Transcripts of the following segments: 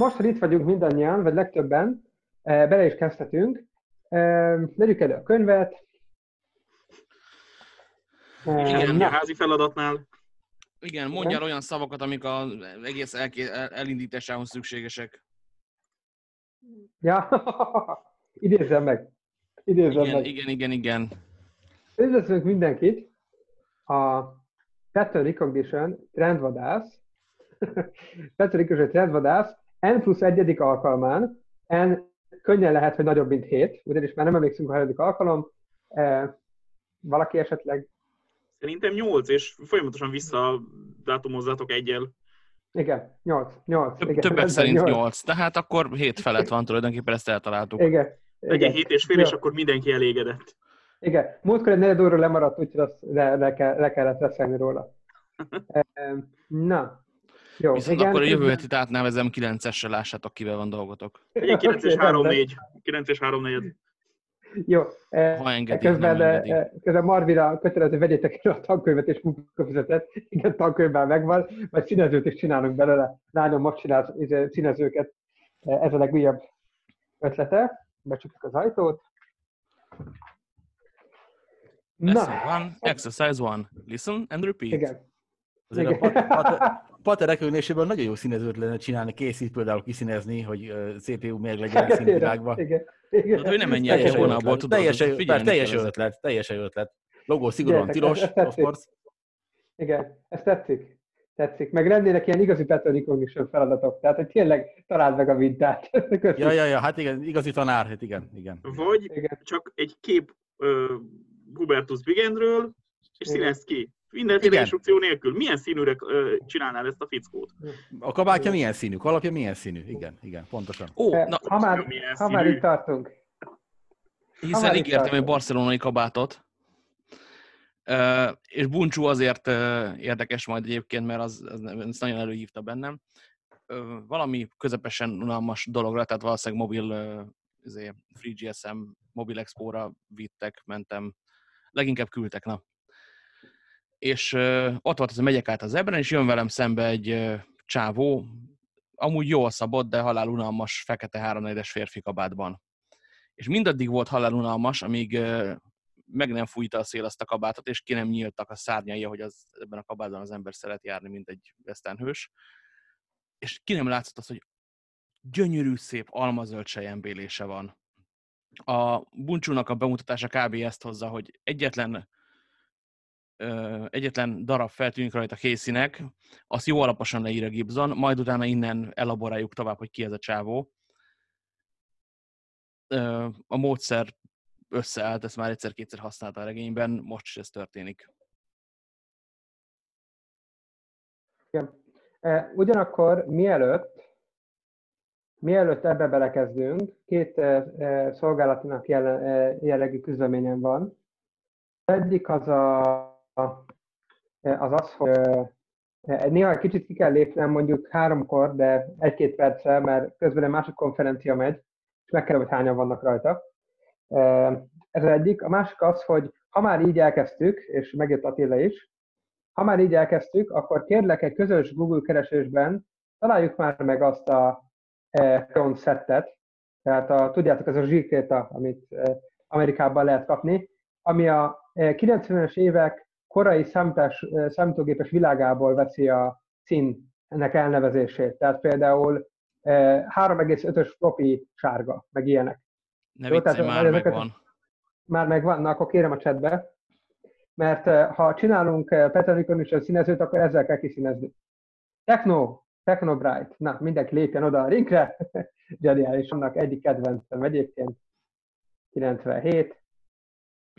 most, hogy itt vagyunk mindannyian, vagy legtöbben, eh, bele is kezdhetünk. Eh, Vegyük elő a könyvet. Eh, Igen, na, a házi feladatnál. Igen, mondjál olyan szavakat, amik az egész elké- elindításához szükségesek. Ja, idézzem meg. Idézzem Igen, meg. igen, igen, igen. Üdvözlünk mindenkit a Pattern Recognition trendvadász, Pattern Recognition trendvadász N plusz egyedik alkalmán, N könnyen lehet, hogy nagyobb, mint 7, ugyanis már nem emlékszünk a harmadik alkalom. Eh, Valaki esetleg, Szerintem 8, és folyamatosan vissza dátumozzátok egyel. igen, 8, 8. Több, igen, többek szerint nyolc. 8, tehát akkor 7 felett van tulajdonképpen, ezt eltaláltuk. Igen, Legyen igen. 7 és fél, és akkor mindenki elégedett. Igen, múltkor egy negyed óra lemaradt, úgyhogy azt le, le, kell, le kellett veszelni róla. Eh, Na, jó, Viszont akkor a jövő hetit átnevezem 9-esre, lássátok, kivel van dolgotok. Legyen 9 és Oké, 3 rendben. 4. 9 és 3 4. Jó. eh, Ha engedik, közben, nem engedik. eh, közben Marvira kötelező vegyétek el a tankönyvet és munkafizetet. Igen, tankönyvben megvan, majd színezőt is csinálunk belőle. Lányom most csinál izé, színezőket. Eh, Ez a legújabb ötlete. Becsukjuk az ajtót. Lesson Na, one, exercise one. Listen and repeat. igen. Azért a Igen. Pater- Pater- Pater rekülésében nagyon jó színezőt lenne csinálni, készít például kiszínezni, hogy CPU még legyen a színvilágban. Igen. igen. Tudod, hogy nem egyes jó vonalból ötlet. tudod, Teljesen, bár figyelni teljesen kell ötlet, teljesen ötlet. Logó szigorúan tilos, of course. Igen, ez tetszik. Tetszik. Meg lennének ilyen igazi pattern recognition feladatok. Tehát, hogy tényleg találd meg a mintát. Köszönöm. Ja, ja, ja, hát igen, igazi tanár, hát igen, igen. Vagy Igen. csak egy kép uh, Hubertus Bigendről, és színezd ki. Mindenféle Igen. instrukció nélkül. Milyen színűre csinálnál ezt a fickót? A kabátja milyen színű, kalapja milyen színű, igen, igen, pontosan. Ó, na, ha már, ha már itt tartunk. hiszen ígértem egy barcelonai kabátot. Uh, és Buncsú azért uh, érdekes majd egyébként, mert az, az ezt nagyon előhívta bennem. Uh, valami közepesen unalmas dologra, tehát valószínűleg mobil uh, izé, FreeGSM mobil expo-ra vittek, mentem. Leginkább küldtek, na. És ott volt az, hogy megyek át az ebben, és jön velem szembe egy csávó, amúgy jól szabott, de halálunalmas fekete háromnegyedes férfi kabátban és mindaddig volt halálunalmas, amíg meg nem fújta a szél azt a kabátot, és ki nem nyíltak a szárnyai, hogy az, ebben a kabátban az ember szeret járni, mint egy westernhős. És ki nem látszott az, hogy gyönyörű, szép almazöld sejembélése van. A buncsúnak a bemutatása kb. ezt hozza, hogy egyetlen egyetlen darab feltűnik rajta készínek, azt jó alaposan leír a Gibson, majd utána innen elaboráljuk tovább, hogy ki ez a csávó a módszer összeállt, ezt már egyszer-kétszer használta a regényben, most is ez történik. Eh, Ugyanakkor mielőtt, mielőtt ebbe belekezdünk, két szolgálatinak jelle- eh, jellegű közleményem van. Egyik az a, az, az hogy néha egy kicsit ki kell lépnem, mondjuk háromkor, de egy-két perccel, mert közben egy másik konferencia megy, és meg kell, hogy hányan vannak rajta. Ez az egyik. A másik az, hogy ha már így elkezdtük, és megjött Attila is, ha már így elkezdtük, akkor kérlek egy közös Google keresésben találjuk már meg azt a Cron szettet, tehát a, tudjátok, ez a zsírkéta, amit Amerikában lehet kapni, ami a e, 90-es évek korai számítás, számítógépes világából veszi a szín ennek elnevezését. Tehát például e, 3,5-ös floppy sárga, meg ilyenek. Ne Jó, viccelj, tehát már megvan. Már megvan, na akkor kérem a chatbe, mert ha csinálunk eh, Pattern Recognition színezőt, akkor ezzel kell kiszínezni. Techno, Techno Bright. Na, mindenki lépjen oda a linkre. Geniális, annak egyik kedvencem egyébként. 97.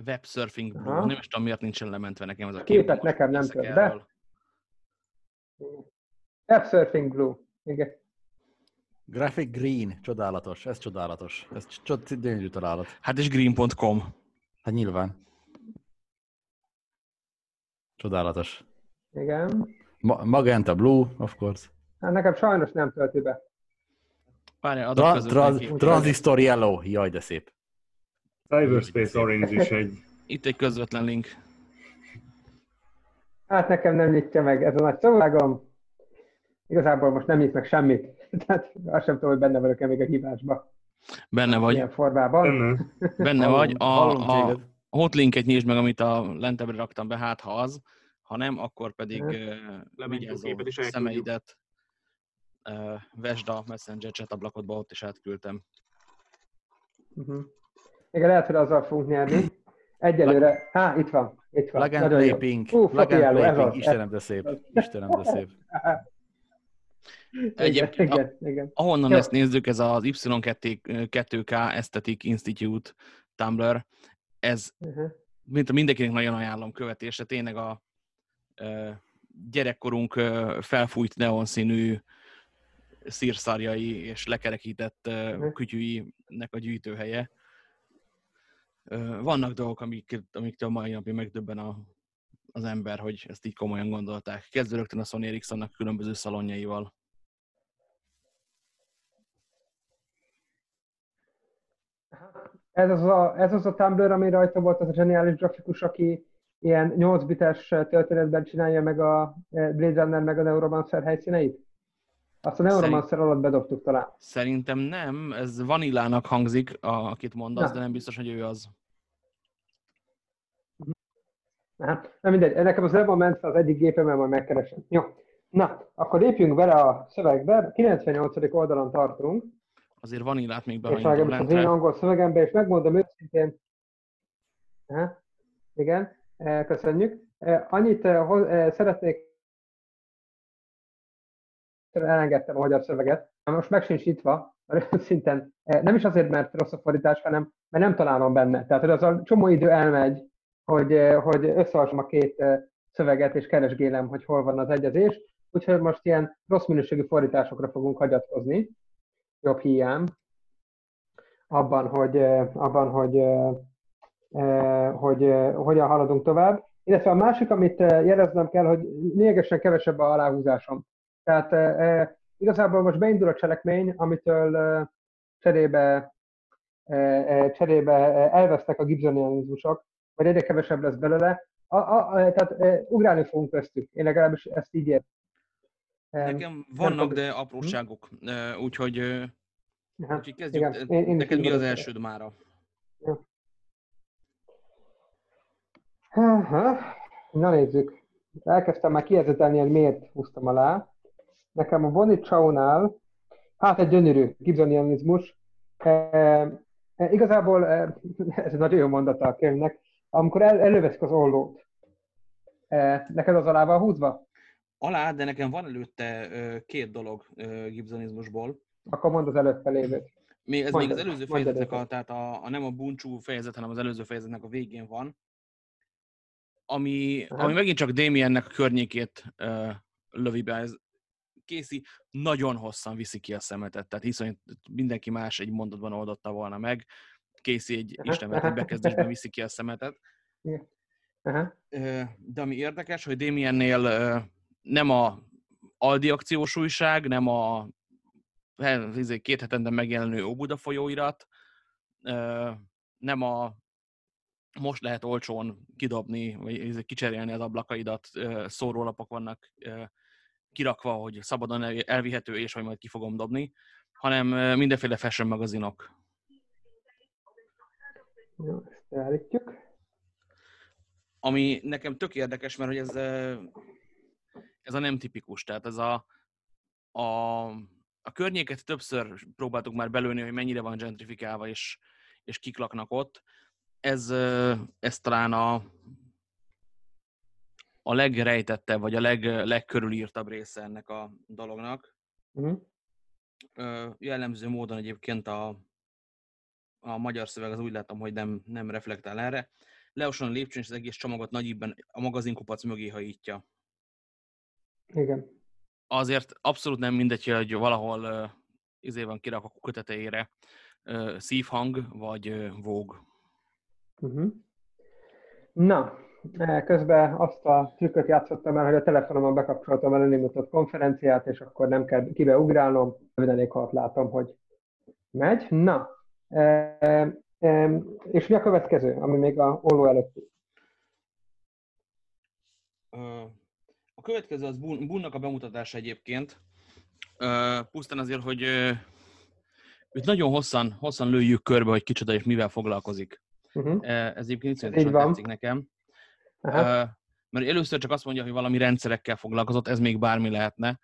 Websurfing Blue. Aha. Nem is tudom, miért nincsen lementve nekem ez a A kép. képet nekem nem tört be. erről. App Surfing Blue. Igen. Graphic Green, csodálatos, ez csodálatos. Ez csod, gyönyörű találat. Hát és green.com. Hát nyilván. Csodálatos. Igen. Ma- Magenta Blue, of course. Hát nekem sajnos nem tölti be. Várjál, adok Tra- tra- neki. transistor Yellow, jaj de szép. Cyberspace Orange is egy Itt egy közvetlen link. Hát nekem nem nyitja meg ez a nagy szavaságom. igazából most nem nyit meg semmit. Tehát azt sem tudom, hogy benne vagyok-e még a hívásba. Benne vagy. Ilyen formában. Benne. Benne vagy. A, a hotlinket nyisd meg, amit a lentebbre raktam be, hát ha az. Ha nem, akkor pedig uh, a és elküldjük. szemeidet. Uh, vesd a Messenger chat ablakodba, ott is átküldtem. Uh-huh. Igen, lehet, hogy azzal fogunk nyerni. Egyelőre, há, itt van, itt van. Plug and. Play-ping. Ú, Plug and. Istenem, de szép. Istenem, de szép. Igen, Egyébként a- igen, igen. Ahonnan Jó. ezt nézzük, ez az Y2K Aesthetic Institute Tumblr, ez Uh-huh. mint mindenkinek nagyon ajánlom követésre, tényleg a ö, gyerekkorunk ö, felfújt neonszínű szírszarjai és lekerekített Mhm. kütyűinek a gyűjtőhelye. Vannak dolgok, amik, amiktől mai napig megdöbben a, az ember, hogy ezt így komolyan gondolták. Kezdve rögtön a Sony Ericssonnak különböző szalonjaival. Ez az, a, ez az a Tumblr, ami rajta volt az a zseniális grafikus, aki ilyen 8 bites történetben csinálja meg a eh, Blade Runner meg a Neuromancer helyszíneit? Azt a Neuromancer alatt bedobtuk talán. Szerintem nem, ez Vanillának hangzik, akit mondasz, Na. de nem biztos, hogy ő az. Aha, nem mindegy, nekem az előbb ment az egyik gépemen, majd megkeresem. Jó. Na, akkor lépjünk bele a szövegbe. 98. oldalon tartunk, Azért Vanillát még és behagyom legalábbis az én lentre. angol szövegembe, és megmondom őszintén, Aha, igen, eh, köszönjük. Eh, Annyit eh, szeretnék, elengedtem a magyar szöveget, most meg sincs nyitva, mert szinten, nem is azért, mert rossz a fordítás, hanem mert nem találom benne. Tehát, hogy az a csomó idő elmegy, hogy, eh, hogy összehasom a két eh, szöveget, és keresgélem, hogy hol van az egyezés. Úgyhogy most ilyen rossz minőségű fordításokra fogunk hagyatkozni, jobb hiány, abban, hogy, eh, abban, hogy, eh, eh, hogy eh, hogyan haladunk tovább. Illetve a másik, amit eh, jeleznem kell, hogy lényegesen kevesebb a aláhúzásom. Tehát eh, eh, igazából most beindul a cselekmény, amitől eh, cserébe, eh, cserébe elvesznek a gibsonianizmusok, vagy egyre kevesebb lesz belőle. A, a, a, tehát eh, ugrálni fogunk köztük. Én legalábbis ezt így értem. Em, Nekem vannak, de apróságok. Ö, Úgyhogy, aha. úgyhogy kezdjük. Igen, én- én Neked mi az elsőd mára? Na nézzük. Elkezdtem már kiérzetelni, hogy miért húztam alá. Nekem a Bonnie Chow-nál, hát egy gyönyörű gibsonianizmus. E, e, igazából e, ez egy nagyon jó mondata a könyvnek. Amikor el, előveszik az ollót, e, neked az alá van húzva? Alá, de nekem van előtte két dolog gibsonizmusból. Akkor mondd az előtte lévőt. Még, ez Mondd még az el, előző fejezetnek, a, tehát a, a, nem a buncsú fejezet, hanem az előző fejezetnek a végén van, ami, Aha. ami megint csak Damiennek a környékét ö, lövi be. Ez Casey nagyon hosszan viszi ki a szemetet, tehát hiszen mindenki más egy mondatban oldotta volna meg. Casey egy Aha. istenvereti bekezdésben viszi ki a szemetet. Ö, De ami érdekes, hogy Damiennél nem a Aldi akciós újság, nem a he- izé, két hetente megjelenő Óbuda folyóirat, nem a most lehet olcsón kidobni, vagy izé, kicserélni az ablakaidat, szórólapok vannak kirakva, hogy szabadon el- elvihető, és hogy majd ki fogom dobni, hanem mindenféle fashion magazinok. Jó, ezt beállítjuk. ami nekem tök érdekes, mert hogy ez, ez a nem tipikus, tehát ez a, a, a környéket többször próbáltuk már belőni, hogy mennyire van gentrifikálva, és, és kik laknak ott. Ez, ez talán a, a legrejtettebb, vagy a leg, legkörülírtabb része ennek a dolognak. Uh-huh. Ö, jellemző módon egyébként a, a magyar szöveg az úgy látom, hogy nem, nem reflektál erre. Leoson a lépcsőn és az egész csomagot nagyibben a magazinkupac mögé hajítja. Igen. Azért abszolút nem mindegy, hogy valahol izé van kirak a kuka tetejére uh, szívhang vagy vóg. Uh-huh. Na, közben azt a trükköt játszottam el, hogy a telefonomon bekapcsoltam el önimutatott konferenciát, és akkor nem kell kibeugrálnom, röviden elég alatt látom, hogy megy. Na, e, e, és mi a következő, ami még a olló előtt? Ö, A következő az Bun- Bunnak a bemutatása egyébként. Pusztán azért, hogy őt nagyon hosszan, hosszan lőjük körbe, hogy kicsoda és mivel foglalkozik. Uh-huh. Ez egyébként van. tetszik nekem. Aha. Mert először csak azt mondja, hogy valami rendszerekkel foglalkozott, ez még bármi lehetne,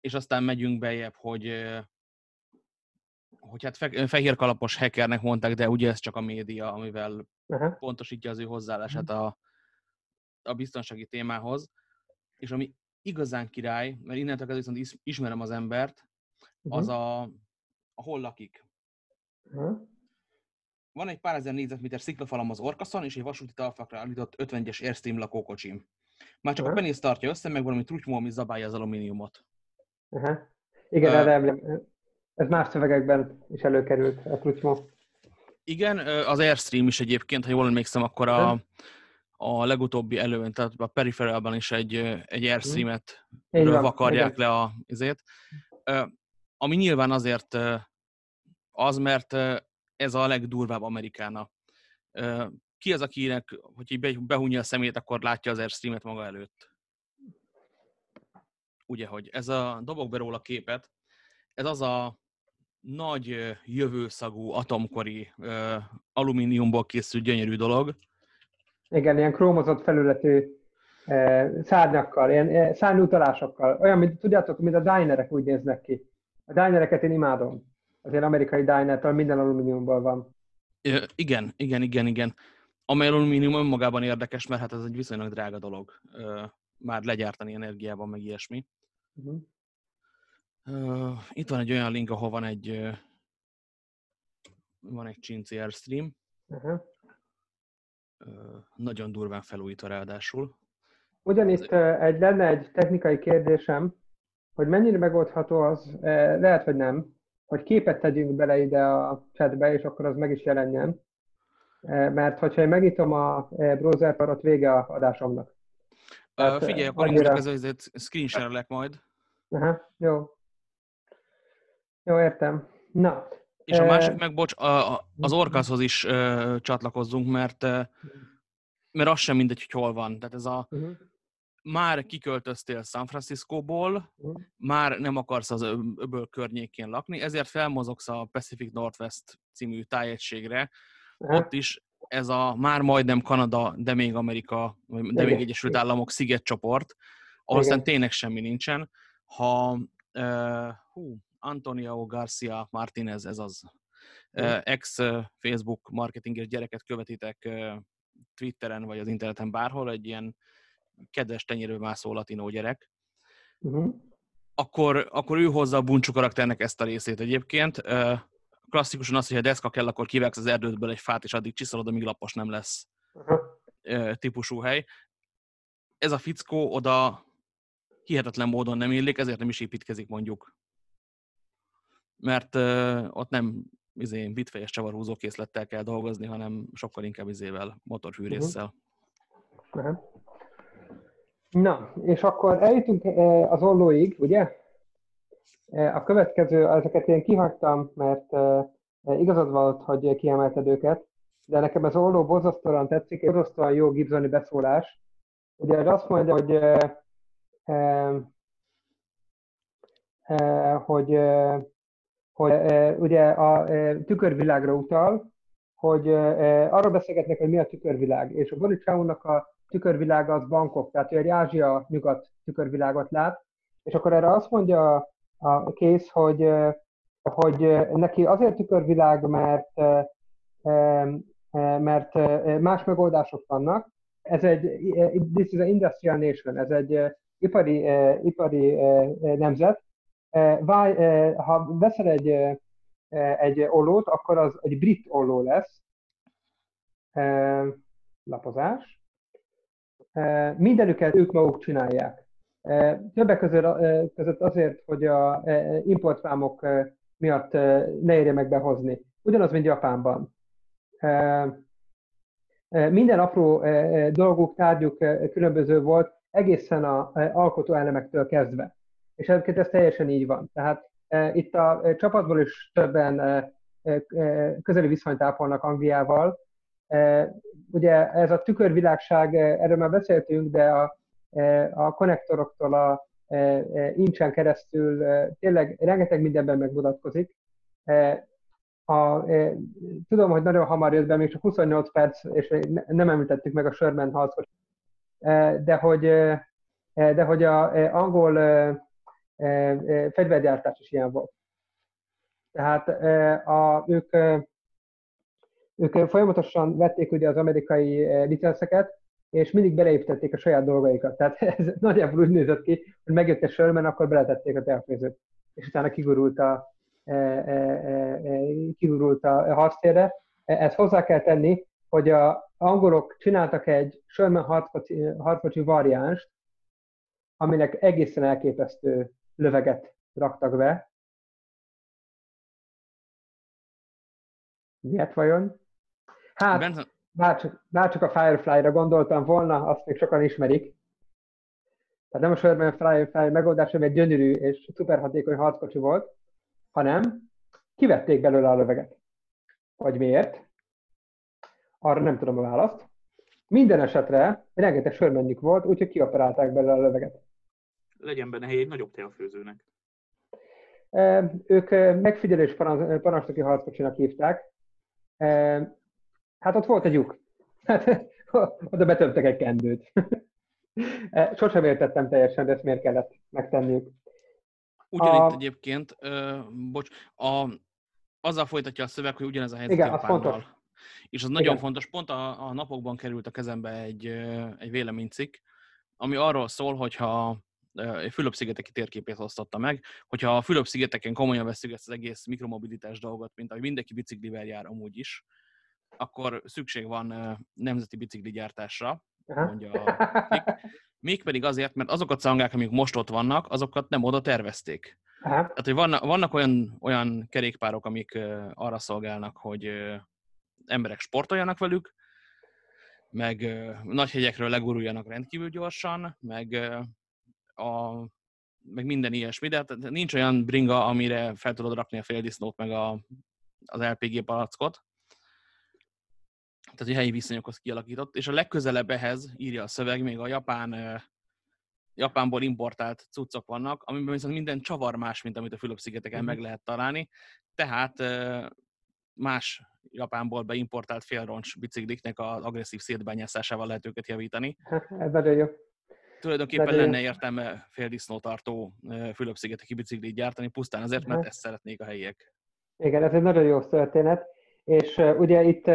és aztán megyünk bejebb, hogy hogy hát fe, fehér kalapos hackernek mondták, de ugye ez csak a média, amivel Aha. pontosítja az ő hozzáállását a, a biztonsági témához. És ami igazán király, mert innentől kezdve viszont is- ismerem az embert, az Uh-huh. a, a hol lakik. Aha. Van egy pár ezer négyzetméter sziklafalam az orkaszon, és egy vasúti talfakra állított 50-es Airstream lakókocsim. Már csak a Aha. penész tartja össze, meg valami trutymó, ami zabálja az alumíniumot. Aha. Igen, Ö, erre. Ez más szövegekben is előkerült, a trutymó. Igen, az Airstream is egyébként, ha jól emlékszem, akkor a, a legutóbbi előn, tehát a Peripheralban is egy, egy Airstream-et Így ről van, vakarják igen. le a izét. Ami nyilván azért az, mert ez a legdurvább Amerikána. Ö, Ki az, akinek, hogy így be- behunja a szemét, akkor látja az Airstream-et maga előtt? Ugye, hogy ez a dobok be róla képet, ez az a nagy jövőszagú atomkori alumíniumból készült gyönyörű dolog. Igen, ilyen krómozott felületű szárnyakkal, ilyen szárnyutalásokkal. Olyan, mint tudjátok, mint a dinerek úgy néznek ki. A dinereket én imádom. Az ilyen amerikai dinertől minden alumíniumból van. Ö, Igen, igen, igen, igen. Amely alumínium önmagában érdekes, mert hát ez egy viszonylag drága dolog. Már legyártani energiában, meg ilyesmi. Uh-huh. Ö, Itt van egy olyan link, ahol van egy van egy Cincy Airstream, Uh-huh. ö, nagyon durván felújítva ráadásul. Ugyanitt eh, egy, lenne egy technikai kérdésem, hogy mennyire megoldható az, eh, lehet, hogy nem, hogy képet tegyünk bele ide a chatbe, és akkor az meg is jelenjen. Eh, Mert hogyha én megnyitom a eh, browsert, akkor ott vége a adásomnak. Ö, Tehát, Figyelj, akkor annyira- innentől kezdve ezért screen share-elek majd. Aha, jó. Jó, értem. Na, És a másik meg, bocs, a, a, az Orkaszhoz is ö, csatlakozzunk, mert, ö, mert az sem mindegy, hogy hol van. Tehát ez a, uh-huh. Már kiköltöztél San Franciscóból, Mhm. már nem akarsz az öb- öböl környékén lakni, ezért felmozogsz a Pacific Northwest című tájegységre. Aha, Ott is ez a már majdnem Kanada, de még Amerika, de még. Egyesült Államok szigetcsoport, ahol aztán tényleg semmi nincsen. Ha uh, hú, Antonio Garcia Martinez, ez az uh, ex-Facebook marketinges gyereket követitek uh, Twitteren vagy az interneten bárhol, egy ilyen kedves tenyérő mászó latinó gyerek, uh-huh. akkor, akkor ő hozza a buncsú karakternek ezt a részét egyébként. Klasszikusan az, hogy ha deszka kell, akkor kivágsz az erdődből egy fát, és addig csiszolod, amíg lapos nem lesz ö, típusú hely. Ez a fickó oda hihetetlen módon nem illik, ezért nem is építkezik mondjuk. Mert ö, ott nem izé, bitfejes csavarhúzó készlettel kell dolgozni, hanem sokkal inkább izével, motorhűrésszel. Aha. Na, és akkor eljutunk eh, az ollóig, ugye? Eh, A következő, ezeket én kihagytam, mert eh, igazad volt, hogy kiemelted őket, de nekem ez olló borzasztóan tetszik, és borzasztóan jó Gibsoni beszólás. Ugye ez azt mondja, hogy eh, hogy, hogy ugye a eh, tükörvilágra utal, hogy eh, arról beszélgetnek, hogy mi a tükörvilág, és a Bonicsáúnak a tükörvilága az bankok, tehát ő egy Ázsia-nyugat tükörvilágot lát, és akkor erre azt mondja a kész, hogy, hogy neki azért tükörvilág, mert, mert más megoldások vannak. Ez egy, this is an industrial nation, ez egy ipari, ipari nemzet. Ha veszel egy, egy ollót, akkor az egy brit olló lesz. Lapozás. Mindenüket ők maguk csinálják. Többek között, azért, hogy a importvámok miatt ne érje meg behozni. Ugyanaz, mint Japánban. Minden apró dolguk, tárgyuk különböző volt, egészen a eh, alkotóelemektől kezdve. És egyébként ez teljesen így van. Tehát eh, itt a csapatból is többen közeli viszonyt ápolnak Angliával. Eh, Ugye ez a tükörvilágság, eh, erről már beszéltünk, de a, eh, a konnektoroktól a incsen keresztül tényleg rengeteg mindenben megmutatkozik. A, tudom, hogy nagyon hamar jött be, még csak 28 perc, és nem említettük meg a Sherman harcot, de hogy, de hogy a angol fegyvergyártás is ilyen volt. Tehát a, ők, ők folyamatosan vették ugye az amerikai licenszeket, és mindig beleépítették a saját dolgaikat. Tehát ez nagyjából úgy nézett ki, hogy megjött a Sherman, akkor beletették a távfőzőt, és utána kigurult a, e, e, e, kigurult a harctérre. Ezt hozzá kell tenni, hogy a angolok csináltak egy Sherman harckocsi, harckocsi variánst, aminek egészen elképesztő löveget raktak be. Miért vajon? Hát, Benson, bárcsak, bárcsak a Firefly-ra gondoltam volna, azt még sokan ismerik. Tehát nem a Sherman Firefly megoldás, ami egy gyönyörű és szuper hatékony harckocsi volt, hanem kivették belőle a löveget. Vagy miért? Arra nem tudom a választ. Minden esetre rengeteg sörmennyük volt, úgyhogy kioperálták belőle a löveget. Legyen benne hely egy nagyobb teafőzőnek. Ők megfigyelés parancsnoki harckocsinak hívták. Hát ott volt egy lyuk. Hát oda betömtek egy kendőt. Sosem értettem teljesen, de ezt miért kellett megtenniük. Ugyanitt a... egyébként, ö, bocs, a, azzal folytatja a szöveg, hogy ugyanez a helyzet Igen, az fontos. És az Igen. nagyon fontos. Pont a, a napokban került a kezembe egy, egy véleménycikk, ami arról szól, hogyha Fülöp-szigeteki térképét osztotta meg, hogyha a Fülöp-szigeteken komolyan veszük ezt az egész mikromobilitás dolgot, mint ahogy mindenki biciklivel jár amúgy is, akkor szükség van nemzeti bicikligyártásra, mondja a Mégpedig azért, mert azok a cangák, amik most ott vannak, azokat nem oda tervezték. Aha. Tehát, hogy vannak, vannak olyan, olyan kerékpárok, amik arra szolgálnak, hogy emberek sportoljanak velük, meg nagy hegyekről leguruljanak rendkívül gyorsan, meg, a, meg minden ilyesmi, de hát nincs olyan bringa, amire fel tudod rakni a féldisznót, meg a, az LPG palackot tehát hogy helyi viszonyokhoz kialakított, és a legközelebb ehhez, írja a szöveg, még a japán, Japánból importált cuccok vannak, amiben viszont minden csavar más, mint amit a Fülöp-szigeteken mm-hmm. meg lehet találni, tehát más Japánból beimportált félroncs bicikliknek az agresszív szétbányászásával lehet őket javítani. Ez nagyon jó. Tulajdonképpen nagyon lenne értelme féldisznótartó Fülöp-szigeteki biciklit gyártani, pusztán azért, mert ezt szeretnék a helyiek. Igen, ez egy nagyon jó történet, és ugye itt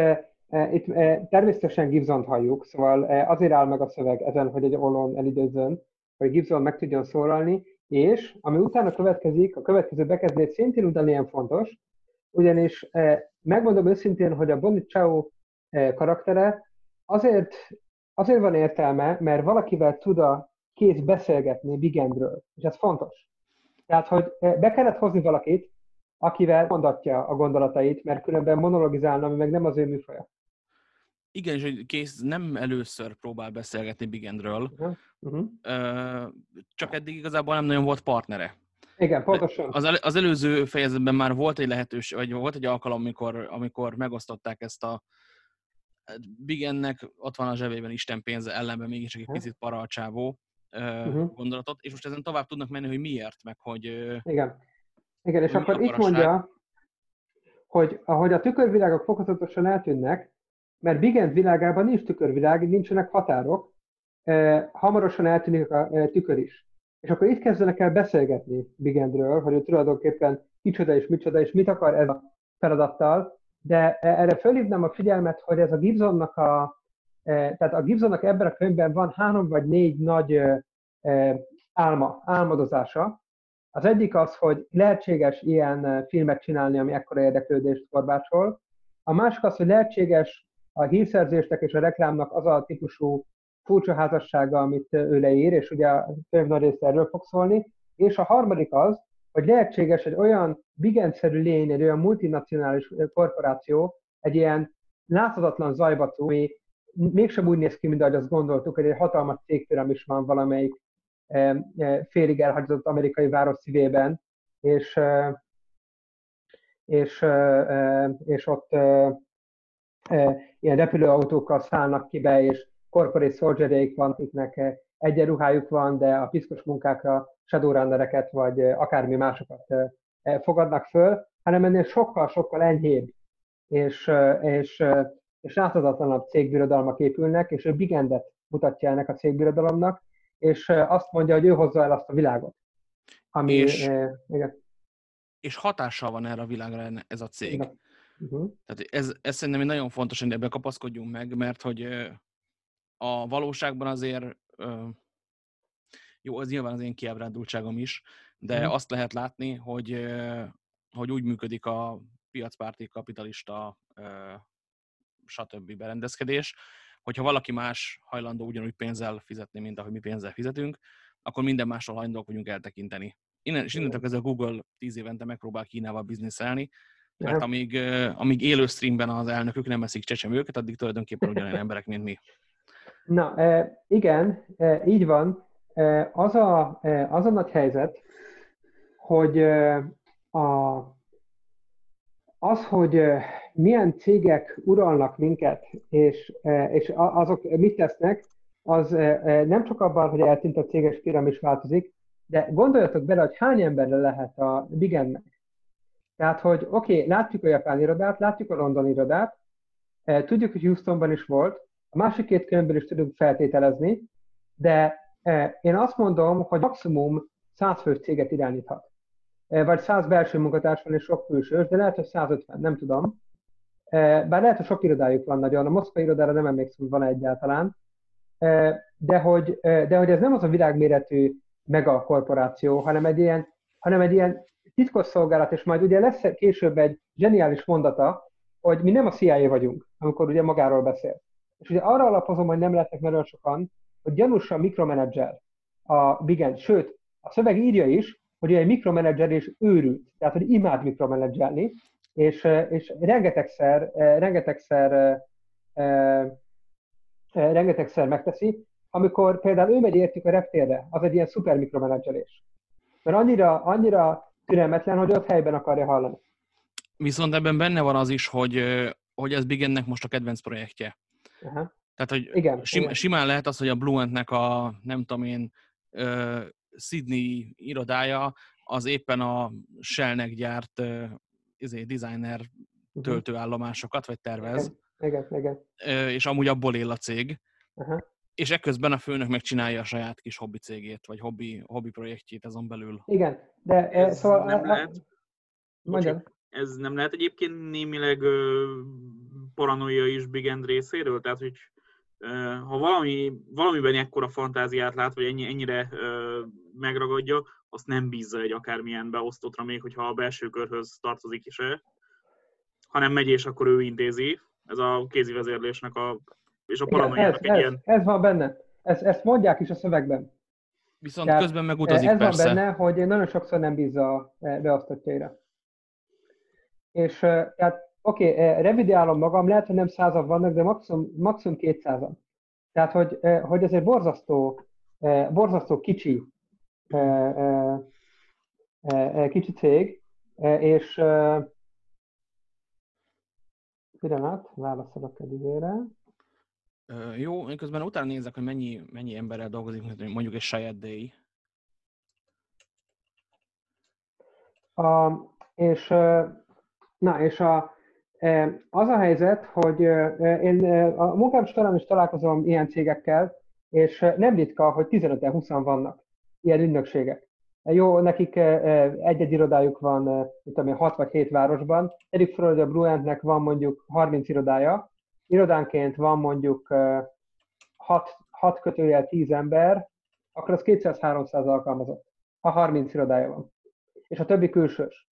itt e, természetesen Gibson-t halljuk, szóval e, azért áll meg a szöveg ezen, hogy egy ollon elidőzzön, hogy Gibson meg tudjon szólalni, és ami utána következik, a következő bekezdés szintén ugyanilyen fontos, ugyanis megmondom őszintén, hogy a Bonnie Chow karaktere azért, azért van értelme, mert valakivel tud a kész beszélgetni Bigendről, és ez fontos. Tehát, hogy be kellett hozni valakit, akivel mondatja a gondolatait, mert különben monologizálna, ami meg nem az ő műfaja. Igen, és hogy Kész nem először próbál beszélgetni Bigendről, uh-huh. uh-huh. csak eddig igazából nem nagyon volt partnere. Igen, pontosan. Az, el, az előző fejezetben már volt egy lehetőség, vagy volt egy alkalom, amikor, amikor megosztották ezt a hát Bigennek ott van a zsebében Isten pénze, ellenben mégis egy picit paralcsávó uh-huh. gondolatot, és most ezen tovább tudnak menni, hogy miért, meg hogy... Igen. Igen, és akkor itt mondja, hogy ahogy a tükörvilágok fokozatosan eltűnnek, mert Bigent világában nincs tükörvilág, nincsenek határok, e, hamarosan eltűnik a e, tükör is. És akkor itt kezdenek el beszélgetni Bigendről, hogy ő tulajdonképpen kicsoda és micsoda, és mit akar ez a feladattal, de erre fölhívnám a figyelmet, hogy ez a Gibsonnak a, e, tehát a Gibsonnak ebben a könyvben van három vagy négy nagy e, e, álma, álmodozása. Az egyik az, hogy lehetséges ilyen e, filmet csinálni, ami ekkora érdeklődést korbácsol. A másik az, hogy lehetséges a hírszerzésnek és a reklámnak az a típusú furcsa házassága, amit ő leír, és ugye a könyv nagy része erről fog szólni. És a harmadik az, hogy lehetséges egy olyan bigentszerű lény, egy olyan multinacionális korporáció, egy ilyen láthatatlan zajbató, ami mégsem úgy néz ki, mint ahogy azt gondoltuk, hogy egy hatalmas cégtörem is van valamelyik félig elhagyatott amerikai város szívében, és, és, és ott ilyen repülőautókkal szállnak ki be, és corporate soldiereik van, akiknek egyenruhájuk van, de a piszkos munkákra shadowrunnereket vagy akármi másokat fogadnak föl, hanem ennél sokkal-sokkal enyhébb és, és, és láthatatlanabb cégbirodalmak épülnek, és ő bigendet mutatja ennek a cégbirodalomnak, és azt mondja, hogy ő hozza el azt a világot. Ami, És- e, igen, És hatással van erre a világra ez a cég. igen. Uh-huh. Tehát ez, ez szerintem nagyon fontos, hogy ebben kapaszkodjunk meg, mert hogy a valóságban azért, jó, az nyilván az én kiábrándultságom is, de Mhm. azt lehet látni, hogy, hogy úgy működik a piacpárti kapitalista stb. berendezkedés, hogyha valaki más hajlandó ugyanúgy pénzzel fizetni, mint ahogy mi pénzzel fizetünk, akkor minden másról hajlandók vagyunk eltekinteni. Innen, és innentől kezdve a Google tíz évente megpróbál Kínával bizniszelni, mert amíg, amíg élő streamben az elnökök nem eszik csecsemőket, addig tulajdonképpen ugyanolyan emberek, mint mi. Na, igen, így van. Az, a, az a nagy helyzet, hogy a, az, hogy milyen cégek uralnak minket, és, és azok mit tesznek, az nem csak abban, hogy eltűnt a céges piramis változik, de gondoljatok bele, hogy hány emberre lehet a Bigennek. Tehát, hogy oké, okay, látjuk a japán irodát, látjuk a londoni irodát, tudjuk, hogy Houstonban is volt, a másik két könyvből is tudunk feltételezni, de én azt mondom, hogy maximum 100 fő céget irányíthat. Eh, Vagy 100 belső munkatárs van és sok külsős, de lehet, hogy 150, nem tudom. Eh, Bár lehet, hogy sok irodájuk van nagyon, a Moszkva irodára nem emlékszem, hogy van egyáltalán. Eh, De hogy, de hogy ez nem az a világméretű megakorporáció, hanem egy ilyen, hanem egy ilyen titkos szolgálat, és majd ugye lesz később egy zseniális mondata, hogy mi nem a CIA vagyunk, amikor ugye magáról beszél. És ugye arra alapozom, hogy nem lehetnek nagyon sokan, hogy gyanúsan mikromenedzser a Bigent. Sőt, a szöveg írja is, hogy egy mikromenedzser és őrült. Tehát, hogy imád mikromenedzselni, és, eh, és rengetegszer, eh, rengetegszer, eh, rengetegszer megteszi, amikor például ő megy értük a reptérre, az egy ilyen szuper mikromenedzselés. Mert annyira, annyira türelmetlen, hogy ott helyben akarja hallani. Viszont ebben benne van az is, hogy, hogy ez Bigennek most a kedvenc projektje. Aha. Tehát, hogy Igen, sim, igen. simán lehet az, hogy a Bluentnek a, nem tudom én, Sydney irodája, az éppen a Shellnek gyárt izé, designer Mhm. töltőállomásokat, vagy tervez, Igen, igen. ö, és amúgy abból él a cég, Aha. és ekközben a főnök megcsinálja a saját kis hobbi cégét, vagy hobbi, hobbi projektjét azon belül. Igen, de eh, Ez szóval... nem a- a- lehet, Mondjad. ez nem lehet egyébként némileg ö, paranoia is Big End részéről? Tehát, hogy ha valami, valamiben ekkora fantáziát lát, vagy ennyi, ennyire megragadja, azt nem bízza egy akármilyen beosztottra, még hogyha a belső körhöz tartozik is hanem megy és akkor ő intézi. Ez a kézi vezérlésnek a, és a ez, paranoiának egy ez, ilyen ez van benne. Ez, ezt mondják is a szövegben. Viszont Tehát, közben meg Eh, ez persze. van benne, hogy nagyon sokszor nem bízza a eh, beosztottjaira. És tehát, oké, okay, revideálom magam, lehet, hogy nem százan vannak, de maximum, maximum kétszázan. Tehát, hogy, eh, hogy ez egy borzasztó, eh, borzasztó kicsi, eh, eh, eh, kicsi cég, eh, és eh, pillanat, válaszolok egy időre. Jó, én közben utána nézek, hogy mennyi, mennyi emberrel dolgozik, mondjuk egy saját day. A, és, na, és a, az a helyzet, hogy én a munkám során is találkozom ilyen cégekkel, és nem ritka, hogy 15-20 vannak ilyen ügynökségek. Jó, nekik egy-egy irodájuk van, mit tudom én, 6 vagy 7 városban. Tegyük fel, hogy a Bluentnek van mondjuk 30 irodája, irodánként van mondjuk 6, 6 kötőjel 10 ember, akkor az 200-300 alkalmazott, ha 30 irodája van és a többi külsős.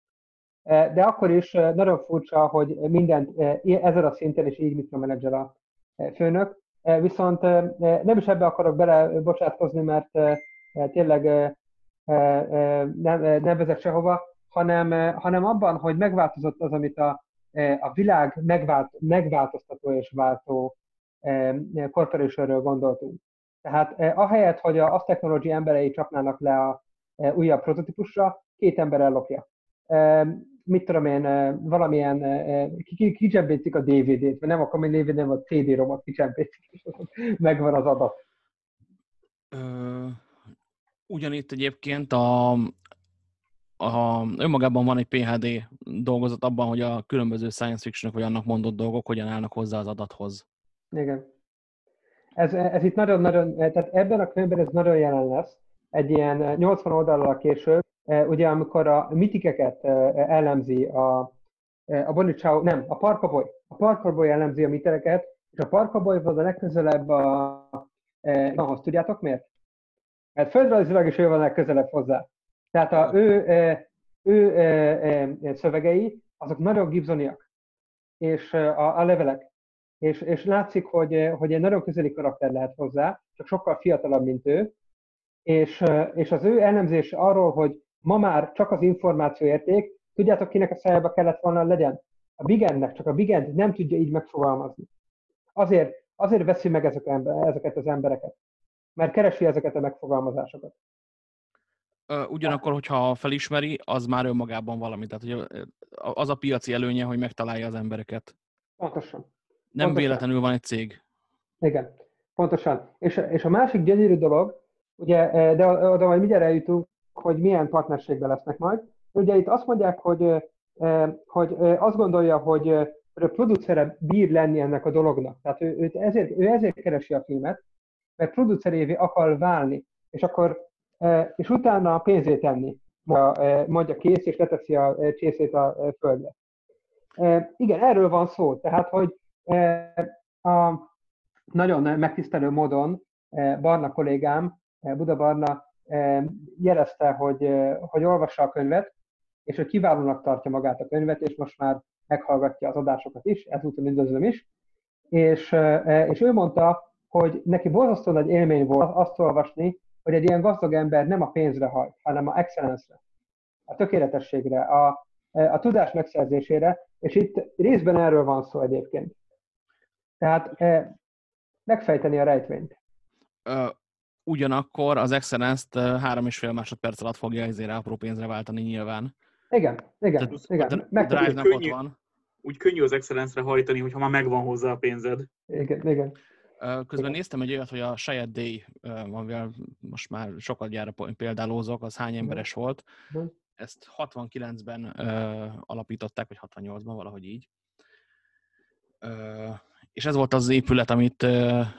Eh, De akkor is eh, nagyon furcsa, hogy mindent eh, ezen a szinten is így mikromenedzser a főnök. Viszont nem is ebbe akarok belebocsátkozni, mert tényleg nem, nem vezet sehova, hanem, hanem abban, hogy megváltozott az, amit a, a világ megvált, megváltoztató és váltó corporationről gondoltunk. Tehát eh, ahelyett, hogy a Azt Technology emberei csapnának le a újabb prototípusra, két ember ellopja. Mit tudom én, valamilyen ki- ki- kicsempészik a DVD-t, vagy nem akkor még DVD, nem a CD-romot kicsempészik, és megvan az adat. Ugyanitt egyébként a, a, önmagában van egy PHD dolgozat abban, hogy a különböző science fiction vagy annak mondott dolgok hogyan állnak hozzá az adathoz. Igen. Ez, ez itt nagyon-nagyon, tehát ebben a könyvben ez nagyon jelen lesz. Egy ilyen 80 oldalal később, ugye amikor a mitikeket elemzi a, a Bonnie Chow, nem, a Parkaboy. A Parkaboy elemzi a mitikeket, és a Parkaboy van a legközelebb a, ahhoz tudjátok miért? Mert földrajzilag is ő van legközelebb hozzá. Tehát a, ő, ő, ő szövegei, azok nagyon Gibsoniak, és a, a levelek. És, és látszik, hogy, hogy egy nagyon közeli karakter lehet hozzá, csak sokkal fiatalabb, mint ő. És, és az ő elemzés arról, hogy ma már csak az információ érték, tudjátok, kinek a szájába kellett volna legyen? A Bigendnek, csak a Bigend nem tudja így megfogalmazni. Azért, azért veszi meg ezek, ezeket az embereket, mert keresi ezeket a megfogalmazásokat. Ugyanakkor, hogyha felismeri, az már önmagában valami. Tehát hogy az a piaci előnye, hogy megtalálja az embereket. Pontosan. Nem Pontosan. véletlenül van egy cég. Igen, pontosan. És, és a másik gyönyörű dolog, ugye, de oda majd mindjárt eljutunk, hogy milyen partnerségben lesznek majd. Ugye itt azt mondják, hogy, hogy azt gondolja, hogy a producere bír lenni ennek a dolognak. Tehát ő, ő, ezért, ő ezért keresi a filmet, mert producerévé akar válni, és akkor és utána pénzét tenni, mondja kész, és leteszi a csészét a földre. Igen, erről van szó. Tehát, hogy a nagyon megtisztelő módon Barna kollégám, Buda Barna jelezte, hogy, hogy olvassa a könyvet, és hogy kiválónak tartja magát a könyvet, és most már meghallgatja az adásokat is, ezúton üdvözlöm is. És, és ő mondta, hogy neki borzasztó nagy élmény volt azt olvasni, hogy egy ilyen gazdag ember nem a pénzre hajt, hanem a excellence-re, a tökéletességre, a, a tudás megszerzésére, és itt részben erről van szó egyébként. Tehát e, megfejteni a rejtvényt. Ugyanakkor az Excellence-t három és fél másodperc alatt fogja ezért apró pénzre váltani nyilván. Igen, igen, Tehát igen. A drive-nak ott van. Úgy könnyű az Excellence-re hajtani, hogyha már megvan hozzá a pénzed. Igen, igen. Közben néztem egy olyat, hogy a saját Day, amivel most már sokat gyára példálózok, az hány emberes volt. Ezt 69-ben alapították, vagy 68-ban, valahogy így. És ez volt az épület, amit,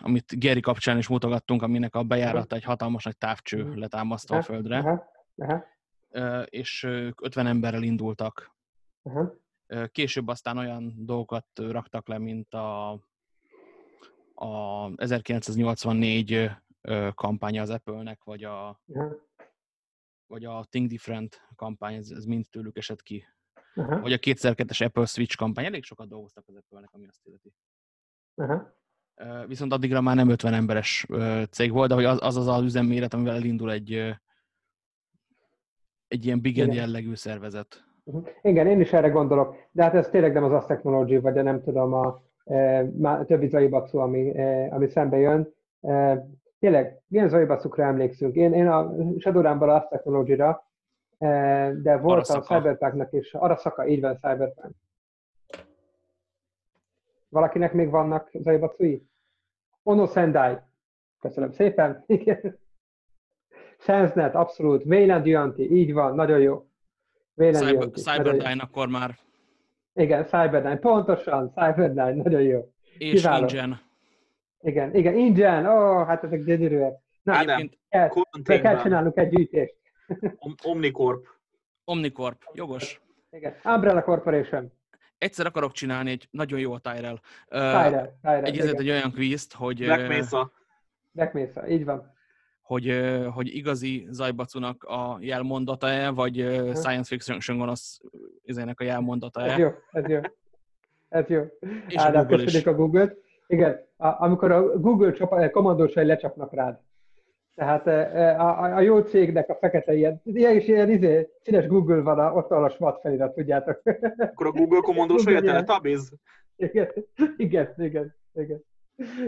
amit Geri kapcsán is mutogattunk, aminek a bejárata egy hatalmas nagy távcső letámasztva a földre. Aha, aha. És 50 emberrel indultak. Aha. Később aztán olyan dolgokat raktak le, mint a, a 1984 kampánya az Apple-nek, vagy a, Aha. vagy a Think Different kampány, ez, ez mind tőlük esett ki. Aha. Vagy a 2002-es Apple Switch kampány, elég sokat dolgoztak az Apple-nek, ami azt illeti. Aha. Viszont addigra már nem 50 emberes cég volt, de hogy az az, az, az üzemméret, amivel elindul egy, egy ilyen big end jellegű szervezet. Uh-huh. Igen, én is erre gondolok, de hát ez tényleg nem az Azt Technology, vagy a nem tudom, a, e, má, többi Zaibatsu, ami, e, ami szembe jön. E, tényleg, milyen Zaibatsukra emlékszünk? Én, én a Shadowrun-ból Azt Technology-ra, e, de volt Arasaka. a Cyberpunknak is, Arasaka, így van, Cyberpunk. Valakinek még vannak Zaibatsui? Ono Sendai. Köszönöm szépen. Igen. SenseNet, abszolút. Wayland Yuanti, így van, nagyon jó. Wayland Cyber. Cyberdyne akkor már, Igen, Cyberdyne, pontosan, Cyberdyne, nagyon jó. és Kiváló. InGen. Igen, igen, ingyen, ó, oh, hát ezek gyönyörűek. Na, Ádám, Egyébként kell, kell csinálnunk egy gyűjtést. Om- Omnicorp. Omnicorp, jogos. Igen, Umbrella Corporation, Egyszer akarok csinálni egy nagyon jó Tyrell. Uh, Tyler, Tyler, egy, egy olyan kvízt, hogy, Black Mesa. Black Mesa, így van. hogy, hogy igazi Zajbacunak a jelmondata-e, vagy ö, science fiction gonosz izének a Ez jelmondata-e. jó, ez jó. Ez jó. És a Ádám, Google is. a Google-t. Igen, a, amikor a Google csapa, kommandósai lecsapnak rád. Tehát eh, a, a, a jó cégnek a fekete ilyen, ilyen is ilyen izé, színes Google van, a, ott van a SWAT felirat, tudjátok. Akkor a Google kommandós Google a. Teletubbies? Igen, igen, igen, igen.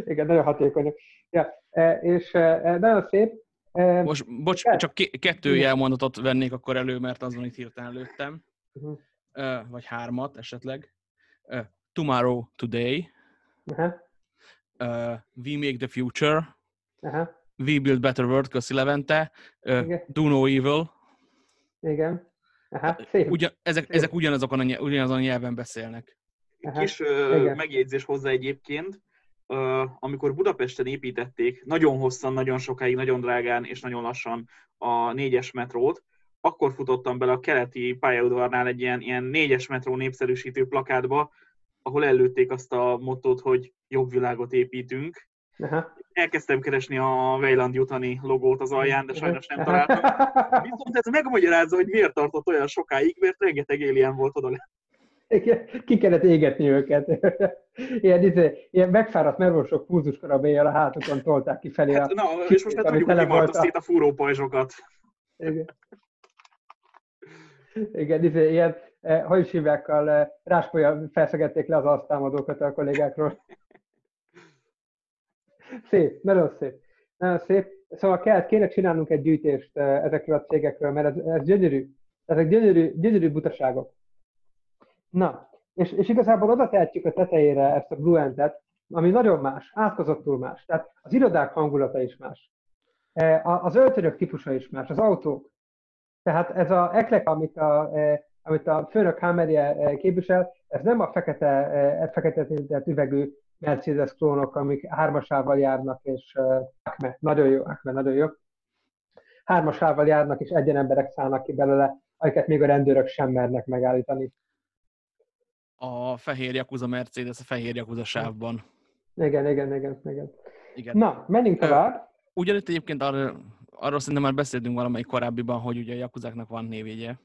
Igen, nagyon hatékonyak. Ja, e, és e, nagyon szép. E, Most, bocs, Igen. csak ke- kettő jelmondatot vennék akkor elő, mert azon itt hirtelen előttem. Mhm. Ö, Vagy hármat esetleg. Tomorrow, today. Ö, We make the future. aha, We Build Better World, köszi Levente, Igen. Do No Evil, Igen. Aha, szép. Ugyan, ezek, Szép. ezek ugyanazokon a, ugyanazon a nyelven beszélnek. Aha, Kis ö, igen. megjegyzés hozzá egyébként, ö, amikor Budapesten építették nagyon hosszan, nagyon sokáig, nagyon drágán és nagyon lassan a négyes metrót, akkor futottam bele a keleti pályaudvarnál egy ilyen, ilyen négyes metró népszerűsítő plakátba, ahol előtték azt a mottót, hogy jobb világot építünk. Aha. Elkezdtem keresni a Vejland Jutani logót az alján, de sajnos nem találtam. Viszont ez megmagyarázza, hogy miért tartott olyan sokáig, mert rengeteg alien volt oda. Ki kellett égetni őket. Ilyen, izé, ilyen megfáradt melósok fúzuskorabéjjel a hátukon tolták kifelé. Hát, a... na, és most már ami tudjuk, hogy ki marta szét a fúrópajzsokat. Igen. Igen, izé, ilyen eh, hívjákkal eh, felszegették le az asztalmadókat a kollégákról. Szép, nagyon szép. Nagyon szép. Szóval kell, kéne csinálnunk egy gyűjtést eh, ezekről a cégekről, mert ez, ez gyönyörű. Ezek gyönyörű, gyönyörű butaságok. Na, és, és igazából oda tehetjük a tetejére ezt a Bluentet, ami nagyon más, átkozottul más. Tehát az irodák hangulata is más. Eh, Az öltönyök típusa is más, az autók. Tehát ez a eklek, amit a, eh, amit a főnök Hammerje képvisel, ez nem a fekete, fekete üvegű Mercedes klónok, amik hármasával járnak, és Acme, nagyon jó, Acme, nagyon jó. Hármasával járnak, és egyen emberek szállnak ki belőle, akiket még a rendőrök sem mernek megállítani. A fehér Yakuza Mercedes a fehér Yakuza sávban. Igen, igen, igen, igen. Igen. Na, menjünk tovább. Ugyanitt egyébként arra, arról szerintem már beszéltünk valamelyik korábbiban, hogy ugye a Yakuzáknak van névjegye,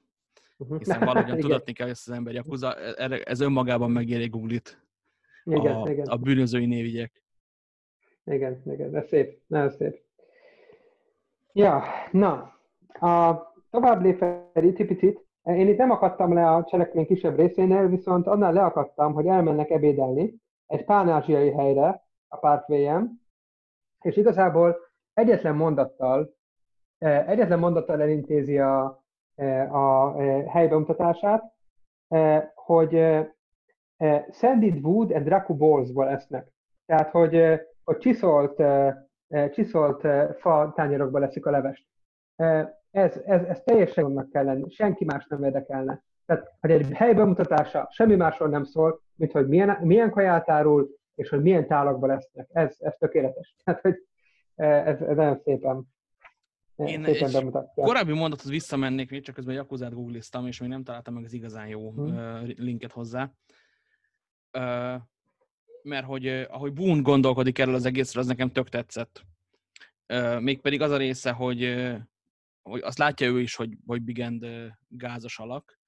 Uh-huh. hiszen valahogyan tudatni kell, hogy az ember Yakuza, erre- ez önmagában megéri Google-it, igen, a, igen. a bűnözői névjegyek. Igen, igen, ez szép, nagyon szép. Ja, na, a tovább lépve egy picit, én itt nem akadtam le a cselekmény kisebb részénél, viszont annál leakadtam, hogy elmennek ebédelni egy pánázsiai helyre a Parkway-en, és igazából egyetlen mondattal, eh, egyetlen mondattal elintézi a, eh, a eh, hely bemutatását, hogy eh, Sanded Wood and Raku Bowlsból esznek. Tehát, hogy, hogy csiszolt, csiszolt fa tányérokba leszik a levest. Ez, ez, ez teljesen annak kell lenni, senki más nem érdekelne. Tehát, hogy egy hely bemutatása semmi másról nem szól, mint hogy milyen, milyen kaját árul, és hogy milyen tálakba lesznek. Ez, ez tökéletes. Tehát, hogy ez, ez nagyon szépen, Én egy. Korábbi mondathoz visszamennék, még csak közben Yakuzát googliztam, és még nem találtam meg az igazán jó Hm. ö, linket hozzá. Mert hogy ahogy Boone gondolkodik erről az egészről, az nekem tök tetszett. Mégpedig az a része, hogy, hogy azt látja ő is, hogy, hogy Big End ö, gázos alak,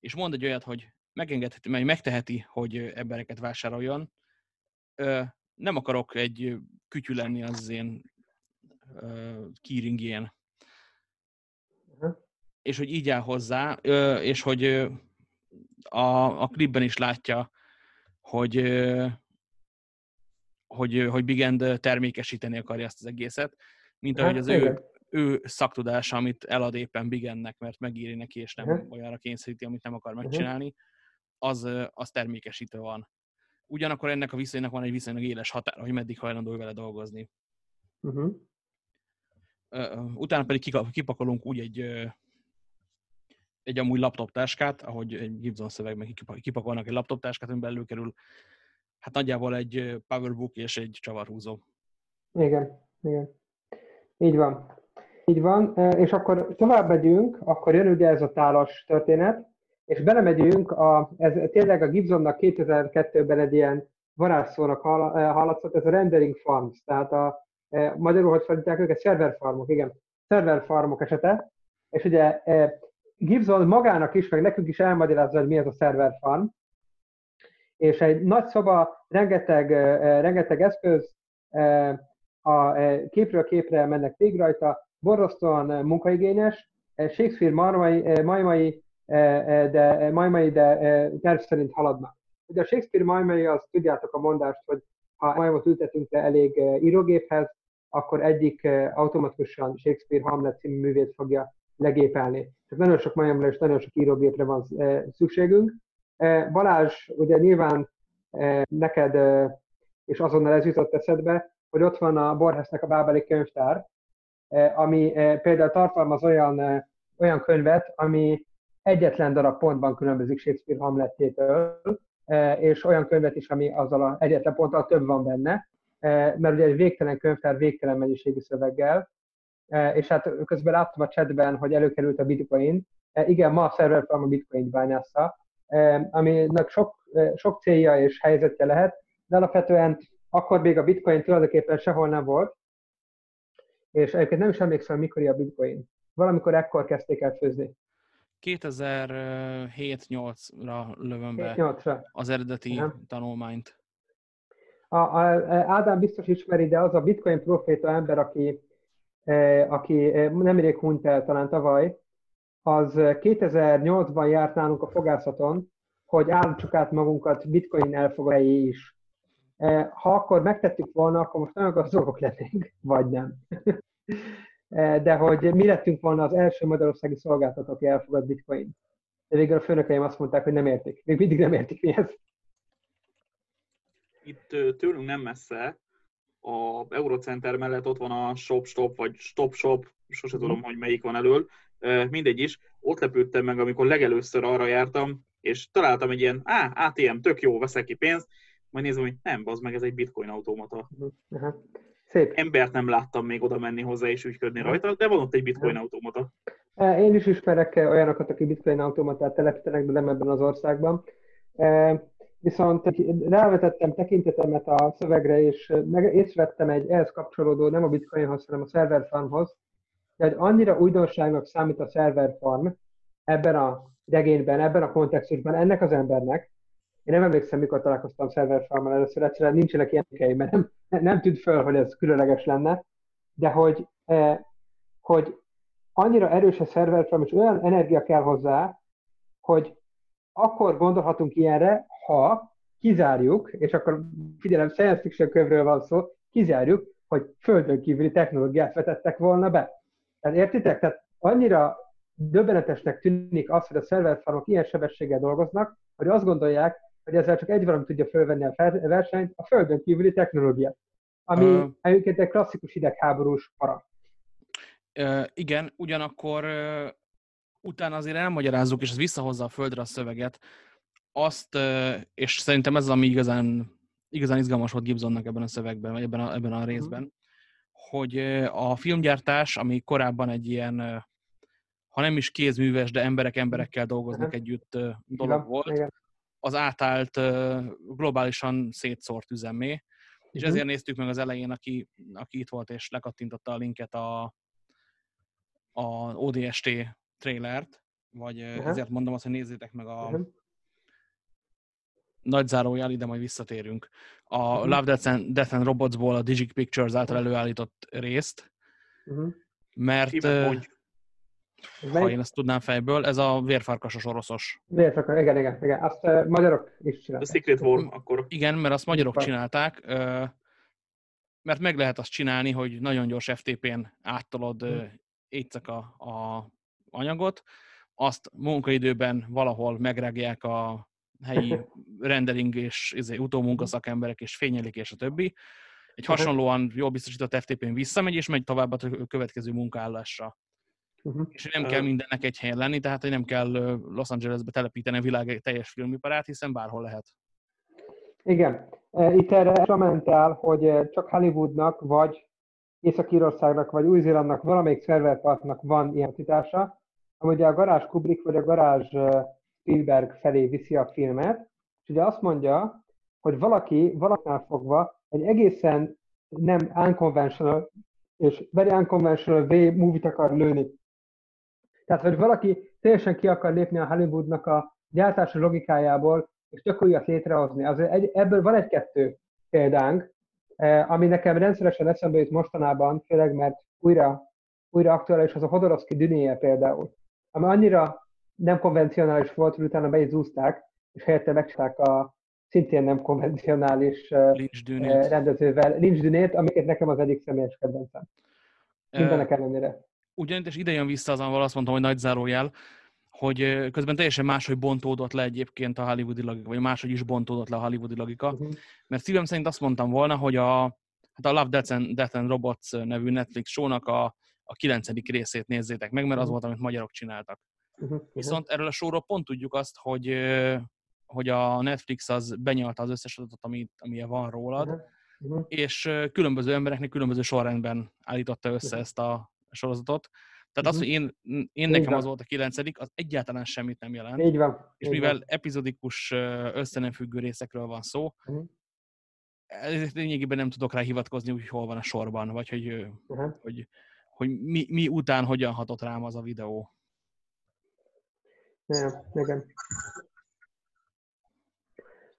és mond egy olyat, hogy megengedheti, meg megteheti, hogy embereket vásároljon. Nem akarok egy kütyű lenni az én keyringjén Aha. és hogy így áll hozzá, és hogy a, a klipben is látja, hogy, hogy, hogy Big End termékesíteni akarja ezt az egészet, mint ahogy az ő, ő szaktudása, amit elad éppen Big Endnek, mert megéri neki, és nem Aha. olyanra kényszeríti, amit nem akar megcsinálni, az, az termékesítő van. Ugyanakkor ennek a viszonynak van egy viszonylag éles határa, hogy meddig hajlandó vele dolgozni. Uh-huh. Utána pedig kipakolunk úgy egy, egy amúgy laptoptáskát, ahogy egy Gibson kipa- kipakolnak egy laptoptáskát, amiben előkerül hát nagyjából egy powerbook és egy csavarhúzó. Igen, igen. Így van. Így van, és akkor tovább megyünk, akkor jön ugye ez a tálas történet, és belemegyünk, a, ez tényleg a Gibsonnak 2002-ben egy ilyen varázsszónak hall- hallatszott, ez a rendering farms, tehát a, magyarul hogy fordítják őket, server farmok, igen, server farmok esete, és ugye Gibson magának is, meg nekünk is elmagyarázza, hogy mi ez a server farm, és egy nagy szoba, rengeteg, rengeteg eszköz, a képről képre mennek végig rajta, borzasztóan munkaigényes, Shakespeare marmai, majmai, de, majmai, de terv szerint haladnak. Ugye a Shakespeare majmai, az tudjátok a mondást, hogy ha majmot ültetünk le elég írógéphez, akkor egyik automatikusan Shakespeare Hamlet című művét fogja legépelni. Tehát nagyon sok majomra és nagyon sok írógépre van eh, szükségünk. Eh, Balázs, ugye nyilván eh, neked, és azonnal ez jutott eszedbe, hogy ott van a Borgesnek a Bábeli könyvtár, ami például tartalmaz olyan, olyan könyvet, ami egyetlen darab pontban különbözik Shakespeare Hamletjétől, és olyan könyvet is, ami azzal a egyetlen ponttal több van benne, mert ugye egy végtelen könyvtár végtelen mennyiségű szöveggel, és hát közben láttam a chatben, hogy előkerült a bitcoin. Igen, ma a szerver a bitcoin bányásza, aminek sok, sok célja és helyzetje lehet, de alapvetően akkor még a bitcoin tulajdonképpen sehol nem volt, és egyébként nem is emlékszem, mikor a bitcoin. Valamikor ekkor kezdték el főzni. 2007-8-ra lövöm be 7-8-ra. az eredeti Nem. tanulmányt. A, a, Ádám biztos ismeri, de az a bitcoin proféta ember, aki, aki nemrég hunyt el, talán tavaly, az 2008-ban járt nálunk a fogászaton, hogy állítsuk át magunkat bitcoin elfogadói is. Ha akkor megtettük volna, akkor most nagyon gazdagok lennénk, vagy nem. De hogy mi lettünk volna az első magyarországi szolgáltató, aki elfogad bitcoin. De végül a főnökeim azt mondták, hogy nem értik. Még mindig nem értik mi ez. Itt tőlünk nem messze, a Eurocenter mellett ott van a Shop Stop, vagy Stop Shop, sose tudom, hogy melyik van elől, mindegy is. Ott lepődtem meg, amikor legelőször arra jártam, és találtam egy ilyen, á, ATM, tök jó, veszek ki pénzt, majd nézem, hogy nem, az meg ez egy bitcoin automata. Aha. Szép. Embert nem láttam még oda menni hozzá és ügyködni rajta, de van ott egy bitcoin automata. Eh, Én is ismerek olyanokat, akik bitcoin automatát telepítenek, de nem ebben az országban. Viszont rávetettem tekintetemet a szövegre, és meg észrevettem egy ehhez kapcsolódó, nem a bitcoinhoz, hanem a server farmhoz, de egy annyira újdonságnak számít a server farm ebben a regényben, ebben a kontextusban ennek az embernek. Én nem emlékszem, mikor találkoztam server farmmal először, egyszerűen nincsenek ilyen emlékeim, mert nem, nem tűnt föl, hogy ez különleges lenne, de hogy, eh, hogy annyira erős a server farm, és olyan energia kell hozzá, hogy akkor gondolhatunk ilyenre, ha kizárjuk, és akkor figyelem, science fiction könyvről van szó, kizárjuk, hogy földön kívüli technológiát vetettek volna be. Tehát értitek? Tehát annyira döbbenetesnek tűnik az, hogy a server farmok ilyen sebességgel dolgoznak, hogy azt gondolják, hogy ezzel csak egy valami tudja fölvenni a versenyt, a földön kívüli technológia. Ami Ö. egyébként egy klasszikus hidegháborús para. Ö, igen, ugyanakkor ö, utána azért elmagyarázzuk, és ez visszahozza a földre a szöveget, azt, és szerintem ez az, ami igazán, igazán izgalmas volt Gibsonnak ebben a szövegben, vagy ebben a, ebben a részben, hogy ö, a filmgyártás, ami korábban egy ilyen, ha nem is kézműves, de emberek emberekkel dolgoznak Aha. együtt dolog volt, az átállt globálisan szétszórt üzemmé, és Mhm. ezért néztük meg az elején, aki, aki itt volt és lekattintotta a linket a, a ODST trailert, vagy Aha. ezért mondom azt, hogy nézzétek meg a Mhm. nagy zárójel, ide majd visszatérünk. A Mhm. Love, Death and, Death and Robotsból a Digic Pictures által előállított részt, Uh-huh. mert. Ez ha melyik? én ezt tudnám fejből, ez a vérfarkasos oroszos. Akar? Igen, igen, igen. Azt uh, magyarok is A csinálják. Secret War, akkor Igen, mert azt magyarok csinálták, ö, mert meg lehet azt csinálni, hogy nagyon gyors FTP-n áttolod Mhm. mm. éjszaka a anyagot, azt munkaidőben valahol megrágják a helyi rendering és izé, utómunkaszakemberek és fényelik és a többi. Egy hasonlóan jól biztosított FTP-n visszamegy, és megy tovább a következő munkaállásra. Uh-huh. És nem kell mindennek egy helyen lenni, tehát nem kell Los Angelesbe telepíteni a világ teljes filmiparát, hiszen bárhol lehet. Igen. Itt erre ramentál, hogy csak Hollywoodnak, vagy Észak-Írországnak, vagy Új-Zélandnak, valamelyik szerverpartnak van ilyen titása, ami ugye a garázs Kubrick, vagy a garázs Spielberg felé viszi a filmet, és ugye azt mondja, hogy valaki valaknál fogva egy egészen nem unconventional és very unconventional way movie-t akar lőni. Tehát, hogy valaki teljesen ki akar lépni a Hollywoodnak a gyártási logikájából, és tök újat létrehozni. Az egy, ebből van egy-kettő példánk, eh, ami nekem rendszeresen eszembe jut mostanában, főleg mert újra, újra aktuális, az a Hodorowski Dünéje például, ami annyira nem konvencionális volt, hogy utána be is zúzták, és helyette megcsinálták a szintén nem konvencionális Lynch Dűnét. rendezővel, Lynch Dünét, amiket nekem az egyik személyes kedvencem. Mindenek ellenére. Ugyanitt, és ide jön vissza az, ahol azt mondtam, hogy nagy zárójel, hogy közben teljesen máshogy bontódott le egyébként a hollywoodi logika, vagy máshogy is bontódott le a hollywoodi logika. Uh-huh. Mert szívem szerint azt mondtam volna, hogy a, hát a Love, Death and, Death and Robots nevű Netflix show-nak a, a kilencedik részét nézzétek meg, mert az Mhm. volt, amit magyarok csináltak. Uh-huh, uh-huh. Viszont erről a showról pont tudjuk azt, hogy, hogy a Netflix az benyalta az összes adatot, ami, ami van rólad, Uh-huh. Uh-huh. és különböző embereknek különböző sorrendben állította össze Mhm. ezt a sorozatot. Tehát az, Mhm. hogy én, én nekem az volt a kilencedik, az egyáltalán semmit nem jelent. Így van. És így mivel van. epizodikus, összenemfüggő részekről van szó, Mhm. ezért lényegében nem tudok rá hivatkozni, hogy hol van a sorban, vagy hogy, Uh-huh. hogy, hogy mi, mi után hogyan hatott rám az a videó. Ja, igen.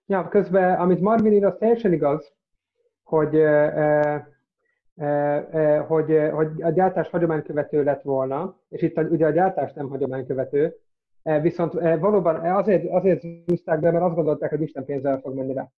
Ja, közben, amit Marvin ír, az teljesen igaz, hogy, eh, eh, eh, hogy, hogy a gyártás hagyománykövető lett volna, és itt a- ugye a gyártás nem hagyománykövető, viszont valóban azért, azért zúzták be, mert azt gondolták, hogy Isten pénzzel fog menni rá.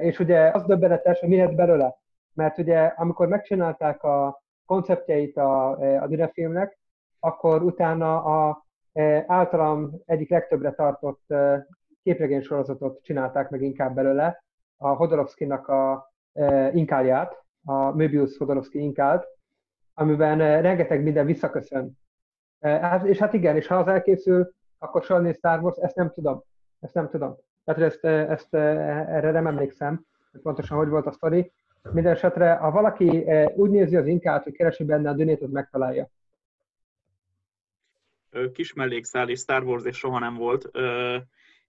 És ugye az döbbenetes, hogy mi lett belőle. Mert ugye amikor megcsinálták a konceptjeit a, eh, a Dune filmnek, akkor utána a eh, általam egyik legtöbbre tartott eh, képregény sorozatot csinálták meg inkább belőle, a Hodorowskinak a inkálját, a Möbius Hodorowski inkált, amiben rengeteg minden visszaköszön. Hát- És hát igen, és ha az elkészül, akkor sajnos Star Wars, ezt nem tudom. Ezt nem tudom. Tehát ezt, ezt erre nem emlékszem, pontosan hogy volt a sztori. Minden esetre, ha valaki eh, úgy nézi az inkát, hogy keresi benne a dünét, az megtalálja. Kis mellékszál és Star Wars és soha nem volt.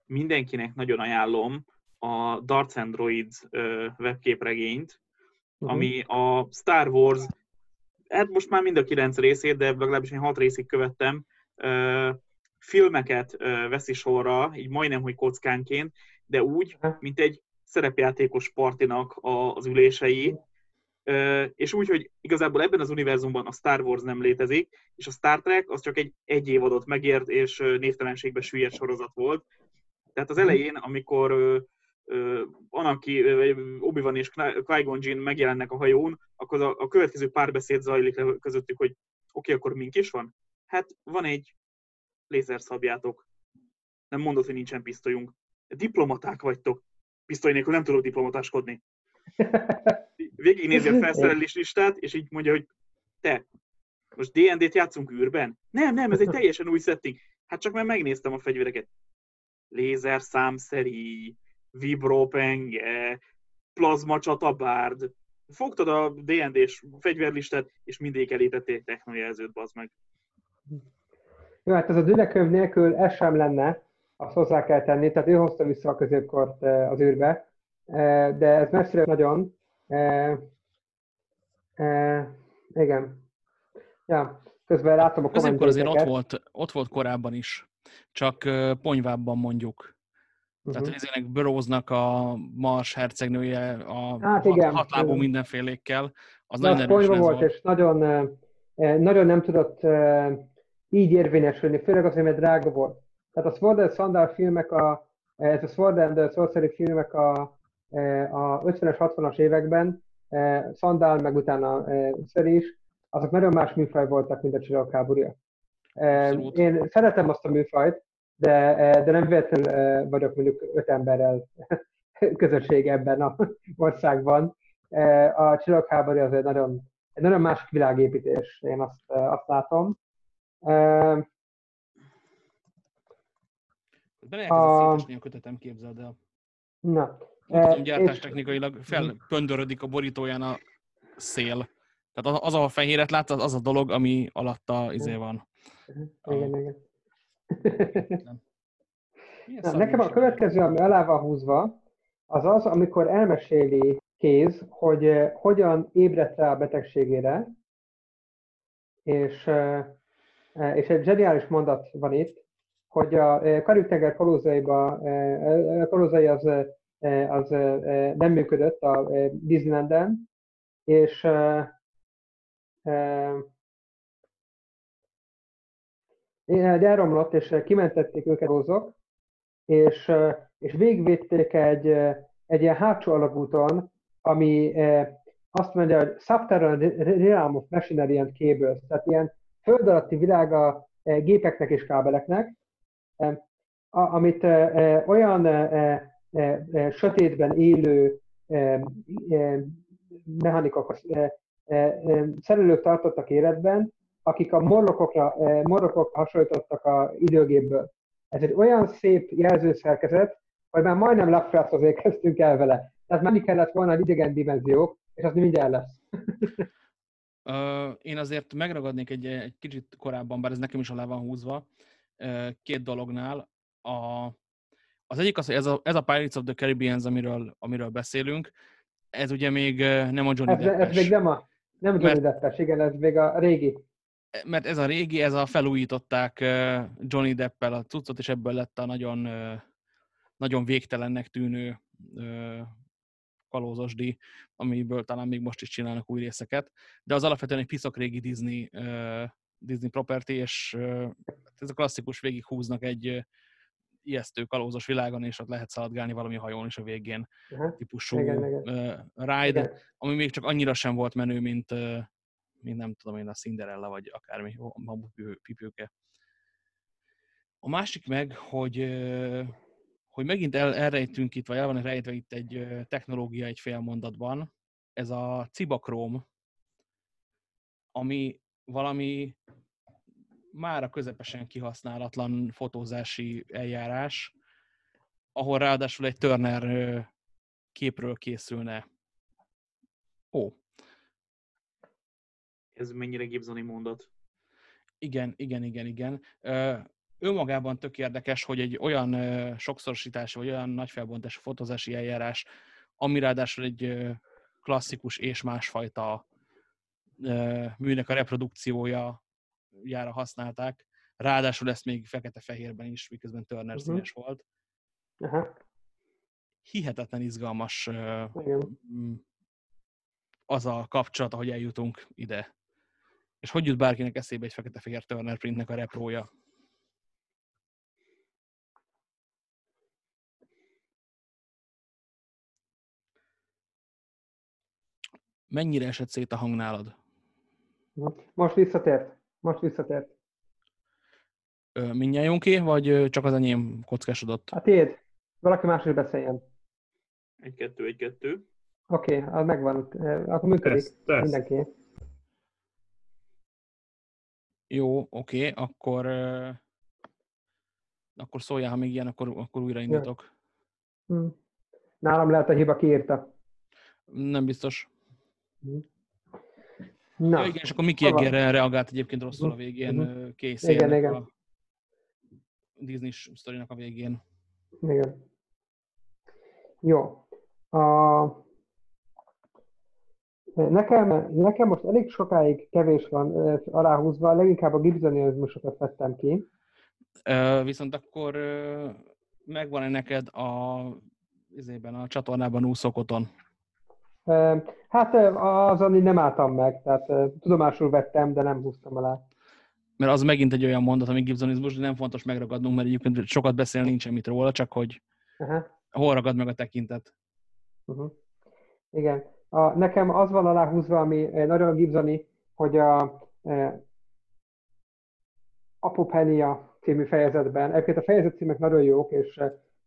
Mindenkinek nagyon ajánlom a Darts and Droids ö, webképregényt, Mhm. ami a Star Wars, hát most már mind a kilenc részét, de legalábbis én hat részig követtem, filmeket veszi sorra, így majdnem, hogy kockánként, de úgy, mint egy szerepjátékos partinak a- az ülései, és úgy, hogy igazából ebben az univerzumban a Star Wars nem létezik, és a Star Trek az csak egy egy évadot megért, és névtelenségbe süllyedt sorozat volt. Tehát az elején, amikor Anaki, Obi-Wan és Qui-Gon Jinn megjelennek a hajón, akkor a, a következő párbeszéd zajlik le közöttük, hogy oké, okay, akkor mink is van? Hát van egy lézerszabjátok. Nem mondod, hogy nincsen pisztolyunk. Diplomaták vagytok. Pisztoly nélkül nem tudok diplomatáskodni végignézi a felszerelés listát, és így mondja, hogy te, most D&D-t játszunk űrben? Nem, nem, ez egy teljesen új setting. Hát csak mert megnéztem a fegyvereket. Lézer számszeri, vibropenge, plazma csatabárd. Fogtad a D&D-s fegyverlistát, és mindig elítették technojelzőt, bazd meg. Jó, hát ez a dünekönyv nélkül ez sem lenne, azt hozzá kell tenni, tehát ő hozta vissza a középkort eh, az űrbe, Eh, de ez messzire nagyon. Eh, Igen. Ja, közben látom a Középkor azért ott volt, ott volt korábban is, csak ponyvábban mondjuk. Tehát uh-huh. Burroughsnak a Mars hercegnője, a Hát igen, hatlábú mindenfélékkel, az Na, nagyon ez volt, volt. és nagyon, nagyon nem tudott így érvényesülni, főleg azért, mert drága volt. Tehát a Sword and Sandal filmek, a, ez a Sword and Sorcery filmek a, eh, a 50-es, 60-as években, eh, Sandal, meg utána eh, Szeri is, azok nagyon más műfaj voltak, mint a Csillagok háborúja. Abszolút. Én szeretem azt a műfajt, de, de nem véletlenül vagyok mondjuk öt emberrel közösség ebben a országban. A csillagháború az egy nagyon, egy nagyon másik világépítés, én azt, azt látom. Benne elkezdett a- szétesni a kötetem, képzeld el. Na. Nem eh, tudom, és- gyártástechnikailag felpöndörödik a borítóján a szél. Tehát az, az a fehéret látsz, az, az a dolog, ami alatta izé van. Igen, igen. Milyen Na, nekem a következő, ami alá van húzva, az az, amikor elmeséli Kéz, hogy eh, hogyan ébredt rá a betegségére, és, eh, eh, és egy zseniális mondat van itt, hogy a eh, Karib-tenger kalózaiba, eh, a kalózai az, eh, az nem működött a Disneylanden, és eh, elromlott, és kimentették őket kalózok, és, és végigvitték egy, egy ilyen hátsó alagúton, ami azt mondja, hogy Subterranean Realm of Machinery and Cables, tehát ilyen föld alatti eh, gépeknek és kábeleknek, a- amit eh, eh, olyan eh, sötétben élő mechanikok, szerelők tartottak életben, akik a morlokokra, morlokok hasonlítottak a időgépből. Ez egy olyan szép jelzőszerkezet, hogy már majdnem Lovecrafthoz kezdtünk el vele. Tehát menni kellett volna az idegen dimenziók, és az mindjárt lesz. Én azért megragadnék egy, egy kicsit korábban, bár ez nekem is alá van húzva, két dolognál. A, az egyik az, hogy ez a, ez a Pirates of the Caribbean, amiről, amiről beszélünk, ez ugye még nem a Johnny ez, Deppes. Ez még nem a, nem Johnny Deppes, igen, ez még a régi. Mert ez a régi, ez a felújították Johnny Deppel a cuccot, és ebből lett a nagyon, nagyon végtelennek tűnő kalózosdi, amiből talán még most is csinálnak új részeket, de az alapvetően egy piszok régi Disney, Disney property, és uh, ez a klasszikus végig húznak egy ijesztő kalózos világon, és ott lehet szaladgálni valami hajón is a végén uh-huh. típusú igen, igen. Ride, igen. ami még csak annyira sem volt menő, mint, mint nem tudom én, a Cinderella, vagy akármi, a pipőke. A másik meg, hogy hogy megint el, elrejtünk itt, vagy el van rejtve itt egy technológia egy fél mondatban, ez a Cibachrome, ami valami már a közepesen kihasználatlan fotózási eljárás, ahol ráadásul egy Turner képről készülne. Ó. Ez mennyire Gibsoni mondat? Igen, igen, igen, igen önmagában tök érdekes, hogy egy olyan sokszorosítási, vagy olyan nagyfelbontású fotózási eljárás, ami ráadásul egy klasszikus és másfajta műnek a reprodukciója jára használták. Ráadásul ezt még fekete-fehérben is, miközben Turner uh-huh. színes volt. Uh-huh. Hihetetlen izgalmas uh, az a kapcsolat, ahogy eljutunk ide. És hogy jut bárkinek eszébe egy fekete-fehér Turner printnek a reprója? Mennyire esett szét a hang nálad? Most visszatért. Most visszatért. Mindnyájunké, vagy csak az enyém kockásodott? Hát tiéd. Valaki más is beszéljen. Egy, kettő, egy, kettő. Oké, okay, az megvan. Akkor működik. Tesz, tesz. Mindenki. Jó, oké, okay, akkor akkor szóljál, ha még ilyen, akkor, akkor újraindítok. Hm. Nálam lehet a hiba kiírta. Nem biztos. Na. Ja, igen, és akkor Miki Eggerre reagált egyébként rosszul a végén, uh-huh. Casey igen, igen. a Disney sztorinak a végén. Igen. Jó. A... Nekem, nekem most elég sokáig kevés van aláhúzva, leginkább a gibsonizmusokat vettem ki. Uh, viszont akkor uh, megvan-e neked a, izében, a csatornában úszókoton? Hát azon én nem álltam meg, tehát tudomásul vettem, de nem húztam alá. Mert az megint egy olyan mondat, ami gibsonizmus, de nem fontos megragadnunk, mert egyébként sokat beszélni nincs semmit róla, csak hogy uh-huh. hol ragad meg a tekintet. Uh-huh. Igen. A, nekem az van alá húzva, ami nagyon gibsoni, hogy a e, Apopenia című fejezetben, egyébként a fejezet címek nagyon jók, és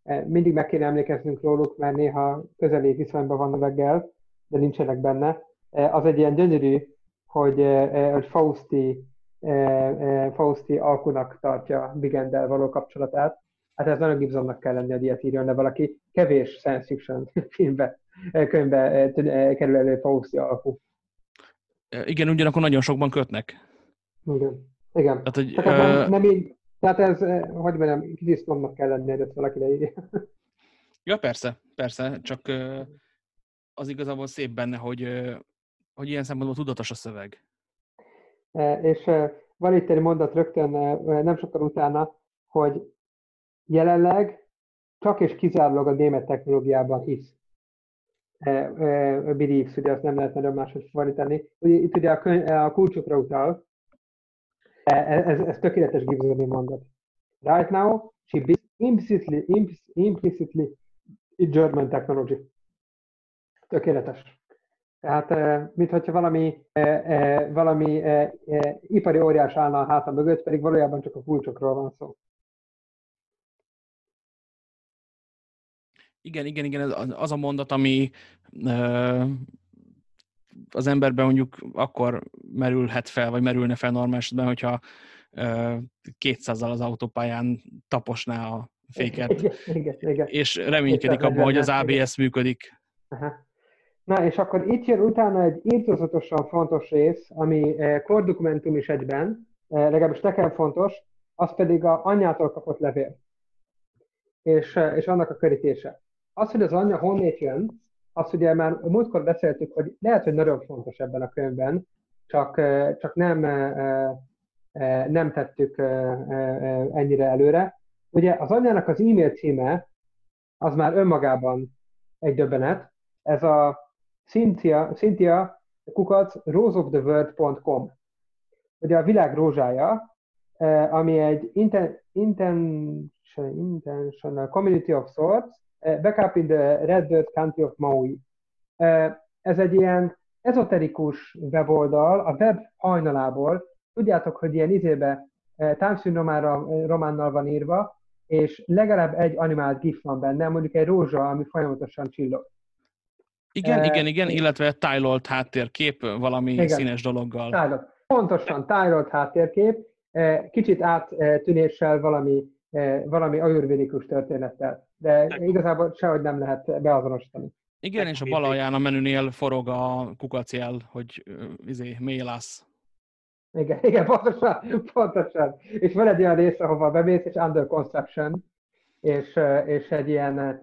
e, mindig meg kéne emlékeznünk róluk, mert néha közeli viszonyban van a veggel, de nincsenek benne. E, az egy ilyen gyönyörű, hogy, e, e, hogy Fausti, Fausti alkunak tartja Bigendel való kapcsolatát. Hát ez nagyon Gibsonnak kell lenni, hogy ilyet írjon, de valaki kevés science fiction filmbe, könyvbe kerül elő Fausti alkú. Igen, ugyanakkor nagyon sokban kötnek. Igen. Igen. Tehát, hogy, tehát, nem, nem így, tehát ez, hogy mondjam, kicsit kell lenni, hogy ezt valaki leírja. Ja, persze, persze, csak az igazából szép benne, hogy, hogy ilyen szempontból tudatos a szöveg. E, és van itt egy mondat rögtön nem sokkal utána, hogy jelenleg csak és kizárólag a német technológiában hisz. Believes, ugye azt nem lehet nagyon máshogy fordítani. Itt ugye a, könyv, a kulcsokra utal. E, e, ez, ez tökéletes Gibsoni mondat. Right now, she believes implicitly, implicitly German technology. Tökéletes. Tehát, mint hogyha valami, valami ipari óriás állna a háta mögött, pedig valójában csak a kulcsokról van szó. Igen, igen, igen, az a mondat, ami az emberben mondjuk akkor merülhet fel, vagy merülne fel normális esetben, hogyha 200-zal az autópályán taposná a féket, Igen, igen, igen. és reménykedik 240-nel, abban, hogy az igen. ABS működik. Aha. Na, és akkor itt jön utána egy írtózatosan fontos rész, ami eh, core dokumentum is egyben, eh, legalábbis nekem fontos, az pedig a anyjától kapott levél, és, eh, és annak a körítése. Az, hogy az anyja honnét jön, azt ugye már múltkor beszéltük, hogy lehet, hogy nagyon fontos ebben a könyvben, csak, csak nem, nem tettük ennyire előre. Ugye az anyjának az e-mail címe, az már önmagában egy döbbenet, ez a Cynthia, Cynthia kukac roseoftheworld.com. Ugye a világ rózsája, eh, ami egy inten, intention, intentional community of sorts, eh, backup in the Red Dirt County of Maui. Eh, Ez egy ilyen ezoterikus weboldal, a web hajnalából. Tudjátok, hogy ilyen izébe eh, románnal van írva, és legalább egy animált gif van benne, mondjuk egy rózsa, ami folyamatosan csillog. Igen, Eh, igen, igen, illetve tájlolt háttérkép valami Igen. színes dologgal. Tájlott. Pontosan, tájlott háttérkép, kicsit áttűnéssel valami, valami ajurvédikus történettel, de igazából sehogy nem lehet beazonosítani. Igen, és a bal alján a menünél forog a kukacjel, hogy izé, mélász. Igen, igen, pontosan, pontosan. És van egy olyan rész, ahova bemész, és under construction, és, és egy ilyen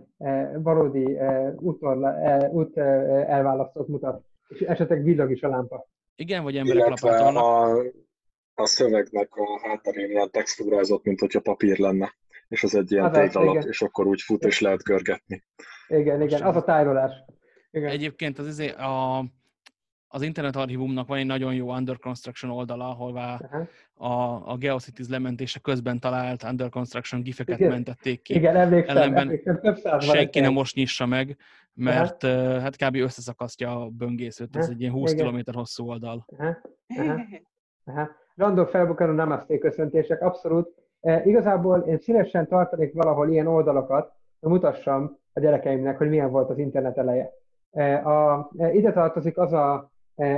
valódi útorla, út elválasztót mutat, és esetleg villog is a lámpa. Igen, vagy emberek lapátolnak. a, a szövegnek a hátterén ilyen textúrázott, mint hogyha papír lenne. És az egy ilyen Az téglalap, és akkor úgy fut, és lehet görgetni. Igen, igen, az a tájrolás. Igen. Egyébként az, izé, a, az internet archívumnak van egy nagyon jó Under Construction oldala, ahová Aha. a, a GeoCities lementése közben talált Under Construction gifeket Igen. mentették ki. Igen, emlékszem, ellenben emlékszem, több száz Senki nem most nyissa meg, mert uh, hát kb. összeszakasztja a böngészőt. Ez Aha, egy ilyen 20 igen. km hosszú oldal. Aha, aha, aha. Random felbukkanó namaste köszöntések, abszolút. E, igazából én szívesen tartanék valahol ilyen oldalakat, hogy mutassam a gyerekeimnek, hogy milyen volt az internet eleje. E, a, e, ide tartozik az a,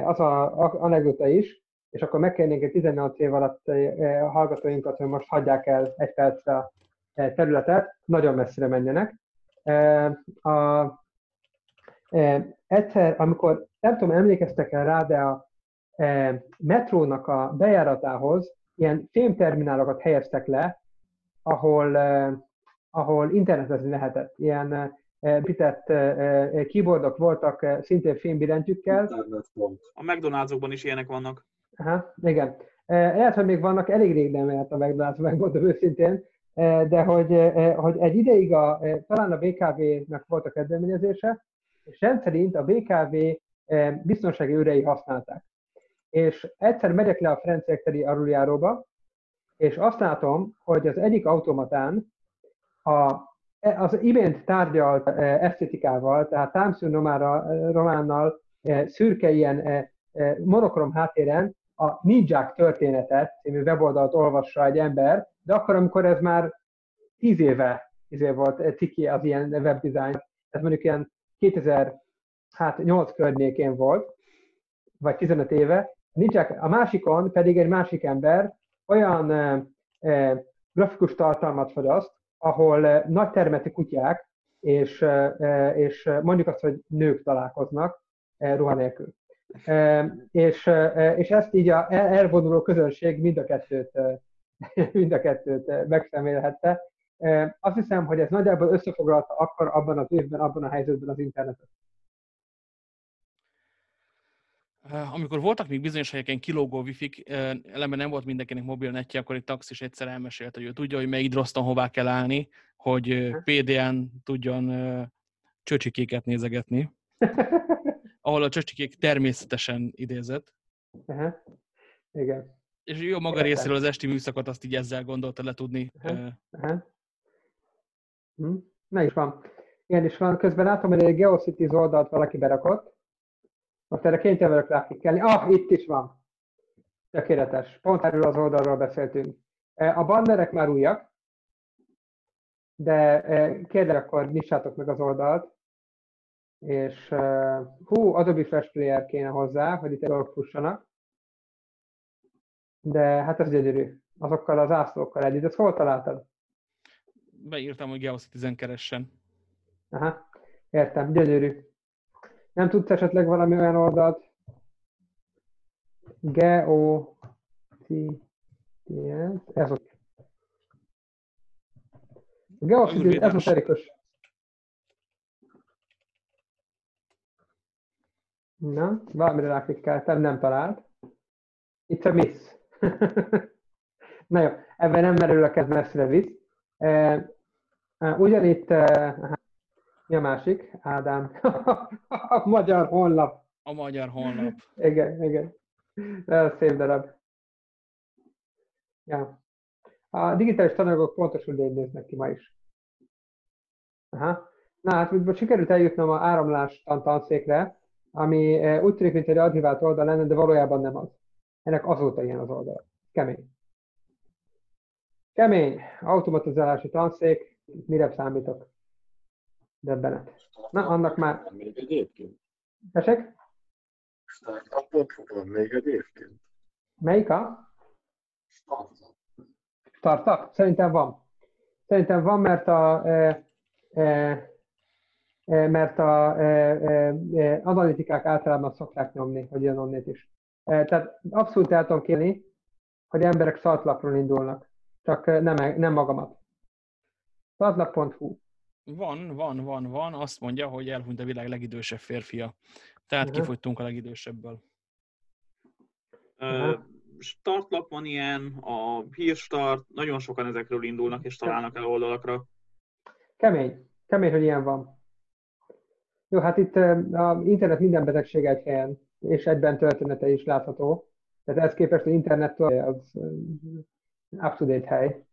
az a anekdota is, és akkor megkérnénk egy 18 év alatt e, a hallgatóinkat, hogy most hagyják el egy percre a e, területet, nagyon messzire menjenek. E, a, e, egyszer, amikor, nem tudom, emlékeztek el rá, de a e, metrónak a bejáratához ilyen fémterminálokat helyeztek le, ahol, e, ahol internetezni lehetett. Ilyen e, bitett keyboardok voltak szintén fémbillentyűkkel. A McDonald'sokban is ilyenek vannak. Aha, igen. Lehet, hogy még vannak, elég rég nem járt a McDonald's, megmondom őszintén, de hogy, hogy egy ideig a, talán a BKV-nek volt a kezdeményezése, és rendszerint a BKV biztonsági őrei használták. És egyszer megyek le a Ferenciek teri aluljáróba, és azt látom, hogy az egyik automatán a, az imént tárgyalt eh, esztétikával, tehát New Romára- románnal eh, szürke ilyen eh, eh, monokrom háttéren a Ninják történetet című weboldalt olvassa egy ember, de akkor, amikor ez már tíz éve izé volt eh, ciki az ilyen webdesign, ez mondjuk ilyen 2008 környékén volt, vagy 15 éve, Ninják, a másikon pedig egy másik ember olyan eh, eh, grafikus tartalmat fogyaszt, ahol eh, nagy termetű kutyák, és, eh, eh, és mondjuk azt, hogy nők találkoznak ruha nélkül. És, és ezt így a el- elvonuló közönség mind a kettőt, mind a kettőt megszemélhette. Azt hiszem, hogy ez nagyjából összefoglalta akkor abban az évben, abban a helyzetben az internetet. Eh, Amikor voltak még bizonyos helyeken kilógó wifi ellenben nem volt mindenkinek mobilnetje, akkor egy taxis egyszer elmesélte, hogy ő tudja, hogy melyik droszton hová kell állni, hogy eh, PDN tudjon eh, csöcsikéket nézegetni, ahol a csöcsikék természetesen idézett. Aha. Igen. És jó maga Értem. részéről az esti műszakot azt így ezzel gondolta le tudni. Eh, Aha. Hm. Na is van. Ilyen is van. Közben látom, hogy egy GeoCities oldalt valaki berakott. Most erre kénytelen vagyok ráklikkelni. Ah, itt is van. Tökéletes. Pont erről az oldalról beszéltünk. E, A bannerek már újak, de e, kérlek akkor nyissátok meg az oldalt. és uh, hú, Adobe Flash Player kéne hozzá, hogy itt dolgok fussanak. De hát ez gyönyörű. Azokkal az ászlókkal együtt. Ezt hol találtad? Beírtam, hogy GeoCitizen keressen. Aha, értem, gyönyörű. Nem tudsz esetleg valami olyan oldalt? Geo... Ez ott. Geocidid ezoterikus. Na, valamire ráklikkeltem, nem talált. It's a miss. Na jó, ebben nem merül a kezd messzire visz. E, ugyanitt, e, mi a másik? Ádám. a magyar honlap. A magyar honlap. igen, igen. Ez szép darab. Ja. A digitális tananyagok pontosan úgy néznek ki ma is. Aha. Na hát, úgy sikerült eljutnom a áramlás tanszékre, ami úgy tűnik, mint egy archivált oldal lenne, de valójában nem az. Ennek azóta ilyen az oldal. Kemény. Kemény, automatizálási tanszék, mire számítok? Debbenet. Na, annak már... Még egyébként. Tessék? Startup.hu van még egyébként. Melyik a? Startup. Startup? Szerintem van. Szerintem van, mert a, e, e, e, mert a e, e, e, analitikák általában szokták nyomni, hogy jön onnét is. E, tehát abszolút el tudom kérni, hogy emberek szaltlapról indulnak, csak e, nem, nem magamat. Szaltlap.hu Van, van, van, van. Azt mondja, hogy elhunyt a világ legidősebb férfia. Tehát Aha. kifogytunk a legidősebből. Ö, startlap van ilyen, a hírstart, nagyon sokan ezekről indulnak és találnak el oldalakra. Kemény. Kemény, hogy ilyen van. Jó, hát itt az internet minden betegség egy helyen, és egyben története is látható. Tehát ez képest az internet az up-to-date hely.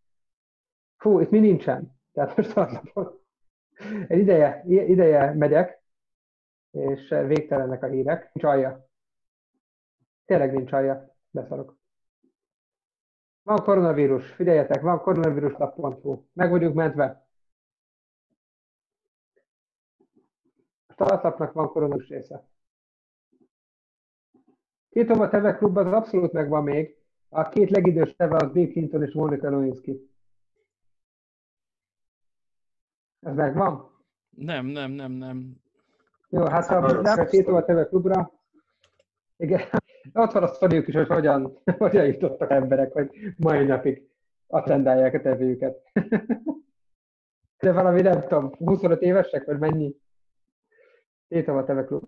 Fú, itt mi nincsen. Tehát most az egy ideje, ideje megyek, és végtelennek a hírek. Nincs alja. Tényleg nincs alja. Beszarok. Van koronavírus, figyeljetek, van koronavírus.hu. Meg vagyunk mentve. A startupnak van koronavírus része. Két a Teve klub az abszolút megvan még. A két legidős teve az Bill Clinton és Monica Lewinsky. Ez megvan? Nem, nem, nem, nem. Jó, hát a, nem a két a Teve klubra. Igen, ott van a sztoriuk is, hogy hogyan, hogyan jutottak emberek, hogy mai napig attendálják a tevőket. De valami nem tudom, 25 évesek, vagy mennyi? Tétova Teve Klub.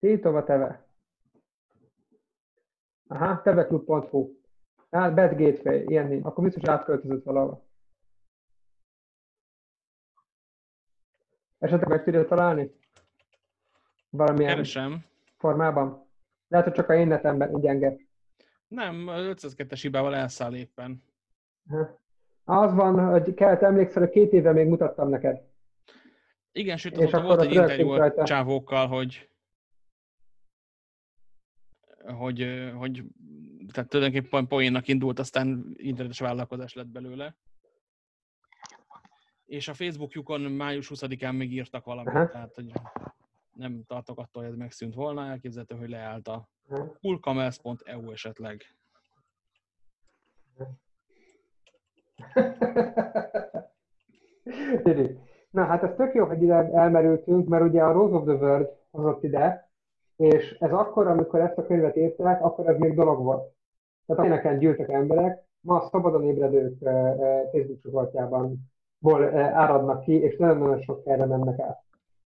Tétova Teve. Aha, teveklub.hu. Hát, Bad Gateway, ilyen nincs. Akkor biztos átköltözött valahol. Esetleg meg tudja találni? Valamilyen Keresem. formában? Lehet, hogy csak a én netemben gyenge. Nem, 502-es hibával elszáll éppen. Az van, hogy kell, te emlékszel, hogy két éve még mutattam neked. Igen, sőt, És akkor volt egy interjú a csávókkal, hogy hogy, hogy tehát tulajdonképpen poénnak indult, aztán internetes vállalkozás lett belőle. És a Facebookjukon május 20-án még írtak valamit, Aha. tehát hogy nem tartok attól, hogy ez megszűnt volna, elképzelhető, hogy leállt a coolcamels.eu esetleg. Gyönyörű. Na hát ez tök jó, hogy ide elmerültünk, mert ugye a Rose of the World hozott ide, és ez akkor, amikor ezt a könyvet írták, akkor ez még dolog volt. Tehát ilyeneken gyűltek emberek, ma a szabadon ébredők eh, eh, Facebook csoportjában eh, áradnak ki, és nagyon-nagyon sok helyre mennek át.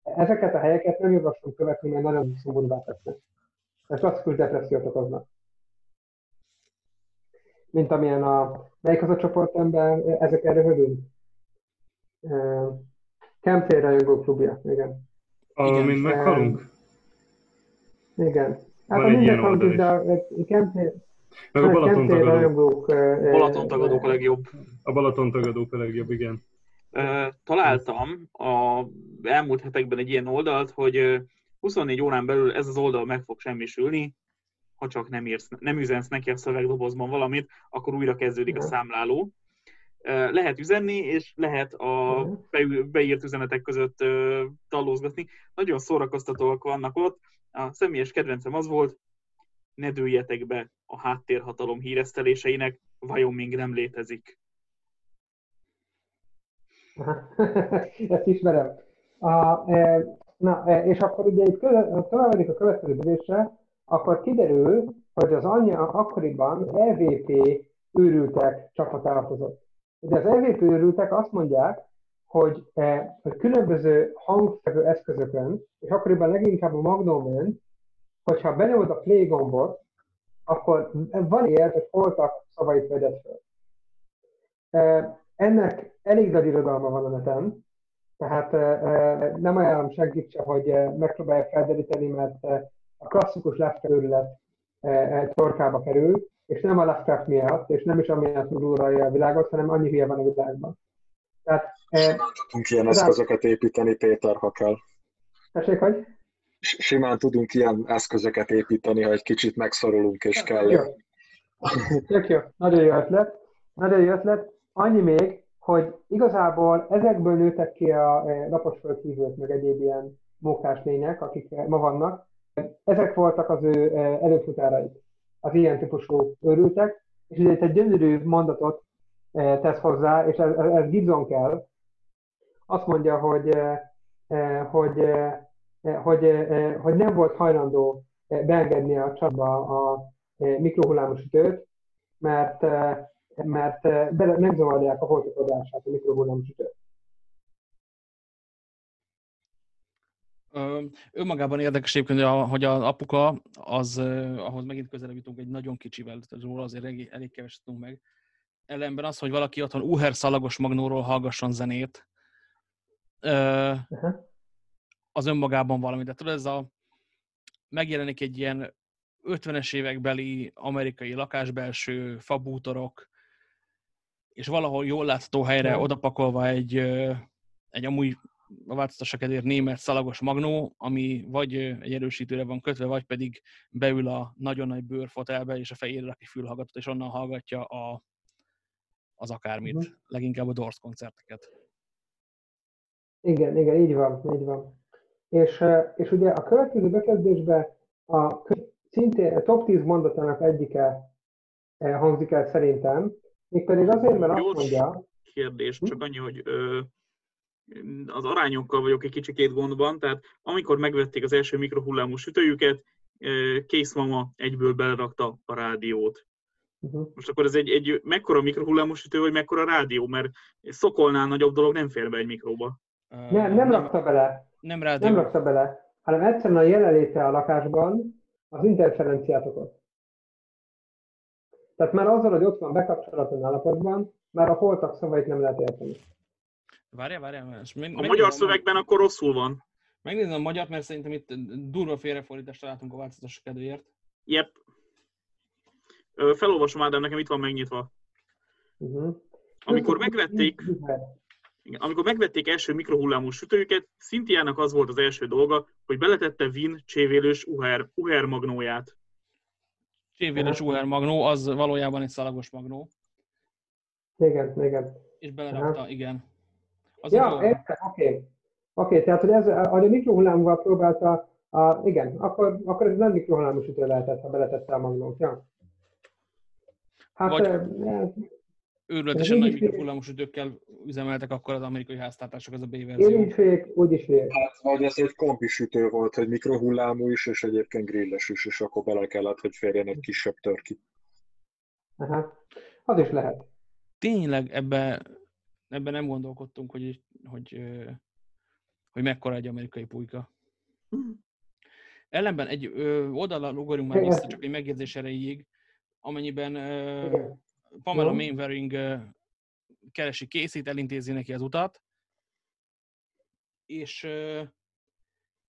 Ezeket a helyeket nem javaslom követni, mert nagyon szomorúvá tesznek. Ez klasszikus depressziót okoznak. Mint amilyen a... Melyik az a csoport, amiben ezeken röhögünk? Campfire rajongó klubja, igen. Ahol mind meghalunk? Igen. Hát a egy minden ilyen oldal hangzik, de a Campfire Meg a Balaton tagadók. Balaton tagadók a legjobb. A Balaton tagadók a legjobb, igen. Találtam a elmúlt hetekben egy ilyen oldalt, hogy ö, 24 órán belül ez az oldal meg fog semmisülni, ha csak nem, írsz, nem üzensz neki a szövegdobozban valamit, akkor újra kezdődik a számláló. Lehet üzenni, és lehet a beírt üzenetek között tallózgatni. Nagyon szórakoztatóak vannak ott. A személyes kedvencem az volt, ne dőljetek be a háttérhatalom híreszteléseinek, Wyoming nem létezik. Ezt ismerem. A, e, na, e, és akkor ugye itt tovább a következő bővésre, akkor kiderül, hogy az anyja akkoriban EVP őrültek csapatára hozott. Ugye az EVP őrültek azt mondják, hogy, e, hogy különböző hangszegő eszközökön, és akkoriban leginkább a Magnómen, hogyha benyomod a play gombot, akkor van ilyen, hogy voltak szavait vegyed föl. Ennek elég nagy irodalma van a neten, tehát nem ajánlom senkit se, hogy megpróbálja felderíteni, mert a klasszikus e, torkába kerül, és nem a Lovecraft miatt, és nem is amiatt, uralja a világot, hanem annyi hülye van a világban. Tehát, tudunk ilyen eszközöket építeni, Péter, ha kell. tessék, hogy? Simán tudunk ilyen eszközöket építeni, ha egy kicsit megszorulunk és kell. Jó. Tök jó, nagyon jó ötlet. Nagyon jó ötlet. Annyi még, hogy igazából ezekből nőttek ki a eh, laposföldhívők, meg egyéb ilyen mókás lények, akik eh, ma vannak. Ezek voltak az ő eh, előfutáraik, az ilyen típusú őrültek, és ugye itt egy gyönyörű mondatot tesz hozzá, és ez, ez Gibson kell. Azt mondja, hogy, hogy, hogy, eh, hogy nem volt hajlandó beengedni a csapba a mikrohullámos ütőt, mert, mert bele, megzavarják a holtakodását a mikrohullámos ütőt. Ö, Önmagában érdekes egyébként, hogy a- hogy az apuka, az, ahhoz megint közelebb jutunk egy nagyon kicsivel, tehát róla azért elég, elég keveset tudunk meg. Ellenben az, hogy valaki otthon Uher szalagos magnóról hallgasson zenét, ö, Aha. Az önmagában valami. De tudod, ez a, megjelenik egy ilyen 50-es évekbeli amerikai lakásbelső fabútorok, és valahol jól látható helyre odapakolva egy, egy amúgy a változtassak ezért német szalagos magnó, ami vagy egy erősítőre van kötve, vagy pedig beül a nagyon nagy bőrfotelbe, és a fejére raki fülhallgatót, és onnan hallgatja a, az akármit, Mhm. leginkább a Doors koncerteket. Igen, igen, így van, így van. És, és ugye a következő bekezdésben a szintén a top 10 mondatának egyike hangzik el szerintem, mégpedig azért, mert azt Gyors. mondja, kérdés, Hm? csak annyi, hogy ö, az arányokkal vagyok egy kicsikét gondban, tehát amikor megvették az első mikrohullámú sütőjüket, Case Mama egyből belerakta a rádiót. uh-huh. Most akkor ez egy, egy mekkora mikrohullámú sütő, vagy mekkora rádió, mert szokolnál nagyobb dolog nem fér be egy mikróba. Nem, nem rakta bele, nem rádió. nem rakta bele, hanem egyszerűen a jelenléte a lakásban az interferenciát okoz. Tehát már azzal, hogy ott van bekapcsolatlan állapotban, már a holtak szavait nem lehet érteni. Várjál, várjál, várjál. és meg- A magyar szövegben akkor rosszul van. Megnézem a magyar, mert szerintem itt durva félrefordítást találtunk a változtatás kedvéért. Yep. Ö, Felolvasom Ádám, nekem itt van megnyitva. Uh-huh. Amikor megvették, Igen, amikor megvették első mikrohullámú sütőjüket, Szintiának az volt az első dolga, hogy beletette Vin csévélős Uher, Uher magnóját. Csévélős UR magnó, az valójában egy szalagos magnó, Igen, igen. és belerakta, igen. Az Ja, értem, oké. Oké, tehát hogy ez, hogy a mikrohullámúval próbálta, a, igen, akkor, akkor ez nem mikrohullámos ütő lehetett, ha beletette a magnót, ja. Hát, Vagy- Őrületesen nagy mikrohullámos üdőkkel üzemeltek akkor az amerikai háztartások, ez a B én így fék, úgy is fék. Hát, vagy ez egy kombisütő volt, hogy mikrohullámú is, és egyébként grilles is, és akkor bele kellett, hogy férjen egy kisebb törki. Aha. Az is lehet. Tényleg ebbe, ebbe nem gondolkodtunk, hogy, hogy, hogy mekkora egy amerikai pulyka. Ellenben egy oldalra ugorjunk már vissza, csak egy megjegyzés erejéig, amennyiben. Pamela Jó. Mainwaring keresi készít, elintézi neki az utat, és ö,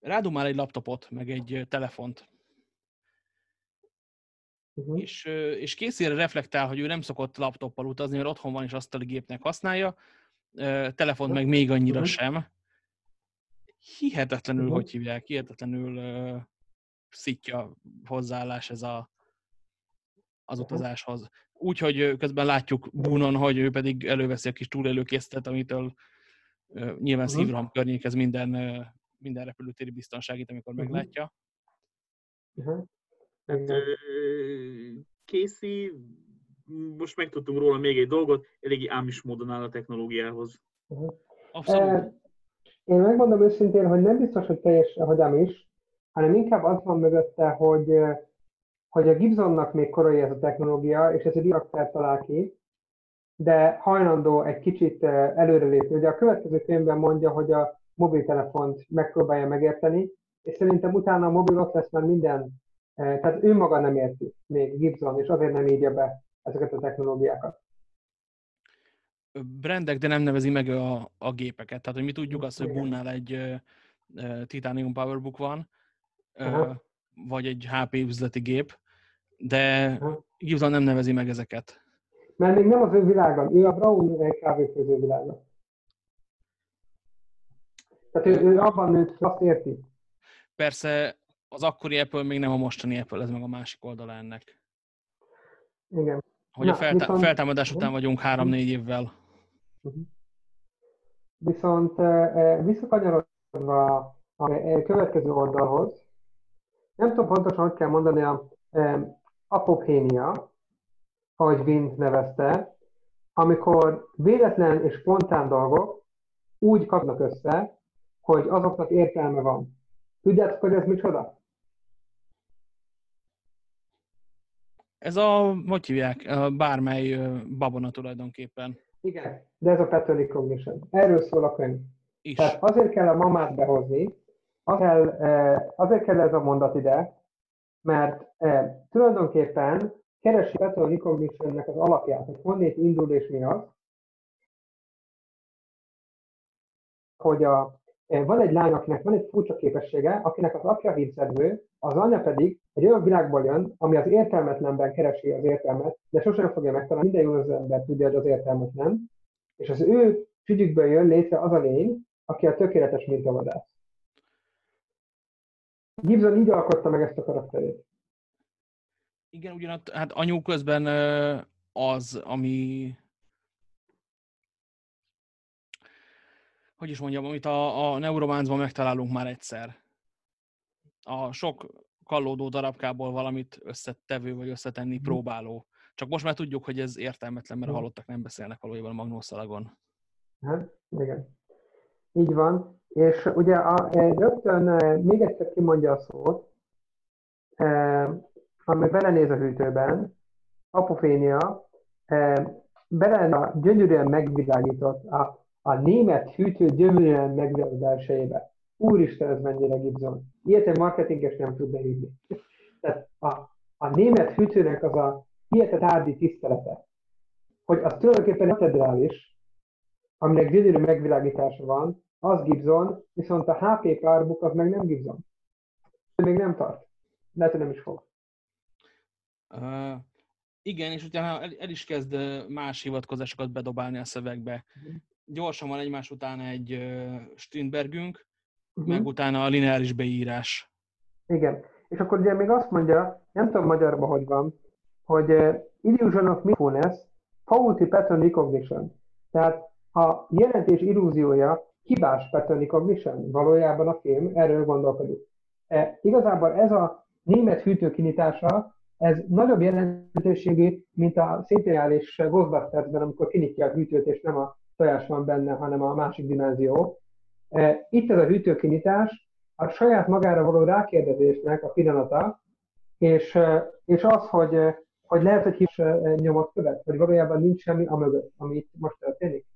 rádumál egy laptopot, meg egy telefont, Uh-huh. és, és készére reflektál, hogy ő nem szokott laptoppal utazni, mert otthon van és asztali gépnek használja, telefont meg még annyira Mhm. sem. Hihetetlenül, Mhm. hogy hívják, hihetetlenül ö, szitja hozzáállás ez a az utazáshoz. Úgyhogy közben látjuk Búnon, hogy ő pedig előveszi a kis túlélőkészletet, amitől nyilván Mhm. szívroham környékez minden, minden repülőtéri biztonságit, amikor Mhm. meglátja. Uh-huh. Hát, Casey, most megtudtunk róla még egy dolgot, eléggé ámis módon áll a technológiához. Uh-huh. Abszolút. Én megmondom őszintén, hogy nem biztos, hogy teljesen, hogy nem is, hanem inkább az van mögötte, hogy, hogy a Gibsonnak még korai ez a technológia, és ez egy karakter talál ki, de hajlandó egy kicsit eh, előrelépni. Ugye a következő filmben mondja, hogy a mobiltelefont megpróbálja megérteni, és szerintem utána a mobil ott lesz már minden, eh, tehát ő maga nem érti még Gibson, és azért nem írja be ezeket a technológiákat. brandek, de nem nevezi meg a, a gépeket. Tehát, hogy mi tudjuk azt, hogy. Bunnál egy ö, Titanium Powerbook van, Aha. vagy egy HP üzleti gép, de. Gibson nem nevezi meg ezeket. Mert még nem az ő világa, ő a Brown eh, kávéfőző világa. Tehát ő, ő abban nőtt, azt érti. Persze az akkori Apple még nem a mostani Apple, ez meg a másik oldala ennek. Igen. Hogy Na, a feltá- viszont- feltámadás után vagyunk három-négy évvel. Viszont eh, eh, visszakanyarodva a következő oldalhoz, nem tudom pontosan, hogy kell mondani a eh, apophénia, ahogy Vint nevezte, amikor véletlen és spontán dolgok úgy kapnak össze, hogy azoknak értelme van. Tudjátok, hogy ez micsoda? Ez a, hogy hívják, bármely babona tulajdonképpen Igen, de ez a pattern recognition. Erről szól a könyv. is. Tehát azért kell a mamát behozni, az kell, azért kell ez a mondat ide, mert eh, tulajdonképpen keresi pattern recognitionnek az alapját, hogy honnét indul és mi az, hogy a, eh, van egy lány, akinek van egy furcsa képessége, akinek az apja hírszerző, az anyja pedig egy olyan világból jön, ami az értelmetlenben keresi az értelmet, de sosem fogja megtalálni, minden jó az ember tudja, hogy az értelmetlen, és az ő fügyükből jön létre az a lény, aki a tökéletes mintavadász. Gibson így alkotta meg ezt a karakterét. Igen, ugyanat, hát anyu közben az, ami hogy is mondjam, amit a, a neurománcban megtalálunk már egyszer. A sok kallódó darabkából valamit összetevő vagy összetenni Mhm. próbáló. Csak most már tudjuk, hogy ez értelmetlen, mert a Mhm. halottak nem beszélnek valójában a magnószalagon. Hát, igen. Így van. És ugye a, e, rögtön e, még egyszer kimondja a szót, e, ami belenéz a hűtőben, apofénia, e, bele a gyönyörűen megvilágított, a, a német hűtő gyönyörűen megvilágított belsejébe. Úristen, ez mennyire Gibson. Ilyet egy marketinges nem tud beírni. Tehát a, a német hűtőnek az a hihetet tárgyi tisztelete, hogy az tulajdonképpen katedrális, aminek gyönyörű megvilágítása van, az Gibson, viszont a HP Powerbook az meg nem Gibson. Ő még nem tart. Lehet, hogy nem is fog. Uh, igen, és utána el, el is kezd más hivatkozásokat bedobálni a szövegbe. Mhm. Gyorsan van egymás után egy uh, Strindbergünk, Uh-huh. meg utána a lineáris beírás. Igen. És akkor ugye még azt mondja, nem tudom magyarban, hogy van, hogy uh, illusion of mindfulness, faulty pattern recognition. Tehát a jelentés illúziója hibás pattern recognition valójában a film, erről gondolkodik. E, igazából ez a német hűtő kinyitása, ez nagyobb jelentőségű, mint a széntriális Ghostbustersben, amikor kinyitja a hűtőt, és nem a tojás van benne, hanem a másik dimenzió. E, Itt ez a hűtőkinyitás a saját magára való rákérdezésnek a pillanata, és, e, és az, hogy, hogy lehet, hogy his e, nyomot követ, hogy valójában nincs semmi a mögött, ami itt most történik.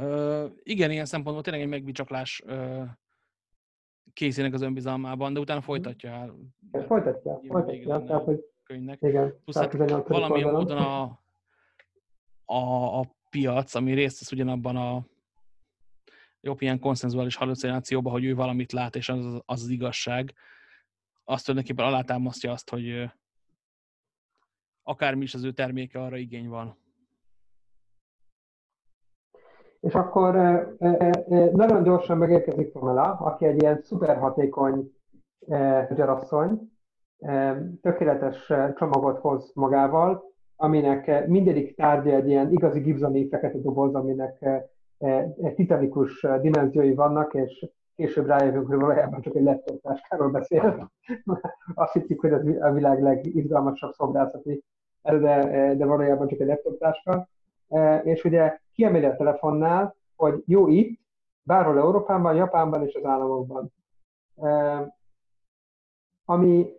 Uh, igen, ilyen szempontból tényleg egy megbicsaklás uh, készínek az önbizalmában, de utána folytatja el Ez folytatja, folytatja, tehát, hogy könyvnek. igen, Plusz hát 118. valamilyen módon a, a, a piac, ami részt vesz ugyanabban a jobb ilyen konszenzuális halucinációban, hogy ő valamit lát, és az az, az, az igazság, azt tulajdonképpen alátámasztja azt, hogy akármi is az ő terméke, arra igény van. És akkor nagyon gyorsan megérkezik Pamela, aki egy ilyen szuper hatékony e, gyarasszony, tökéletes csomagot hoz magával, aminek mindegyik tárgya egy ilyen igazi Gibsoni fekete doboz, aminek titanikus dimenziói vannak, és később rájövünk, hogy valójában csak egy laptop táskáról beszél. Azt hittük, hogy ez a világ legizgalmasabb szobrászati, de, de valójában csak egy laptop táska. És ugye kiemeli a telefonnál, hogy jó itt, bárhol Európában, Japánban és az államokban. Ami,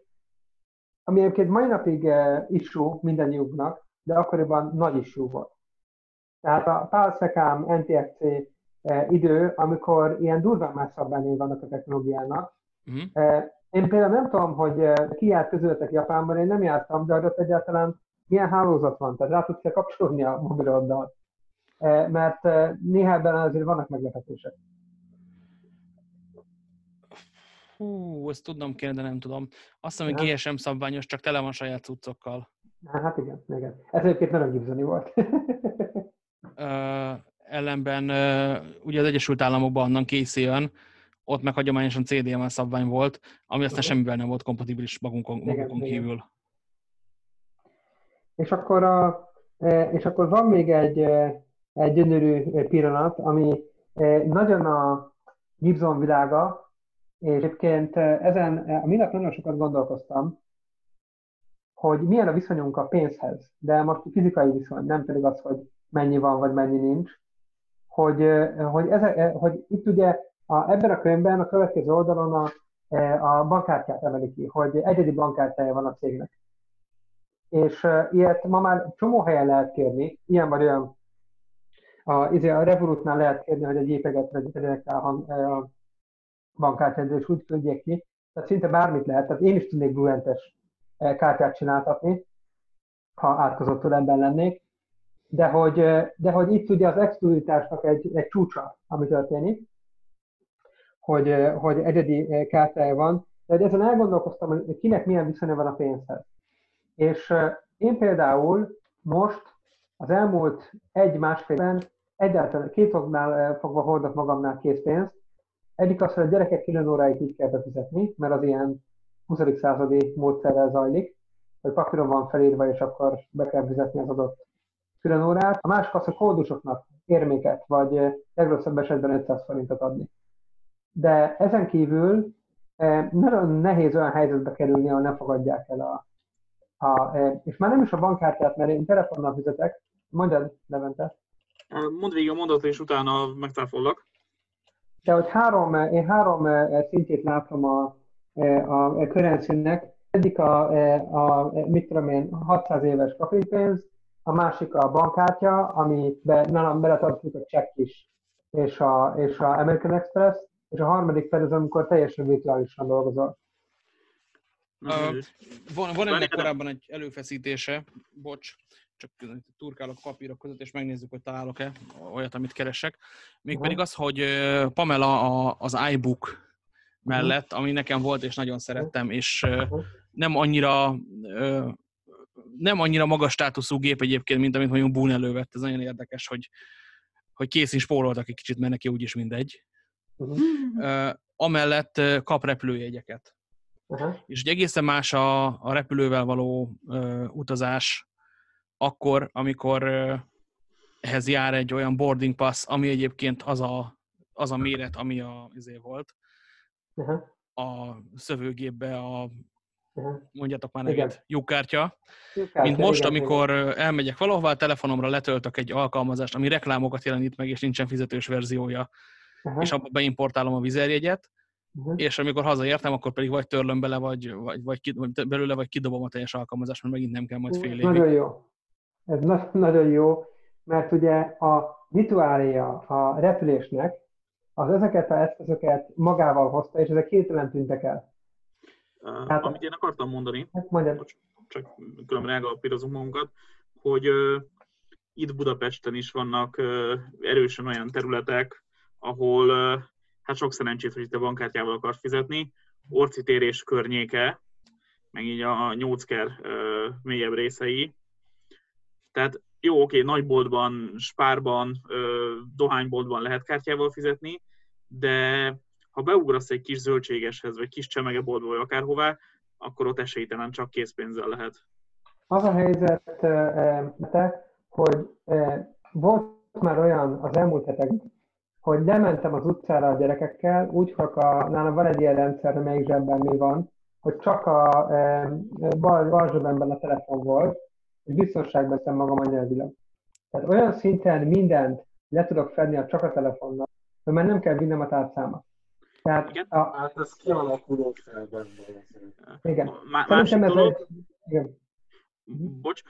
ami egyébként mai napig issue mindannyiunknak, de akkoriban nagy issue volt. Tehát a PAL-SECAM, NTFC idő, amikor ilyen durván más szabványai vannak a technológiának. Uh-huh. Én például nem tudom, hogy ki járt közületek Japánban, én nem jártam, de ott egyáltalán milyen hálózat van, tehát rá tudsz kapcsolni a mobiloddal. Mert néhányban azért vannak meglepetések. Hú, ezt tudnom kéne, de nem tudom. Azt hiszem, hogy GSM szabványos, csak tele van saját cuccokkal. Hát igen, igen. Ez egyébként nagyon Gibsoni volt. uh, ellenben uh, ugye az Egyesült Államokban annan készüljön, ott meg hagyományosan CDMA szabvány volt, ami aztán semmivel nem volt kompatibilis magunkon, magunkon igen, kívül. Igen. És akkor, a, és akkor van még egy gyönyörű pillanat, ami nagyon a Gibson világa, és egyébként ezen a minap nagyon sokat gondolkoztam, hogy milyen a viszonyunk a pénzhez, de most fizikai viszony, nem pedig az, hogy mennyi van, vagy mennyi nincs, hogy, hogy, ez, hogy itt ugye a, ebben a könyvben a következő oldalon a, a bankkártyát emeli ki, hogy egyedi bankkártyája van a cégnek. És ilyet ma már csomó helyen lehet kérni, ilyen vagy olyan. A, izé, a Revolutnál lehet kérni, hogy egy gépeget vegyenek a, a bankkártyát, és úgy küldjék ki. Tehát szinte bármit lehet. Tehát én is tudnék Bluentes kártyát csináltatni, ha átkozott ember lennék. De hogy, de hogy itt ugye az exkluzitásnak egy, egy csúcsa, ami történik, hogy, hogy egyedi kártyája van. De ezen elgondolkoztam, hogy kinek milyen viszonya van a pénzhez. És én például most az elmúlt egy-másfél egyáltalán két oknál fogva hordok magamnál készpénzt, egyik az, hogy a gyerekek külön óráit így kell befizetni, mert az ilyen 20. századi módszerrel zajlik, hogy papíron van felírva, és akkor be kell fizetni az adott külön órát. A másik az, hogy kódusoknak érméket, vagy eh, legrosszabb esetben 500 forintot adni. De ezen kívül eh, nagyon nehéz olyan helyzetbe kerülni, ahol nem fogadják el a, a, eh, és már nem is a bankkártyát, mert én telefonnal fizetek. Mondjad, Levente. Mondd végig a mondatot, és utána megtáfollak hogy három, én három szintjét látom a, eh, a currency-nek. Egyik a, a, mit tudom én, 600 éves papírpénz, a másik a bankkártya, amiben nálam beletartozik a check is, és a, és a American Express, és a harmadik pedig az, amikor teljesen virtuálisan dolgozol. Uh, van, van ennek korábban egy előfeszítése, bocs, csak turkálok papírok között, és megnézzük, hogy találok-e olyat, amit keresek. Mégpedig uh-huh. az, hogy Pamela a, az iBook mellett, ami nekem volt, és nagyon szerettem, és nem annyira nem annyira magas státuszú gép egyébként, mint amit mondjuk Boone elővett. Ez nagyon érdekes, hogy, hogy készín spóroltak egy kicsit, mert neki úgyis mindegy. Uh-huh. amellett kap repülőjegyeket. Uh-huh. És ugye egészen más a, a repülővel való uh, utazás, akkor, amikor ehhez jár egy olyan boarding pass, ami egyébként az a, az a méret, ami a, izé volt uh-huh. a szövőgépbe a uh-huh. mondjátok már neked, lyukkártya. Mint most, igen, amikor igen. elmegyek valahova, a telefonomra letöltök egy alkalmazást, ami reklámokat jelenít meg, és nincsen fizetős verziója, uh-huh. és abba beimportálom a vizerjegyet, uh-huh. és amikor hazaértem, akkor pedig vagy törlöm bele, vagy, vagy, vagy, ki, vagy belőle, vagy kidobom a teljes alkalmazást, mert megint nem kell majd fél évig. Nagyon jó ez na- nagyon jó, mert ugye a rituáléja a repülésnek az ezeket az eszközöket magával hozta, és ezek kételen tűntek el. Uh, hát, amit én akartam mondani, hát csak különben elgalapírozunk magunkat, hogy uh, itt Budapesten is vannak uh, erősen olyan területek, ahol uh, hát sok szerencsét, hogy te bankkártyával akarsz fizetni, Orci térés környéke, meg így a Nyócker uh, mélyebb részei, tehát jó, oké, nagyboltban, spárban, dohányboltban lehet kártyával fizetni, de ha beugrasz egy kis zöldségeshez, vagy kis csemegeboltba, vagy akárhová, akkor ott esélytelen csak készpénzzel lehet. Az a helyzet, te, hogy volt már olyan az elmúlt hetekben, hogy lementem az utcára a gyerekekkel, úgy, hogy a, nálam van egy ilyen rendszer, amelyik zsebben mi van, hogy csak a e, bal, bal zsebemben a telefon volt, és biztonságban teszem magam anyagilag. Tehát olyan szinten mindent le tudok fedni a csak a telefonnal, hogy már nem kell vinnem a tárcámat. Tehát Igen? a, Hát ez kialakuló fel benne. igen. Má- Szerintem másik ez dolog, egy, igen. bocs,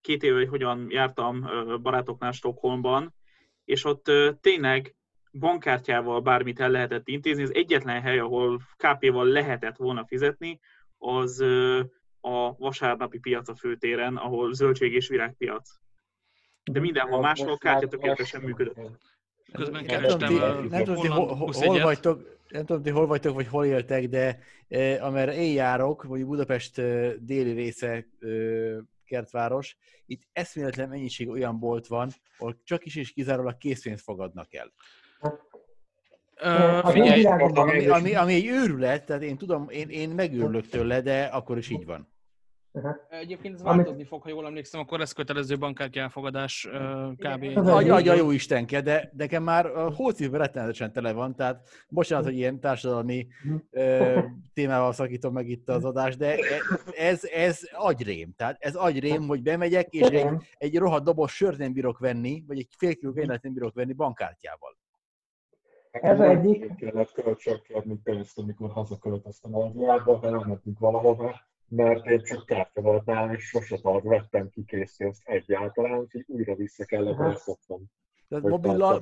két éve, hogy hogyan jártam barátoknál Stockholmban, és ott tényleg bankkártyával bármit el lehetett intézni. Az egyetlen hely, ahol KP-val lehetett volna fizetni, az a vasárnapi piac a főtéren, ahol zöldség és virágpiac. De mindenhol máshol kártya tökéletesen működött. Közben Nem tudom, kerestem a nem tudom, ti hol, hol, vagytok, nem tudom, ti hol vagytok, vagy hol éltek, de eh, amerre én járok, vagy Budapest eh, déli része eh, kertváros, itt eszméletlen mennyiség olyan bolt van, ahol csak is és kizárólag készpénzt fogadnak el. Az figyelj, Ami, ami, ami egy őrület, tehát én tudom, én, én megőrülök tőle, de akkor is így van. Aha. Egyébként ez Amit- változni fog, ha jól emlékszem, akkor lesz kötelező bankkártya elfogadás kb. Adja, egyik. adja jó Istenke, de nekem már a hócívben rettenetesen tele van, tehát bocsánat, hogy ilyen társadalmi ö, témával szakítom meg itt az adást, de ez, ez agyrém. Tehát ez agyrém, hogy bemegyek, és egy, egy rohadt doboz sört nem bírok venni, vagy egy fél kiló kényet nem bírok venni bankkártyával. Ez az egyik. kellett kölcsönkérni pénzt, amikor hazaköltöztem Angliába, ha elmentünk valahova, mert én csak kártya volt nálam, és sose tart, vettem ki készpénzt egyáltalán, úgyhogy újra vissza kellett elszoknom. Tehát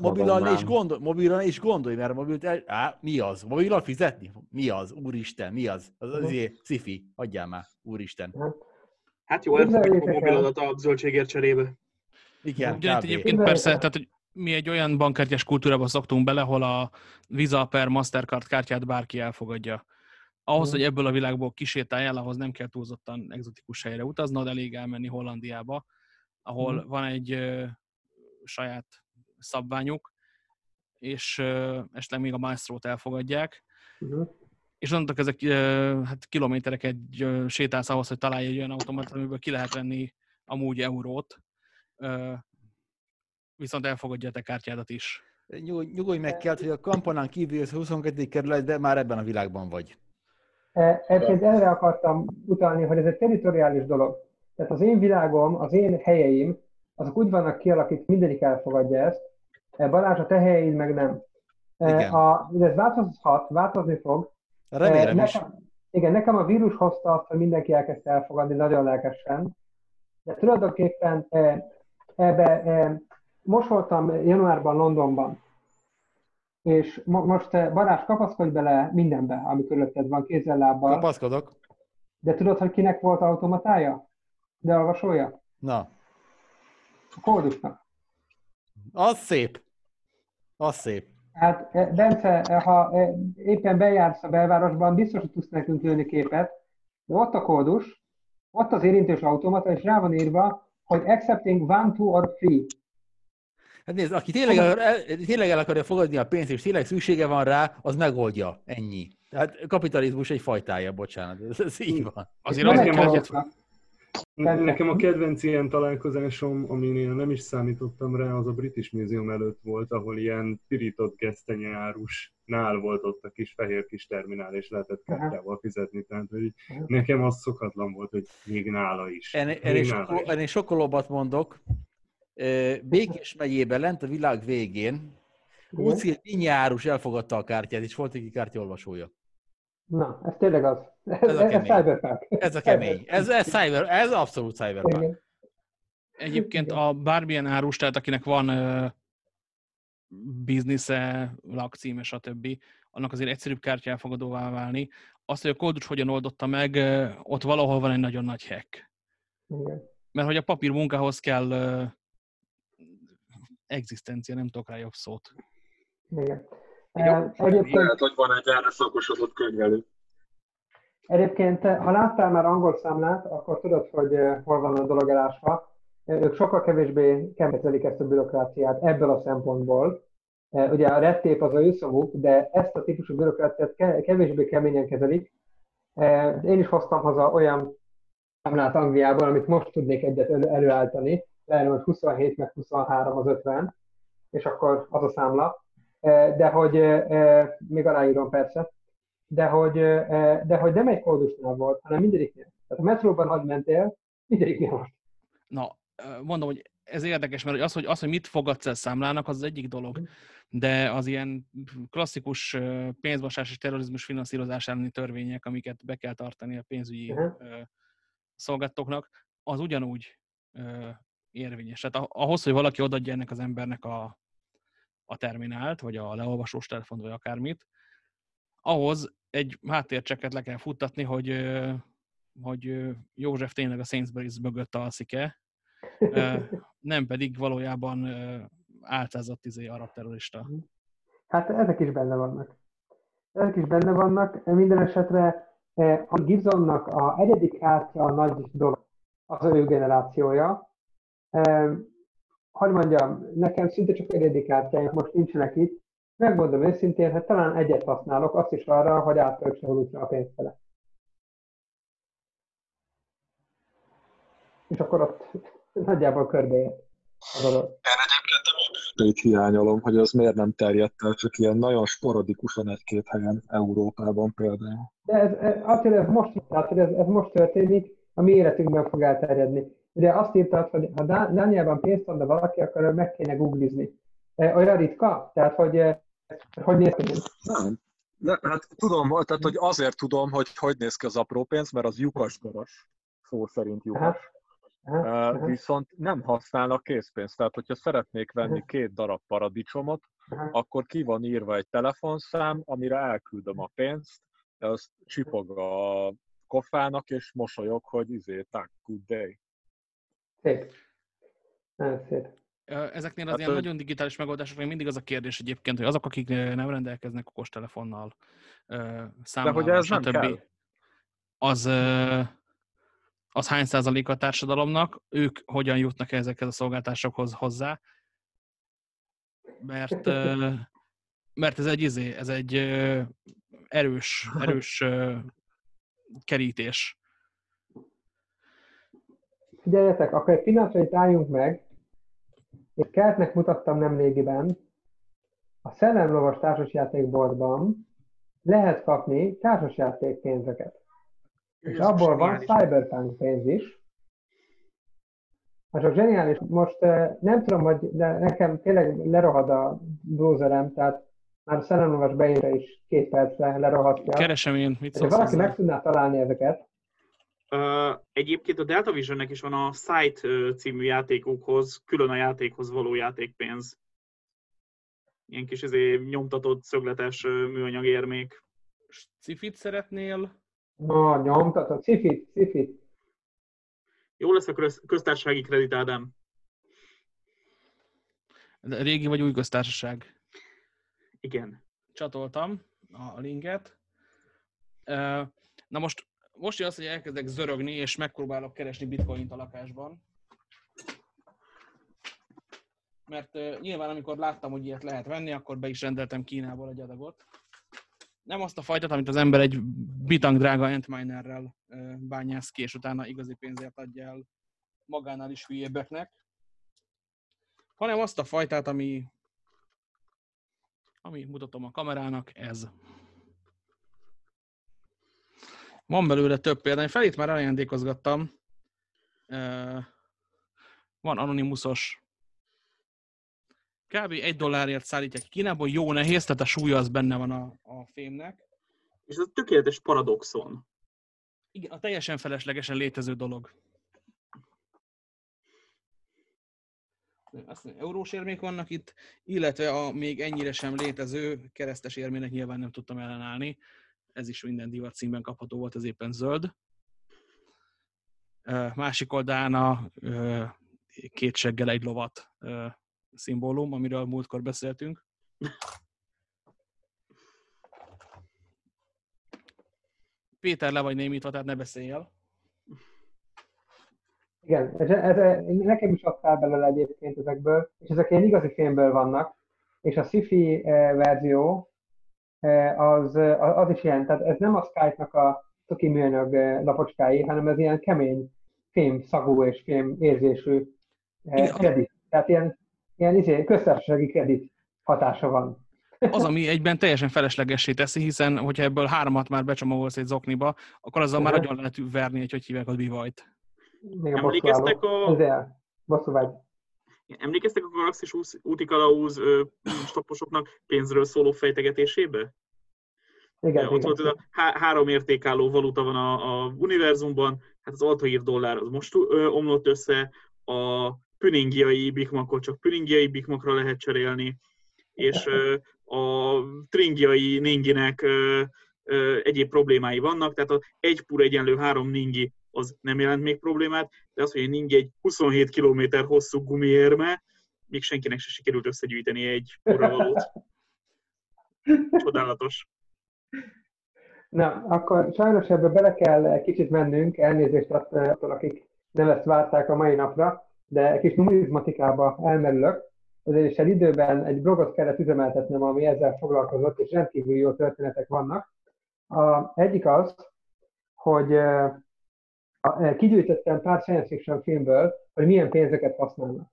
mobillal, is gondol, mobillal is gondolj, mert a mobilt el, á, mi az? Mobillal fizetni? Mi az? Úristen, mi az? Az azért cifi, adjál már, úristen. Hát jó, elfogjuk a mobilodat a zöldségért cserébe. Igen, kb. egyébként persze, tehát hogy mi egy olyan bankkártyás kultúrába szoktunk bele, ahol a Visa per Mastercard kártyát bárki elfogadja. Ahhoz, hogy ebből a világból kisétáljál, ahhoz nem kell túlzottan egzotikus helyre utaznod, elég elmenni Hollandiába, ahol Mhm. van egy ö, saját szabványuk, és ö, esetleg még a Maestro-t elfogadják, Mhm. és onnantól ezek ö, hát kilométereket ö, sétálsz ahhoz, hogy találj egy olyan automatát, amiből ki lehet venni amúgy eurót, ö, viszont elfogadja a te kártyádat is. Nyugodj, meg kell, hogy a kampanán kívül az 22. kerületben már ebben a világban vagy. E, Egyébként erre akartam utalni, hogy ez egy territoriális dolog. Tehát az én világom, az én helyeim, azok úgy vannak kialakítva, mindegyik elfogadja ezt. E, Balázs, a te helyeid meg nem. E, Igen. A, ez változhat, változni fog. Remélem E, is. nekem, Igen, nekem a vírus hozta azt, hogy mindenki elkezdte elfogadni nagyon lelkesen. De tulajdonképpen ebbe, most voltam januárban Londonban, és mo- most te, Balázs, kapaszkodj bele mindenbe, ami körülötted van, kézzel, lábbal. Kapaszkodok. De tudod, hogy kinek volt automatája? De olvasolja? Na, A kódusnak. az szép. Az szép. Hát eh, Bence, eh, ha eh, éppen bejársz a belvárosban, biztos, hogy tudsz nekünk lőni képet, de ott a kódus, ott az érintős automata, és rá van írva, hogy accepting one, two or free. Hát nézd, aki tényleg, el, tényleg el akarja fogadni a pénzt, és tényleg szüksége van rá, az megoldja. Ennyi. Tehát kapitalizmus egy fajtája, bocsánat. Ez, ez így van. Azért az egy nekem kártyát, kódusnak. Nekem a kedvenc ilyen találkozásom, aminél nem is számítottam rá, az a British Museum előtt volt, ahol ilyen pirított gesztenyeárus nál volt ott a kis fehér kis terminál, és lehetett kártyával fizetni. Tehát hogy nekem az szokatlan volt, hogy még nála is. Ennél, sokkal, ennél sokkolóbbat mondok. Békés megyében, lent a világ végén. Úci Vinyárus elfogadta a kártyát, és volt egy kártyaolvasója. Na, ez tényleg az. Ez, Ez ez, a ez, kemény. cyberpunk. Ez a kemény. Ez, ez, cyber, ez abszolút cyberpunk. Igen. Egyébként a bármilyen árus, tehát akinek van ö, biznisze, lakcíme, stb., annak azért egyszerűbb kártya elfogadóvá válni. Azt, hogy a kódus hogyan oldotta meg, ott valahol van egy nagyon nagy hack. Igen. Mert hogy a papír munkához kell ö, egzisztencia, nem tudok rá jobb szót. Igen. Eh, Egyébként, Lehet, hogy van egy erre szakosodott könyvelő. Egyébként, ha láttál már angol számlát, akkor tudod, hogy eh, hol van a dolog elásva. Eh, Ők sokkal kevésbé kezelik ezt a bürokráciát ebből a szempontból. Eh, Ugye a red tape az a ő szavuk, de ezt a típusú bürokráciát ke- kevésbé keményen kezelik. Én is hoztam haza olyan számlát Angliából, amit most tudnék egyet elő, előállítani, lehet, hogy 27 meg 23 az 50, és akkor az a számla. De hogy, még aláírom persze, de hogy, de hogy nem egy kódusnál volt, hanem mindegyiknél. Tehát a metróban, hogy mentél, mindegyiknél most. Na, mondom, hogy ez érdekes, mert az, hogy, az, hogy mit fogadsz el számlának, az az egyik dolog, de az ilyen klasszikus pénzmosás és terrorizmus finanszírozás elleni törvények, amiket be kell tartani a pénzügyi uh-huh. szolgáltatóknak, az ugyanúgy érvényes. Tehát ahhoz, hogy valaki odaadja ennek az embernek a, a terminált, vagy a leolvasós telefont, vagy akármit, ahhoz egy háttércseket le kell futtatni, hogy, hogy József tényleg a Sainsbury's mögött alszik-e, nem pedig valójában álcázott izé arab terrorista. Hát ezek is benne vannak. Ezek is benne vannak. Minden esetre a Gibsonnak a egyedik kártya a nagy dolog, az ő generációja. Hogy mondjam, nekem szinte csak egyedik kártyáink most nincsenek itt. Megmondom őszintén, hogy talán egyet használok, azt is arra, hogy áttöltse a pénzt vele. És akkor ott nagyjából körbeért a dolog. Én egyébként a hiányolom, hogy az miért nem terjedt el, csak ilyen nagyon sporadikusan egy-két helyen Európában például. De ez, ez, Attila, ez most, tehát, ez, ez most történik, a mi életünkben fog elterjedni. Ugye azt írtad, hogy ha Dánielban pénzt adna valaki, akkor meg kéne googlizni. E, olyan ritka? Tehát, hogy e, hogy néz ki? Nem. De, hát tudom, tehát, hogy azért tudom, hogy hogy néz ki az apró pénz, mert az lyukasgaras, szó szerint lyukas. Aha. Uh, viszont nem használnak készpénzt. Tehát, hogyha szeretnék venni két darab paradicsomot, akkor ki van írva egy telefonszám, amire elküldöm a pénzt, azt csipog a kofának, és mosolyog, hogy izé, tak, good day. Szép. szép. Ezeknél az hát, ilyen ő... nagyon digitális megoldásoknál mindig az a kérdés egyébként, hogy azok, akik nem rendelkeznek okostelefonnal, számlával, De hogy ez nem kell. az az hány százalék a társadalomnak, ők hogyan jutnak ezekhez a szolgáltásokhoz hozzá, mert, mert ez egy izé, ez egy erős, erős kerítés. Figyeljetek, akkor egy pillanatra álljunk meg, és Kertnek mutattam nem régiben, a Szellemlovas társasjátékboltban lehet kapni társasjáték és abból van Cyberpunk pénz is. Az csak zseniális. Most nem tudom, hogy de nekem tényleg lerohad a browserem, tehát már a szellemlovas beírta is két percre lerohadja. Keresem én, mit szólsz valaki meg tudná találni ezeket. Egyébként a Delta Visionnek is van a Site című játékokhoz, külön a játékhoz való játékpénz. Ilyen kis izé, nyomtatott szögletes műanyag érmék. Cifit szeretnél? Na, nyomtatod. Cifit, cifit. Jó lesz a köztársasági kredit, Ádám. Régi vagy új köztársaság? Igen. Csatoltam a linket. Na most, most jön az, hogy elkezdek zörögni, és megpróbálok keresni bitcoint a lakásban. Mert nyilván, amikor láttam, hogy ilyet lehet venni, akkor be is rendeltem Kínából egy adagot nem azt a fajtát, amit az ember egy bitang drága Antminerrel bányász ki, és utána igazi pénzért adja el magánál is hülyébbeknek, hanem azt a fajtát, ami, ami mutatom a kamerának, ez. Van belőle több példány. Felét már ajándékozgattam. Van anonimusos kb. egy dollárért szállítják Kínából, jó nehéz, tehát a súlya az benne van a, a fémnek. És ez tökéletes paradoxon. Igen, a teljesen feleslegesen létező dolog. Azt mondja, eurós érmék vannak itt, illetve a még ennyire sem létező keresztes érmének nyilván nem tudtam ellenállni. Ez is minden divat színben kapható volt, ez éppen zöld. Másik oldalán a két seggel egy lovat szimbólum, amiről múltkor beszéltünk. Péter, le vagy némítva, tehát ne beszélj el. Igen, ez, ez, ez, nekem is adtál belőle egyébként ezekből, és ezek ilyen igazi filmből vannak, és a sci-fi eh, verzió az, az is ilyen, tehát ez nem a Skype-nak a cuki műanyag lapocskái, hanem ez ilyen kemény fém szagú és fém érzésű kredit. Tehát ilyen, ilyen izé, köztársasági kredit hatása van. Az, ami egyben teljesen feleslegessé teszi, hiszen hogyha ebből háromat már becsomagolsz egy zokniba, akkor azzal már nagyon lehet verni, hogy hogy hívják a bivajt. Még a Emlékeztek a... Bosszúvágy. Emlékeztek a Galaxis úti kalauz stoposoknak pénzről szóló fejtegetésébe? Igen, Ott igen. volt a há- három értékálló valuta van a, a univerzumban, hát az Altair dollár az most ö, omlott össze, a püningiai bikmakot csak püningiai bikmakra lehet cserélni, és ö, a tringiai ninginek ö, ö, egyéb problémái vannak, tehát a egy pur egyenlő három ningi az nem jelent még problémát, de az, hogy egy ningi egy 27 km hosszú gumiérme, még senkinek se sikerült összegyűjteni egy valót. Csodálatos. Na, akkor sajnos ebbe bele kell kicsit mennünk, elnézést attól, akik nem ezt várták a mai napra, de egy kis numizmatikába elmerülök. Azért is időben egy blogot kellett üzemeltetnem, ami ezzel foglalkozott, és rendkívül jó történetek vannak. A, egyik az, hogy a, kigyűjtöttem pár science fiction filmből, hogy milyen pénzeket használnak.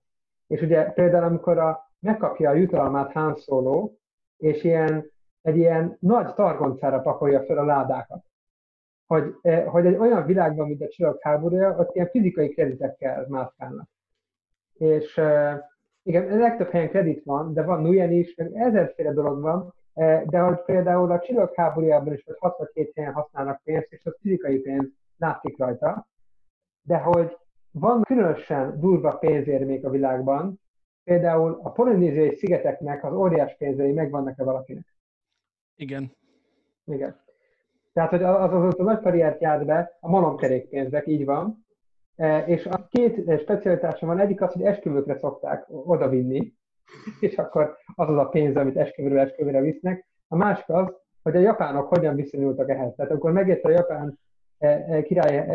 És ugye például, amikor a, megkapja a jutalmát Han Solo, és ilyen egy ilyen nagy targoncára pakolja fel a ládákat. Hogy, eh, hogy egy olyan világban, mint a csillagok háborúja, ott ilyen fizikai kreditekkel mászkálnak. És eh, igen, legtöbb helyen kredit van, de van Nuyen is, ezerféle dolog van, de hogy például a csillagok háborújában is, hogy 62 helyen használnak pénzt, és az fizikai pénz látszik rajta, de hogy van különösen durva pénzérmék a világban, például a polinéziai szigeteknek az óriás pénzei megvannak-e valakinek? Igen. Igen. Tehát, hogy az az, az a nagy karriert járt be, a malomkerékpénzek, így van. E, és a két specialitása van, egyik az, hogy esküvőkre szokták odavinni, és akkor az az a pénz, amit esküvőről esküvőre visznek. A másik az, hogy a japánok hogyan viszonyultak ehhez. Tehát akkor megjött a japán király,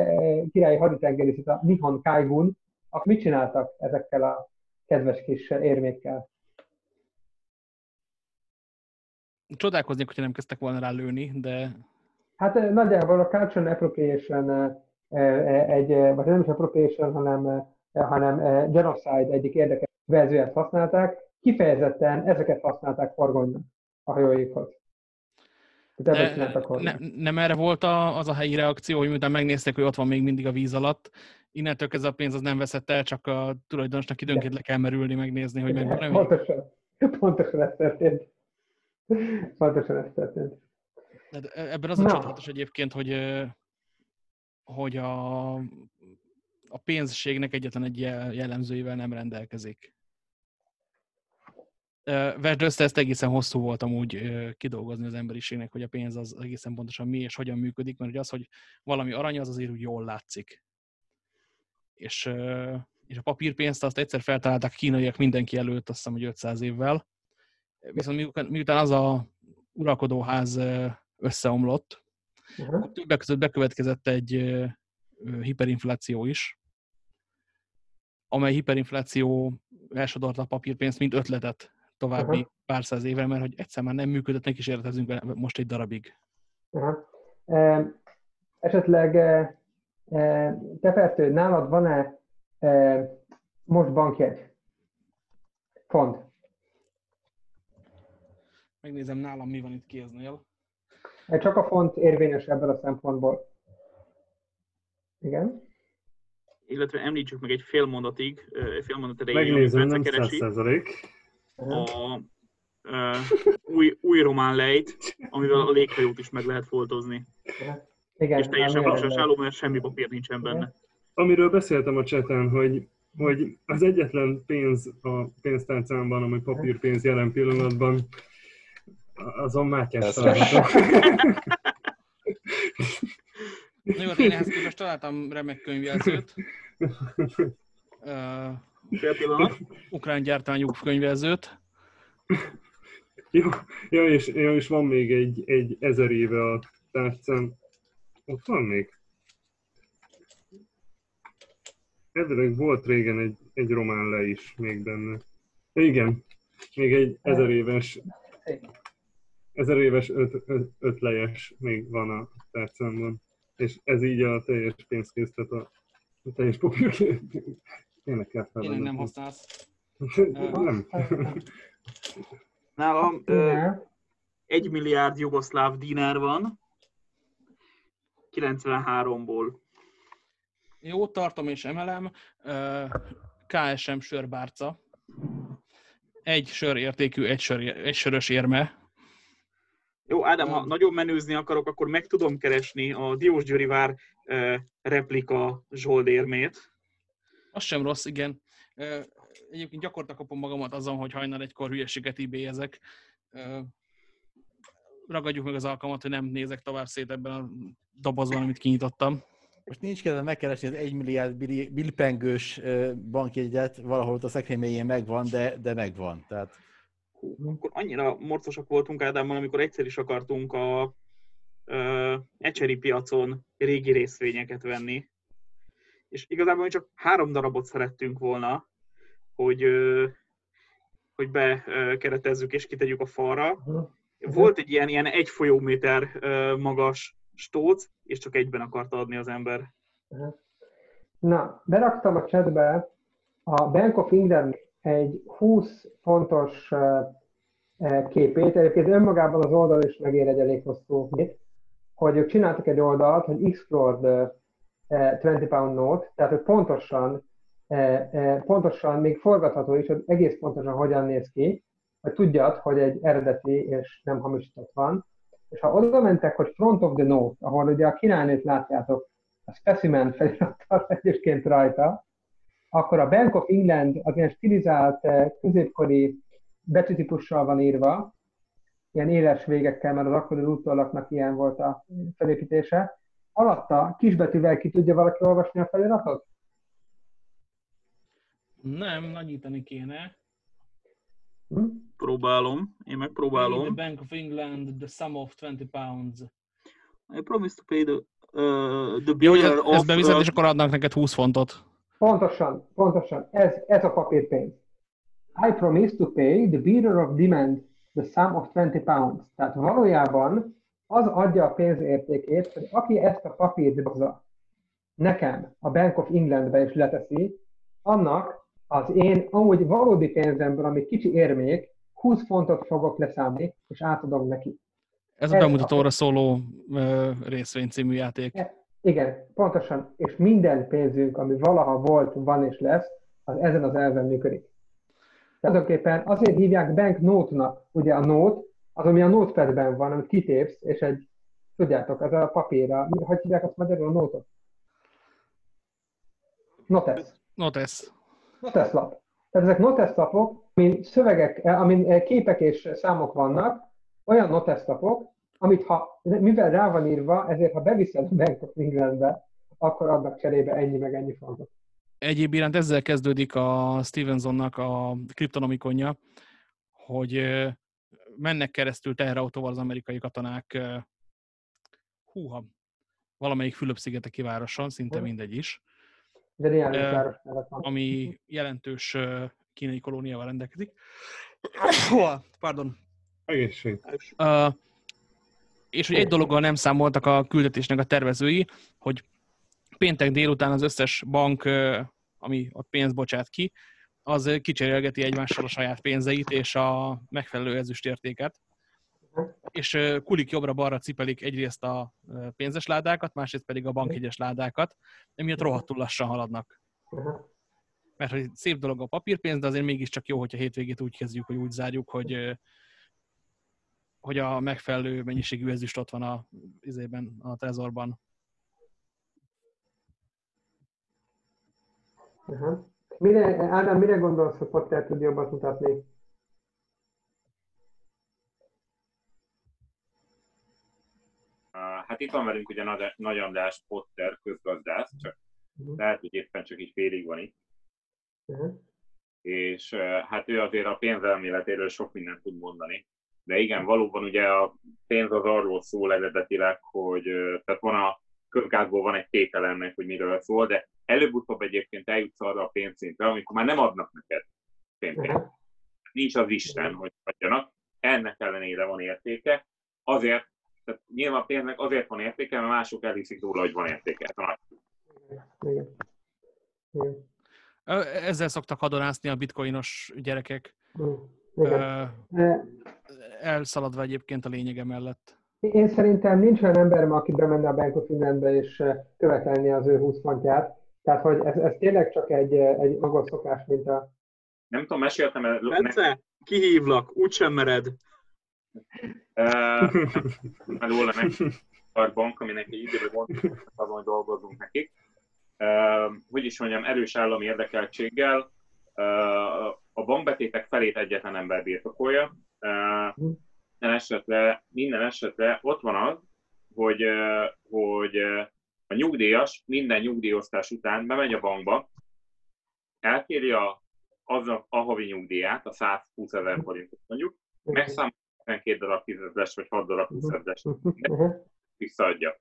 királyi haditengerészet, a Nihon Kaigun, akkor mit csináltak ezekkel a kedves kis érmékkel? Csodálkoznék, hogyha nem kezdtek volna rá lőni, de... Hát nagyjából a cultural appropriation egy, vagy nem is appropriation, hanem, hanem genocide egyik érdekes verzióját használták, kifejezetten ezeket használták forgonynak a hajóikhoz. De ne, nem erre volt a, az a helyi reakció, hogy miután megnézték, hogy ott van még mindig a víz alatt, innentől ez a pénz az nem veszett el, csak a tulajdonosnak időnként le kell merülni, megnézni, hogy megvan. Pontosan, pontosan ez történt. Pontosan ez történt. Ebben az a csodálatos egyébként, hogy, hogy a, a pénzségnek egyetlen egy jellemzőivel nem rendelkezik. Vesd össze, ezt egészen hosszú voltam úgy kidolgozni az emberiségnek, hogy a pénz az egészen pontosan mi és hogyan működik, mert az, hogy valami arany, az azért úgy jól látszik. És, és a papírpénzt azt egyszer feltalálták kínaiak mindenki előtt, azt hiszem, hogy 500 évvel, Viszont miután az a uralkodóház összeomlott, uh-huh. akkor többek között bekövetkezett egy hiperinfláció is, amely hiperinfláció elsodorta a papírpénzt, mint ötletet további uh-huh. pár száz évre, mert hogy egyszer már nem működött, neki is értezünk vele most egy darabig. Uh-huh. E, esetleg e, te Fertő, nálad van-e e, most bankjegy? Font. Megnézem nálam, mi van itt kéznél. Csak a font érvényes ebből a szempontból. Igen. Illetve említsük meg egy fél mondatig, fél mondat erejéig, Megnézem, nem keresi, a uh, új, új román lejt, amivel a léghajót is meg lehet foltozni. Igen, és teljesen valósan álló, mert semmi papír nincsen benne. Amiről beszéltem a cseten, hogy hogy az egyetlen pénz a pénztárcámban, ami papírpénz jelen pillanatban, azon Mátyás található. Na jó, én ehhez képest találtam remek könyvjelzőt. Uh, ukrán gyártmányú könyvjelzőt. Jó, jó, és, jó, és van még egy, egy ezer éve a tárcán. Ott van még? Elvileg volt régen egy, egy román le is még benne. Igen, még egy ezer éves ezer éves öt, öt, ötlejes még van a tárcámban. És ez így a teljes pénzkészlet, a, a teljes papír. Tényleg kell Tényleg nem használsz. nem. Nálam egy milliárd jugoszláv dinár van, 93-ból. Jó, tartom és emelem. KSM sörbárca. Egy sör értékű, egy, sör, egy sörös érme. Jó, Ádám, ha nagyon menőzni akarok, akkor meg tudom keresni a Diósgyőri vár replika zsoldérmét. Az sem rossz, igen. Egyébként gyakorta kapom magamat azon, hogy hajnal egykor hülyeséget ezek. Ragadjuk meg az alkalmat, hogy nem nézek tovább szét ebben a dobozban, amit kinyitottam. Most nincs kedve megkeresni az 1 milliárd bilpengős bankjegyet, valahol ott a szekrény mélyén megvan, de, de megvan. Tehát... Akkor annyira morcosak voltunk Ádámmal, amikor egyszer is akartunk a uh, ecseri piacon régi részvényeket venni. És igazából mi csak három darabot szerettünk volna, hogy, hogy bekeretezzük és kitegyük a falra. Volt egy ilyen, ilyen egy folyóméter magas stóc, és csak egyben akarta adni az ember. Na, beraktam a chatbe a Bank of England egy 20 fontos képét, egyébként önmagában az oldal is megér egy elég hosszú hogy ők csináltak egy oldalt, hogy explored 20 pound note, tehát hogy pontosan, pontosan még forgatható is, hogy egész pontosan hogyan néz ki, hogy tudjad, hogy egy eredeti és nem hamisított van, és ha oda mentek, hogy front of the note, ahol ugye a királynőt látjátok, a specimen felirattal egyébként rajta, akkor a Bank of England az ilyen stilizált eh, középkori betűtípussal van írva, ilyen éles végekkel, mert az akkori úttolaknak ilyen volt a felépítése. Alatta kisbetűvel ki tudja valaki olvasni a feliratot? Nem, nagyítani kéne. Hm? Próbálom, én megpróbálom. The Bank of England, the sum of 20 pounds. I promise to pay the, uh, the bill ja, of... Ezt beviszed, uh, és akkor adnak neked 20 fontot. Pontosan, pontosan. Ez, ez a papírpénz. I promise to pay the bearer of demand the sum of 20 pounds. Tehát valójában az adja a pénz értékét, hogy aki ezt a papírt dobza nekem a Bank of Englandbe is leteszi, annak az én amúgy valódi pénzemből, ami kicsi érmék, 20 fontot fogok leszámni, és átadom neki. Ez, Ez a bemutatóra a... szóló uh, részvény című játék. E, igen, pontosan. És minden pénzünk, ami valaha volt, van és lesz, az ezen az elven működik. Tulajdonképpen azért hívják bank note-nak, ugye a note, az, ami a notepadben van, amit kitépsz, és egy, tudjátok, ez a papírra, hogy hívják azt magyarul a note-ot? Notes. Notes. Notes lap. Tehát ezek notes lapok, amin szövegek, amin képek és számok vannak, olyan notes lapok, amit ha, mivel rá van írva, ezért ha beviszed a Bank of Englandbe, akkor adnak cserébe ennyi meg ennyi fontot. Egyéb iránt ezzel kezdődik a Stevensonnak a kriptonomikonja, hogy mennek keresztül teherautóval az amerikai katonák húha, valamelyik Fülöp-szigeteki városon, szinte mindegy is, de ami jelentős kínai kolóniával rendelkezik. Pardon. Egészség. Uh, és hogy egy dologgal nem számoltak a küldetésnek a tervezői, hogy péntek délután az összes bank, ami ott pénzt bocsát ki, az kicserélgeti egymással a saját pénzeit és a megfelelő ezüstértéket. És kulik jobbra-balra cipelik egyrészt a pénzes ládákat, másrészt pedig a bankjegyes ládákat, emiatt rohadtul lassan haladnak. Mert hogy szép dolog a papírpénz, de azért mégiscsak jó, hogyha hétvégét úgy kezdjük, hogy úgy zárjuk, hogy hogy a megfelelő mennyiségű ezüst ott van a, izében, a trezorban. Uh-huh. Mire, Ádám, mire gondolsz, hogy Potter tud jobban mutatni? Hát itt van velünk ugye Nagy András Potter közgazdász, csak uh-huh. lehet, hogy éppen csak így félig van itt. Uh-huh. És hát ő azért a pénzelméletéről sok mindent tud mondani. De igen, valóban ugye a pénz az arról szól eredetileg, hogy tehát van a közgázból van egy tétel ennek, hogy miről szól, de előbb-utóbb egyébként eljutsz arra a pénzszintre, amikor már nem adnak neked pénzt. Nincs az Isten, hogy adjanak. Ennek ellenére van értéke. Azért, tehát nyilván a pénznek azért van értéke, mert mások elhiszik róla, hogy van értéke. Igen. Igen. Ezzel szoktak hadonászni a bitcoinos gyerekek. Igen. Elszaladva egyébként a lényege mellett. Én szerintem nincs olyan ember, aki bemenne a Bank of Englandbe és követelni az ő 20 fontját. Tehát, hogy ez, ez tényleg csak egy, egy angol szokás, mint a... Nem tudom, meséltem el... Bence, kihívlak, úgysem mered. Róla meg bank, aminek egy időben volt, azon, hogy dolgozunk nekik. Hogy is mondjam, erős állami érdekeltséggel a bankbetétek felét egyetlen ember birtokolja. Minden esetre, minden esetre ott van az, hogy, hogy a nyugdíjas minden nyugdíjosztás után bemegy a bankba, elkéri a, az a, havi nyugdíját, a 120 ezer forintot mondjuk, megszámolja 12 darab 10 ezeres vagy 6 darab 20 ezeres, visszaadja.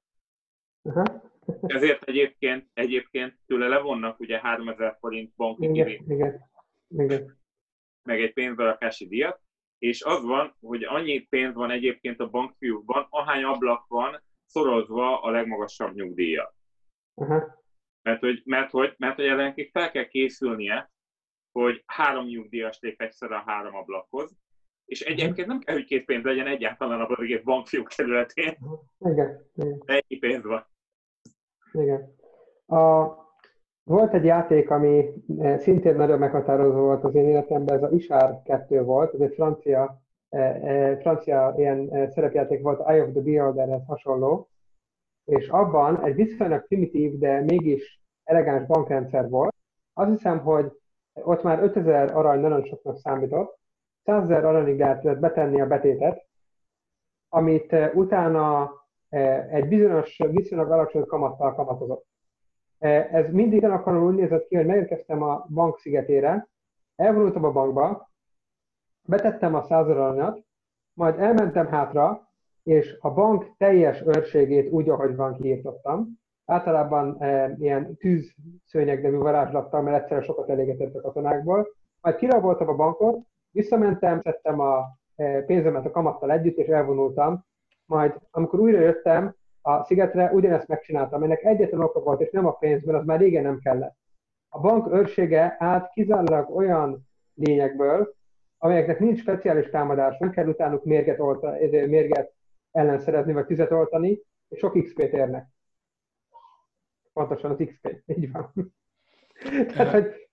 Ezért egyébként, egyébként tőle levonnak ugye 3000 forint banki igen. meg egy pénzberakási díjat, és az van, hogy annyi pénz van egyébként a bankfiúkban, ahány ablak van szorozva a legmagasabb nyugdíja. Uh-huh. Mert, hogy, mert, hogy, mert hogy ellenképp fel kell készülnie, hogy három nyugdíjas lép egyszer a három ablakhoz, és egyébként nem kell, hogy két pénz legyen egyáltalán a egész bankfiúk területén. Igen. igen. De ennyi pénz van. Igen. A, volt egy játék, ami eh, szintén nagyon meghatározó volt az én életemben, ez a Isár 2 volt, ez egy francia, francia ilyen szerepjáték volt, Eye of the Beholderhez hasonló, és abban egy viszonylag primitív, de mégis elegáns bankrendszer volt. Azt hiszem, hogy ott már 5000 arany nagyon soknak számított, 100 ezer aranyig lehetett betenni a betétet, amit utána egy bizonyos, viszonylag alacsony kamattal kamatozott. Ez mindig alkalommal úgy nézett ki, hogy megérkeztem a bank szigetére, elvonultam a bankba, betettem a százer aranyat, majd elmentem hátra, és a bank teljes őrségét úgy, ahogy van kiírtottam. Általában e, ilyen tűzszőnyeg nevű varázslattal, mert egyszerre sokat elégetett a katonákból. Majd kiraboltam a bankot, visszamentem, szedtem a e, pénzemet a kamattal együtt, és elvonultam. Majd amikor újra jöttem, a szigetre ugyanezt megcsináltam. Ennek egyetlen oka volt, és nem a pénz, mert az már régen nem kellett. A bank őrsége állt kizárólag olyan lényekből, amelyeknek nincs speciális támadás, nem kell utánuk mérget, olta, mérget ellen szerezni, vagy tüzet oltani, és sok XP-t érnek. Pontosan az XP, így van. Tehát, hogy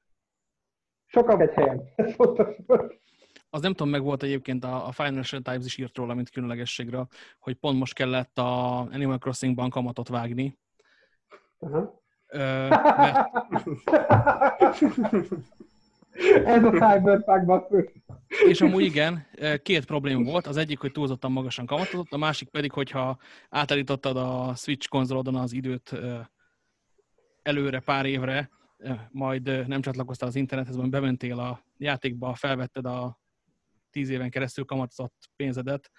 sokan egy helyen. Ez fontos volt az nem tudom, meg volt egyébként a, a Financial Times is írt róla, mint különlegességre, hogy pont most kellett a Animal Crossing bankamatot vágni. Uh-huh. Ö, mert... Ez a cyberpunk basszus. És amúgy igen, két probléma volt. Az egyik, hogy túlzottan magasan kamatozott, a másik pedig, hogyha átállítottad a Switch konzolodon az időt előre pár évre, majd nem csatlakoztál az internethez, hanem bementél a játékba, felvetted a tíz éven keresztül kamatozott pénzedet,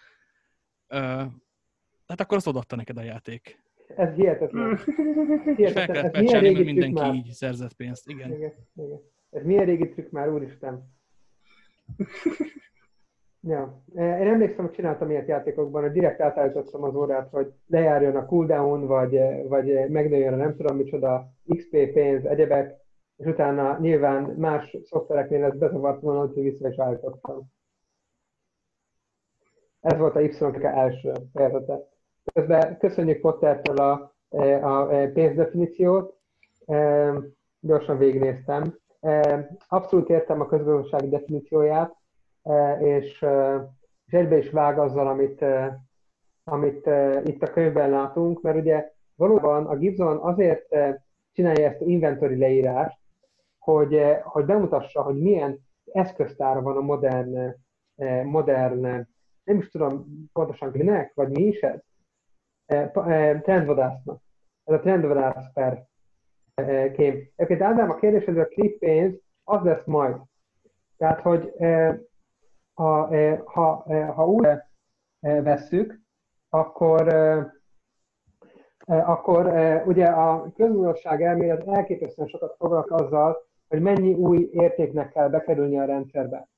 hát akkor azt odaadta neked a játék. Ez hihetetlen. hihetetlen. És fel kellett pecselni, mert mindenki már. így szerzett pénzt. Igen. Igen, igen. Ez milyen régi trükk már, úristen. Ja. Én emlékszem, hogy csináltam ilyet játékokban, hogy direkt átállítottam az órát, hogy lejárjon a cooldown, vagy, vagy megnőjön a nem tudom micsoda, XP, pénz, egyebek, és utána nyilván más szoftvereknél ez bezavart volna, hogy vissza is állítottam. Ez volt a Y első fejezete. Közben köszönjük Pottertől a, a pénzdefiníciót. Gyorsan végignéztem. Abszolút értem a közgazdasági definícióját, és, és egybe is vág azzal, amit, amit itt a könyvben látunk, mert ugye valóban a Gibson azért csinálja ezt az inventory leírást, hogy, hogy bemutassa, hogy milyen eszköztára van a modern, modern nem is tudom pontosan minek, vagy mi is ez, trendvadásznak. Ez a trendvadász per kém. Egyébként Ádám, a kérdés, hogy a pénz az lesz majd. Tehát, hogy ha, ha, ha úgy vesszük, akkor, akkor ugye a közgazdaság elmélet elképesztően sokat foglalkozik azzal, hogy mennyi új értéknek kell bekerülni a rendszerbe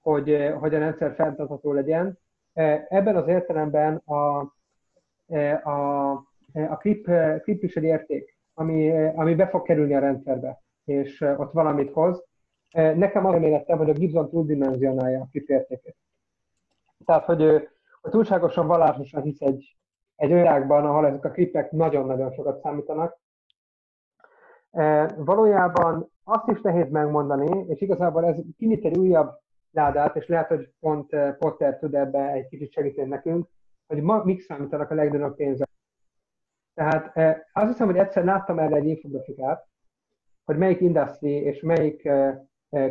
hogy, hogy a rendszer fenntartható legyen. Ebben az értelemben a, a, a klip, klip érték, ami, ami be fog kerülni a rendszerbe, és ott valamit hoz. Nekem az reméltem, hogy a Gibson túldimenzionálja a klip értékét. Tehát, hogy, hogy túlságosan vallásosan hisz egy, egy világban, ahol ezek a klipek nagyon-nagyon sokat számítanak. Valójában azt is nehéz megmondani, és igazából ez kinyit egy újabb ládát, és lehet, hogy pont Potter tud ebbe egy kicsit segíteni nekünk, hogy ma mik számítanak a legnagyobb pénzek. Tehát azt hiszem, hogy egyszer láttam erre egy infografikát, hogy melyik industry és melyik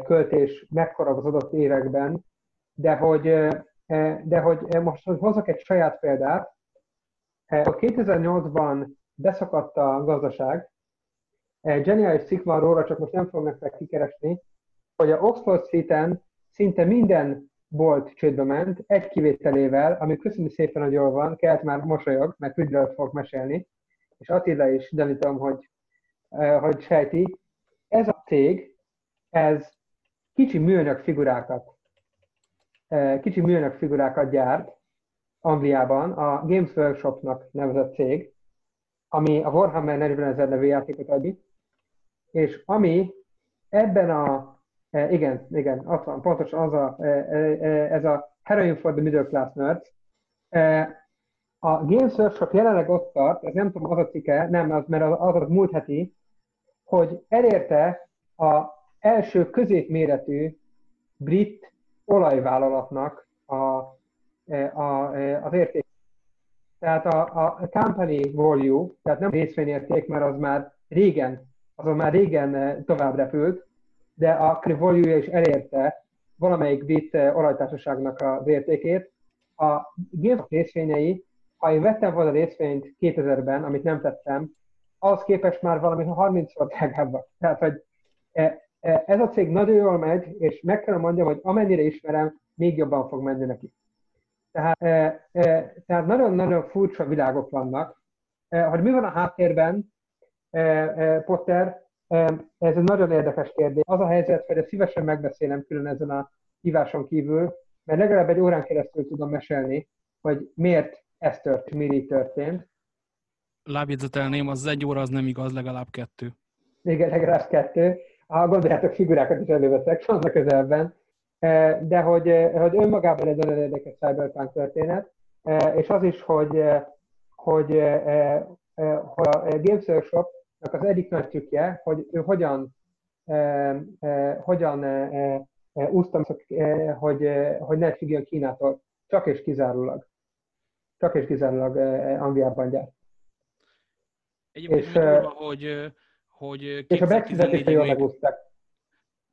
költés mekkora az adott években, de hogy, de hogy most hogy hozok egy saját példát, a 2008-ban beszakadt a gazdaság, geniális cikk van róla, csak most nem fogom nektek kikeresni, hogy a Oxford Street-en szinte minden bolt csődbe ment, egy kivételével, ami köszönjük szépen, hogy jól van, kelt már mosolyog, mert ügyről fogok mesélni, és Attila is gyanítom, hogy, hogy sejti. Ez a cég, ez kicsi műanyag figurákat, kicsi műanyag figurákat gyárt Angliában, a Games Workshopnak nevezett cég, ami a Warhammer 40 ezer nevű játékot adja, és ami ebben a, e, igen, igen, ott van, pontosan az a, e, e, ez a Heroin for the Middle Class Nerds. A Games Workshop jelenleg ott tart, ez nem tudom, az a cikke, nem, az, mert az, az, múlt heti, hogy elérte a első középméretű brit olajvállalatnak a, a, az érték. Tehát a, a company value, tehát nem részvényérték, mert az már régen azon már régen tovább repült, de a value is elérte valamelyik bit eh, olajtársaságnak az értékét. A GameStop részvényei, ha én vettem volna részvényt 2000-ben, amit nem tettem, ahhoz képest már valami 30-szor drágábbak. Tehát, hogy eh, ez a cég nagyon jól megy, és meg kell mondjam, hogy amennyire ismerem, még jobban fog menni neki. Tehát, tehát nagyon-nagyon furcsa világok vannak. Hogy mi van a háttérben, Potter, ez egy nagyon érdekes kérdés. Az a helyzet, hogy ezt szívesen megbeszélem külön ezen a híváson kívül, mert legalább egy órán keresztül tudom mesélni, hogy miért ez történt, mi történt. Lábjegyzetelném, az egy óra az nem igaz, legalább kettő. Igen, legalább kettő. Ha gondoljátok, figurákat is előveszek, van a közelben. De hogy, hogy önmagában egy nagyon érdekes cyberpunk történet, és az is, hogy, hogy, hogy a Games Workshop az egyik nagy trükkje, hogy ő hogyan, eh, eh, hogyan eh, úsztam, eh, hogy, hogy ne függjön Kínától, csak és kizárólag. Csak és kizárólag Angliában gyárt. Egyébként és, hogy, hogy és a jól megúszták.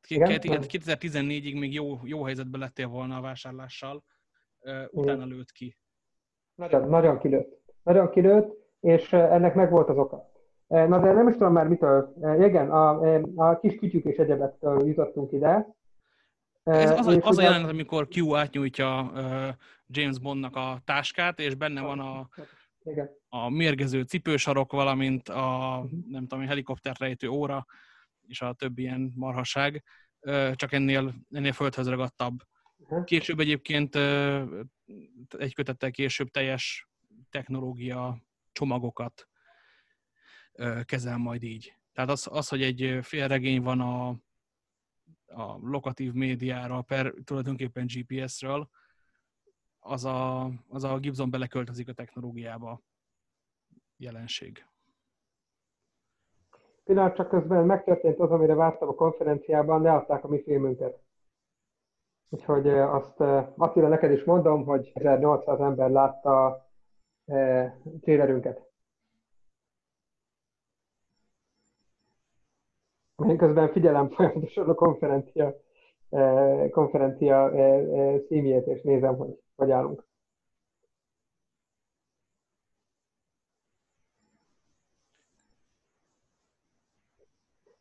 2014-ig még jó, jó helyzetben lettél volna a vásárlással, utána lőtt ki. Nagyon, nagyon kilőtt. Nagyon kilőtt, és ennek meg volt az oka. Na de nem is tudom már mitől. Igen, a, a kis kütyük és egyebektől jutottunk ide. Ez az, az, az a jelenet, amikor Q átnyújtja James Bondnak a táskát, és benne van a, igen. a mérgező cipősarok, valamint a nem tudom, helikopter rejtő óra, és a többi ilyen marhaság, csak ennél, ennél földhöz ragadtabb. Később egyébként egy kötettel később teljes technológia csomagokat kezel majd így. Tehát az, az hogy egy félregény van a, a lokatív médiára per tulajdonképpen GPS-ről, az a, az a Gibson beleköltözik a technológiába jelenség. Pillanat csak közben megtörtént az, amire vártam a konferenciában, leadták a mi filmünket. Úgyhogy azt Attila, neked is mondom, hogy 1800 ember látta a trailerünket. Én közben figyelem folyamatosan a konferencia, eh, konferencia eh, eh, címjét, és nézem, hogy hogy állunk.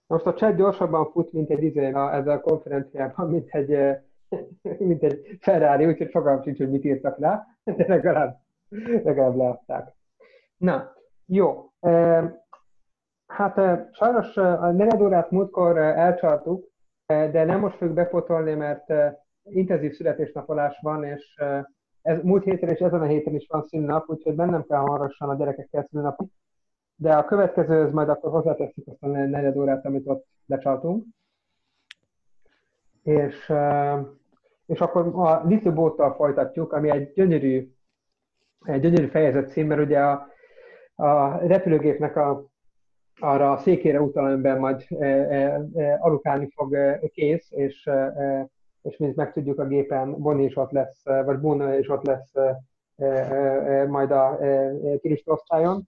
Most a chat gyorsabban fut, mint egy izé a, ezzel a konferenciában, mint egy, mint egy Ferrari, úgyhogy fogalmam sincs, hogy mit írtak rá, de legalább, legalább leadták. Na, jó. Hát sajnos a negyed órát múltkor elcsaltuk, de nem most fogjuk bepotolni, mert intenzív születésnapolás van, és ez múlt héten és ezen a héten is van szünnap, úgyhogy bennem kell hamarosan a gyerekekkel szülnapi. De a következő, az majd akkor hozzáteszik azt a negyed órát, amit ott lecsaltunk. És, és akkor a Little folytatjuk, ami egy gyönyörű, egy gyönyörű fejezet cím, mert ugye a, a repülőgépnek a, arra a székére utal, amiben majd e, e, e, alukálni fog e, kész, és, e, és mint megtudjuk a gépen, Bonnie is ott lesz, vagy Bonnie is ott lesz e, e, e, majd a e, turistosztályon,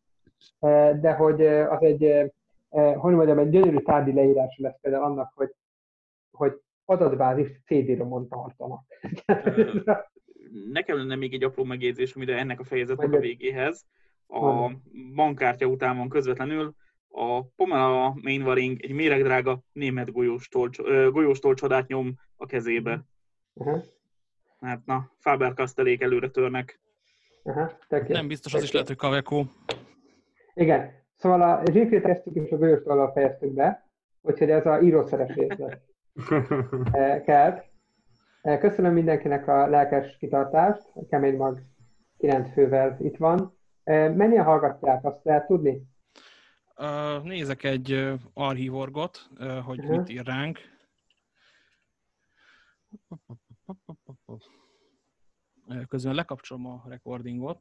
e, de hogy az egy, e, hogy mondjam, egy gyönyörű tárgyi leírás lesz például annak, hogy, hogy adatbázis CD-romon tartanak. Nekem lenne még egy apró megjegyzés, amire ennek a fejezetnek a végéhez. A bankkártya után van közvetlenül a Pomela Mainwaring egy méregdrága német golyóstól, golyóstól csodát nyom a kezébe. Uh-huh. Hát na, faber kastelék előre törnek. Uh-huh. Nem biztos, az is lehet, hogy Kaveco. Igen. Szóval a zsífét tesztük és a golyóstól fejeztük be, úgyhogy ez a írószeres rész lesz. Eh, kelt. Eh, köszönöm mindenkinek a lelkes kitartást, a kemény mag 9 fővel itt van. Eh, mennyien hallgatják, azt lehet tudni? Uh, nézek egy uh, archívorgot, uh, hogy uh-huh. mit ír ránk. Közben lekapcsolom a recordingot.